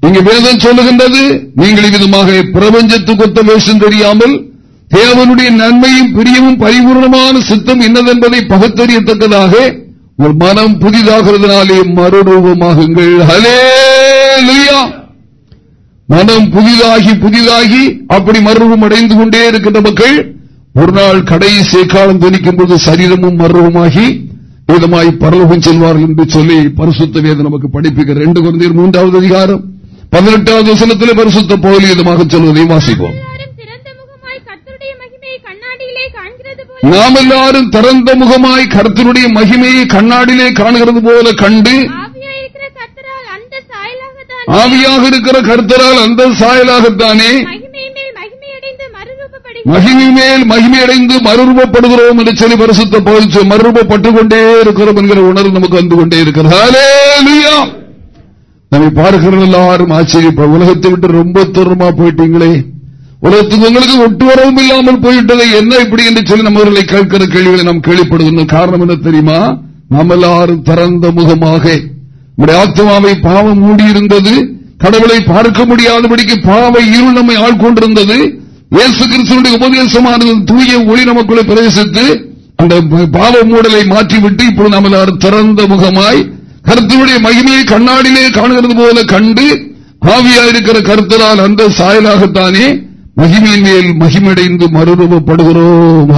S1: இங்கு வேதம் சொல்லுகின்றது நீங்கள் விதமாக பிரபஞ்சத்துக்கொத்த வேஷம் தெரியாமல் தேவனுடைய நன்மையும் பிரியமும் பரிபூர்ணமான சித்தம் என்னதென்பதை பகுத்தறியத்தக்கதாக உங்கள் மனம் புதிதாகிறதுனாலே மறுரூபமாகுங்கள். ஹalleluya. மனம் புதிதாகி புதிதாகி அப்படி மறுரூபம் அடைந்து கொண்டே இருக்கின்ற மக்கள் ஒரு நாள் கடைசி காலம் துணிக்கும் போது சரீரமும் மர்வமாகி விதமாய் பரலோகம் செல்வார்கள் என்று சொல்லி பரிசுத்த வேதம் நமக்கு படிப்புகிற ரெண்டு குழந்தையர் மூன்றாவது அதிகாரம் பதினெட்டாவது வசனத்திலே பரிசுத்த போலி விதமாக சொல்வதை வாசிப்போம். நாம் எல்லாரும் திறந்த முகமாய் கருத்தினுடைய மகிமையை கண்ணாடியிலே காணுகிறது போல கண்டு ஆவியாக இருக்கிற கருத்தரால் அந்த சாயலாகத்தானே? மகிமை மேல் மகிமையடைந்து மறுரூபப்படுகிறோம் என்று சொல்லி பரிசுத்த போதிச்சு மறுரூபப்பட்டுக் கொண்டே இருக்கிறோம் என்கிற உணர்வு நமக்கு வந்து கொண்டே இருக்கிறது. நம்மை பார்க்கிற எல்லாரும் ஆச்சரியப்ப உலகத்தை விட்டு ரொம்ப தூரமா போயிட்டீங்களே. உலகத்துக்கு உங்களுக்கு ஒட்டு வரவும் இல்லாமல் போயிட்டது என்ன இப்படி என்று சொல்லி நம்மவர்களை கேட்கிற கேள்விகளை நாம் கேள்விப்படுகின்ற காரணம் என்ன தெரியுமா? நாம் எல்லாரும் திறந்த முகமாக. நம்முடைய ஆத்மாவை பாவம் மூடியிருந்தது. கடவுளை பார்க்க முடியாதபடிக்கு பாவை இருள் நம்மை ஆட்கொண்டிருந்தது இயேசு கிறிஸ்துவனுடைய உபதேசமானது தூய ஒளி நமக்குள்ளே பிரவேசித்து அந்த பாவ மூடலை மாற்றிவிட்டு இப்பொழுது நம்ம எல்லாரும் திறந்த முகமாய் கருத்துடைய மகிமையை கண்ணாடியிலே காணுகிறது போல கண்டு ஆவியாயிருக்கிற கருத்தரால் அந்த சாயலாகத்தானே மகிமையின் மேல் மகிமடைந்து மறுரூபப்படுகிறோம்.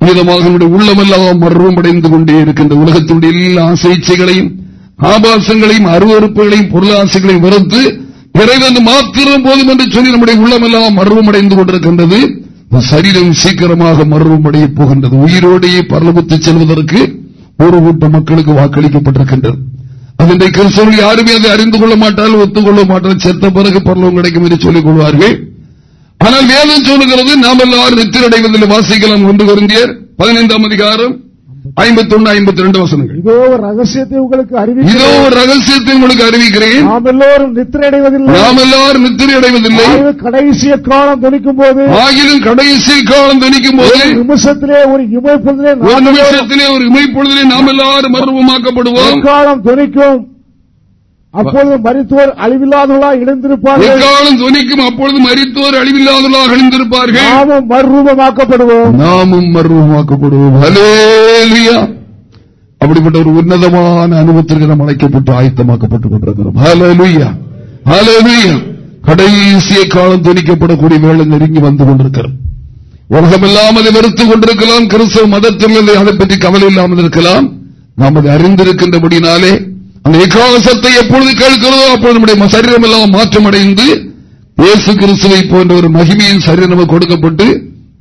S1: விதமாக உள்ளமெல்லாம் மறுரூபடைந்து கொண்டே இருக்கின்ற உலகத்தினுடைய எல்லா ஆசைச்சைகளையும் ஆபாசங்களையும் அருவறுப்புகளையும் பொருளாசைகளையும் வெறுத்து இறைவன் மாத்திரம் போதும் என்று சொல்லி நம்முடைய உள்ளமெல்லாம் மர்வமடைந்து கொண்டிருக்கின்றது. சரீரம் சீக்கிரமாக மர்வமடைய போகின்றது. உயிரோடையே பரலபுத்து செல்வதற்கு ஒரு கூட்டம் மக்களுக்கு வாக்களிக்கப்பட்டிருக்கின்றது. அதனை கிறிஸ்தவர்கள் யாருமே அதை அறிந்து கொள்ள மாட்டால் ஒத்துக்கொள்ள மாட்டால் செத்த பிறகு பரலவம் கிடைக்கும் என்று சொல்லிக் கொள்வார்கள். ஆனால் வேதம் சொல்லுகிறது நாம் எல்லாரும் நித்திரடைவதில் வாசிக்கலாம் ஒன்று குருந்தியர் பதினைந்தாம் அதிகாரம் ஐம்பத்தி ஒன்று ஐம்பத்தி ரெண்டு வசனங்கள்.
S2: இதோ ஒரு ரகசியத்தை உங்களுக்கு
S1: இதோ ஒரு ரகசியத்தை உங்களுக்கு அறிவிக்கிறேன்.
S2: நாம் எல்லோரும் நித்திரை அடைவதில்லை
S1: நாம் எல்லாரும் நித்திரை அடைவதில்லை
S2: கடைசி காலம் துணிக்கும் போது
S1: ஆகிலும் கடைசி காலம் துணிக்கும் போது
S2: நிமிஷத்திலே ஒரு இமைப்பொழுதிலே
S1: ஒரு நிமிஷத்திலே ஒரு இமைப்பொழுதிலே நாம் எல்லாரும் மர்வமாக்கப்படுவோம்
S2: காலம் துணிக்கும்? அப்பொழுது மறித்தோர் அழிவில்லாதவர்களாக இணைந்திருப்பார்கள்
S1: எக்காலம் துணிக்கும் அப்பொழுது மறித்தோர் அழிவில்லாதவர்களாக இணைந்திருப்பார்கள்
S2: நாமும் மறுரூபமாக்கப்படுவோம்
S1: நாமும் மறுரூபமாக்கப்படுவோம் அப்படிப்பட்ட ஒரு உன்னதமான அனுபவத்திற்கு நாம் அழைக்கப்பட்டு ஆயத்தமாக்கப்பட்டுக் கொண்டிருக்கிறோம். கடைசிய காலம் துணிக்கப்படக்கூடிய வேலை நெருங்கி வந்து கொண்டிருக்கிறோம். உலகம் அதை வெறுத்துக் கொண்டிருக்கலாம். கிறிஸ்தவ மதத்தில் அதை பற்றி கவலை இல்லாமல் இருக்கலாம். நாம் அதை அறிந்திருக்கின்றபடினாலே அந்த எக்காலசத்தை எப்பொழுது கேட்கிறதோ அப்பொழுது நம்முடைய சரீரம் எல்லாம் மாற்றம் அடைந்து இயேசு கிறிஸ்துவை போன்ற ஒரு மகிமையின் சரீரம் கொடுக்கப்பட்டு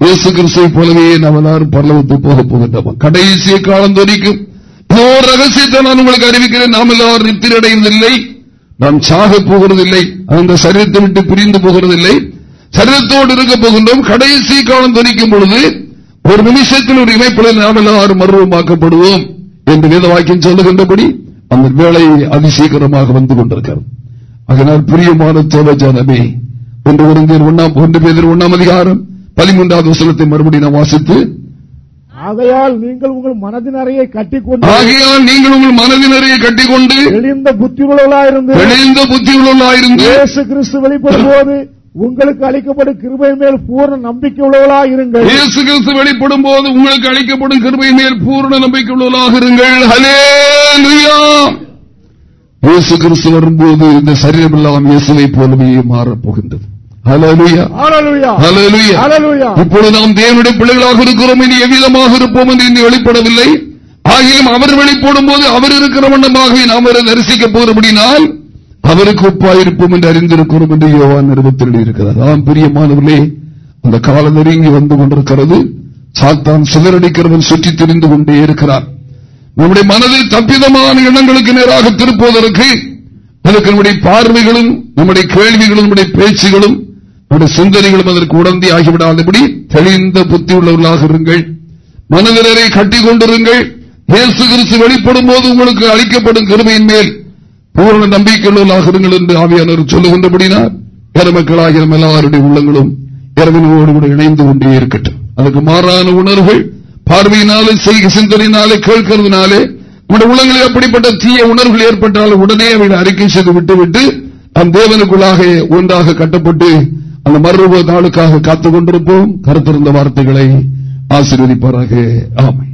S1: இயேசு கிறிஸ்துவை போலவே நாம் எல்லாரும் பரலவத்து போக போகின்றோம். கடைசிய காலம் தோறிக்கும் இன்னொரு ரகசியத்தை நான் உங்களுக்கு அறிவிக்கிறேன். நாம் எல்லாரும் நித்திரடைவதில்லை. நாம் சாக போகிறதில்லை. அந்த சரீரத்தை விட்டு பிரிந்து போகிறதில்லை. சரீரத்தோடு இருக்க போகின்றோம். கடைசி காலம் தரிக்கும் பொழுது ஒரு நிமிஷத்தில் ஒரு இணைப்பில் நாம் எல்லாரும் மர்வமாக்கப்படுவோம் என்று வேத வாக்கியம் சொல்லுகின்றபடி அந்த வேலை அதிசீக்கிரமாக வந்து கொண்டிருக்கிறது. அதனால் பிரியமான தேவஜானமே ஒன்று ஒருங்கர் ஒன்னாம் ஒன்று பேர் ஒன்னாம் அதிகாரம் பதிமூன்றாவது வசனத்தை மறுபடியும் நான் வாசித்து
S2: ஆகையால் நீங்கள் உங்கள் மனதின் அறையை கட்டிக்கொண்டு
S1: ஆகையால் நீங்கள் உங்கள் மனதின் அறையை கட்டிக்கொண்டு
S2: தெளிந்த புத்தியுள்ளவர்களாயிருந்து
S1: தெளிந்த புத்தியுள்ளவர்களாயிருந்து
S2: இயேசு கிறிஸ்து வெளிப்படும் போது உங்களுக்கு அளிக்கப்படும் கிருபை மேல் பூர்ண நம்பிக்கை உள்ளவர்களாக இருங்கள்.
S1: இயேசு கிறிஸ்து வெளிப்படும் போது உங்களுக்கு அளிக்கப்படும் கிருபை மேல் பூர்ண நம்பிக்கை உள்ளவர்களாக இருங்கள். ஹலே இயேசு கிறிஸ்து வரும்போது இந்த சரீரம் எல்லாம் இயேசுவை போலவே மாறப்போகின்றது இப்பொழுது நாம் தேவனுடைய பிள்ளைகளாக இருக்கிறோம். இனி எவ்விதமாக இருப்போம் என்று இனி வெளிப்படவில்லை. ஆகியும் அவர் வெளிப்படும் போது அவர் இருக்கிற வண்ணமாக நாம் தரிசிக்கப் போகிறபடினால் அவருக்கு ஒப்பாயிருப்போம் என்று அறிந்திருக்கிறோம் என்று யோவான் நிறுவத்தில் இருக்கிறார். ஆம் பிரியமானவர்களே அந்த காலம் நெருங்கி வந்து கொண்டிருக்கிறது. சாத்தான் சிதறடிக்கிறவன் சுற்றி தெரிந்து கொண்டே இருக்கிறார் நம்முடைய மனதில் தப்பிதமான எண்ணங்களுக்கு நேராக திருப்புவதற்கு அதற்கு நம்முடைய பார்வைகளும் நம்முடைய கேள்விகளும் நம்முடைய பேச்சுகளும் நம்முடைய சிந்தனைகளும் அதற்கு உடந்தி ஆகிவிடாதபடி தெளிந்த புத்தி உள்ளவர்களாக இருங்கள். மனதிலரை கட்டிக் கொண்டிருங்கள். இயேசு கிறிஸ்து வெளிப்படும் போது உங்களுக்கு அளிக்கப்படும் கருமையின் மேல் பூரண நம்பிக்கையுள்ளவர்களாக இருங்கள் என்று ஆவியானவர் சொல்லுகின்றபடினார் மக்களாகிய எல்லாருடைய உள்ளங்களும் இரவினோடு கூட இணைந்து கொண்டே இருக்கட்டும். அதுக்கு மாறான உணர்வுகள் பார்வையினாலே செய்க சிந்தனையினாலே கேட்கறதுனாலே நம்முடைய உள்ளங்களில் அப்படிப்பட்ட தீய உணர்வுகள் ஏற்பட்டால் உடனே அவர்கள் அறிக்கை செய்து விட்டுவிட்டு அந்த தேவனுக்குள்ளாக ஒன்றாக கட்டப்பட்டு அந்த மறுரூப நாளுக்காக காத்துக் கொண்டிருப்போம். கருத்திருந்த வார்த்தைகளை ஆசீர்வதிப்பாராக. ஆமை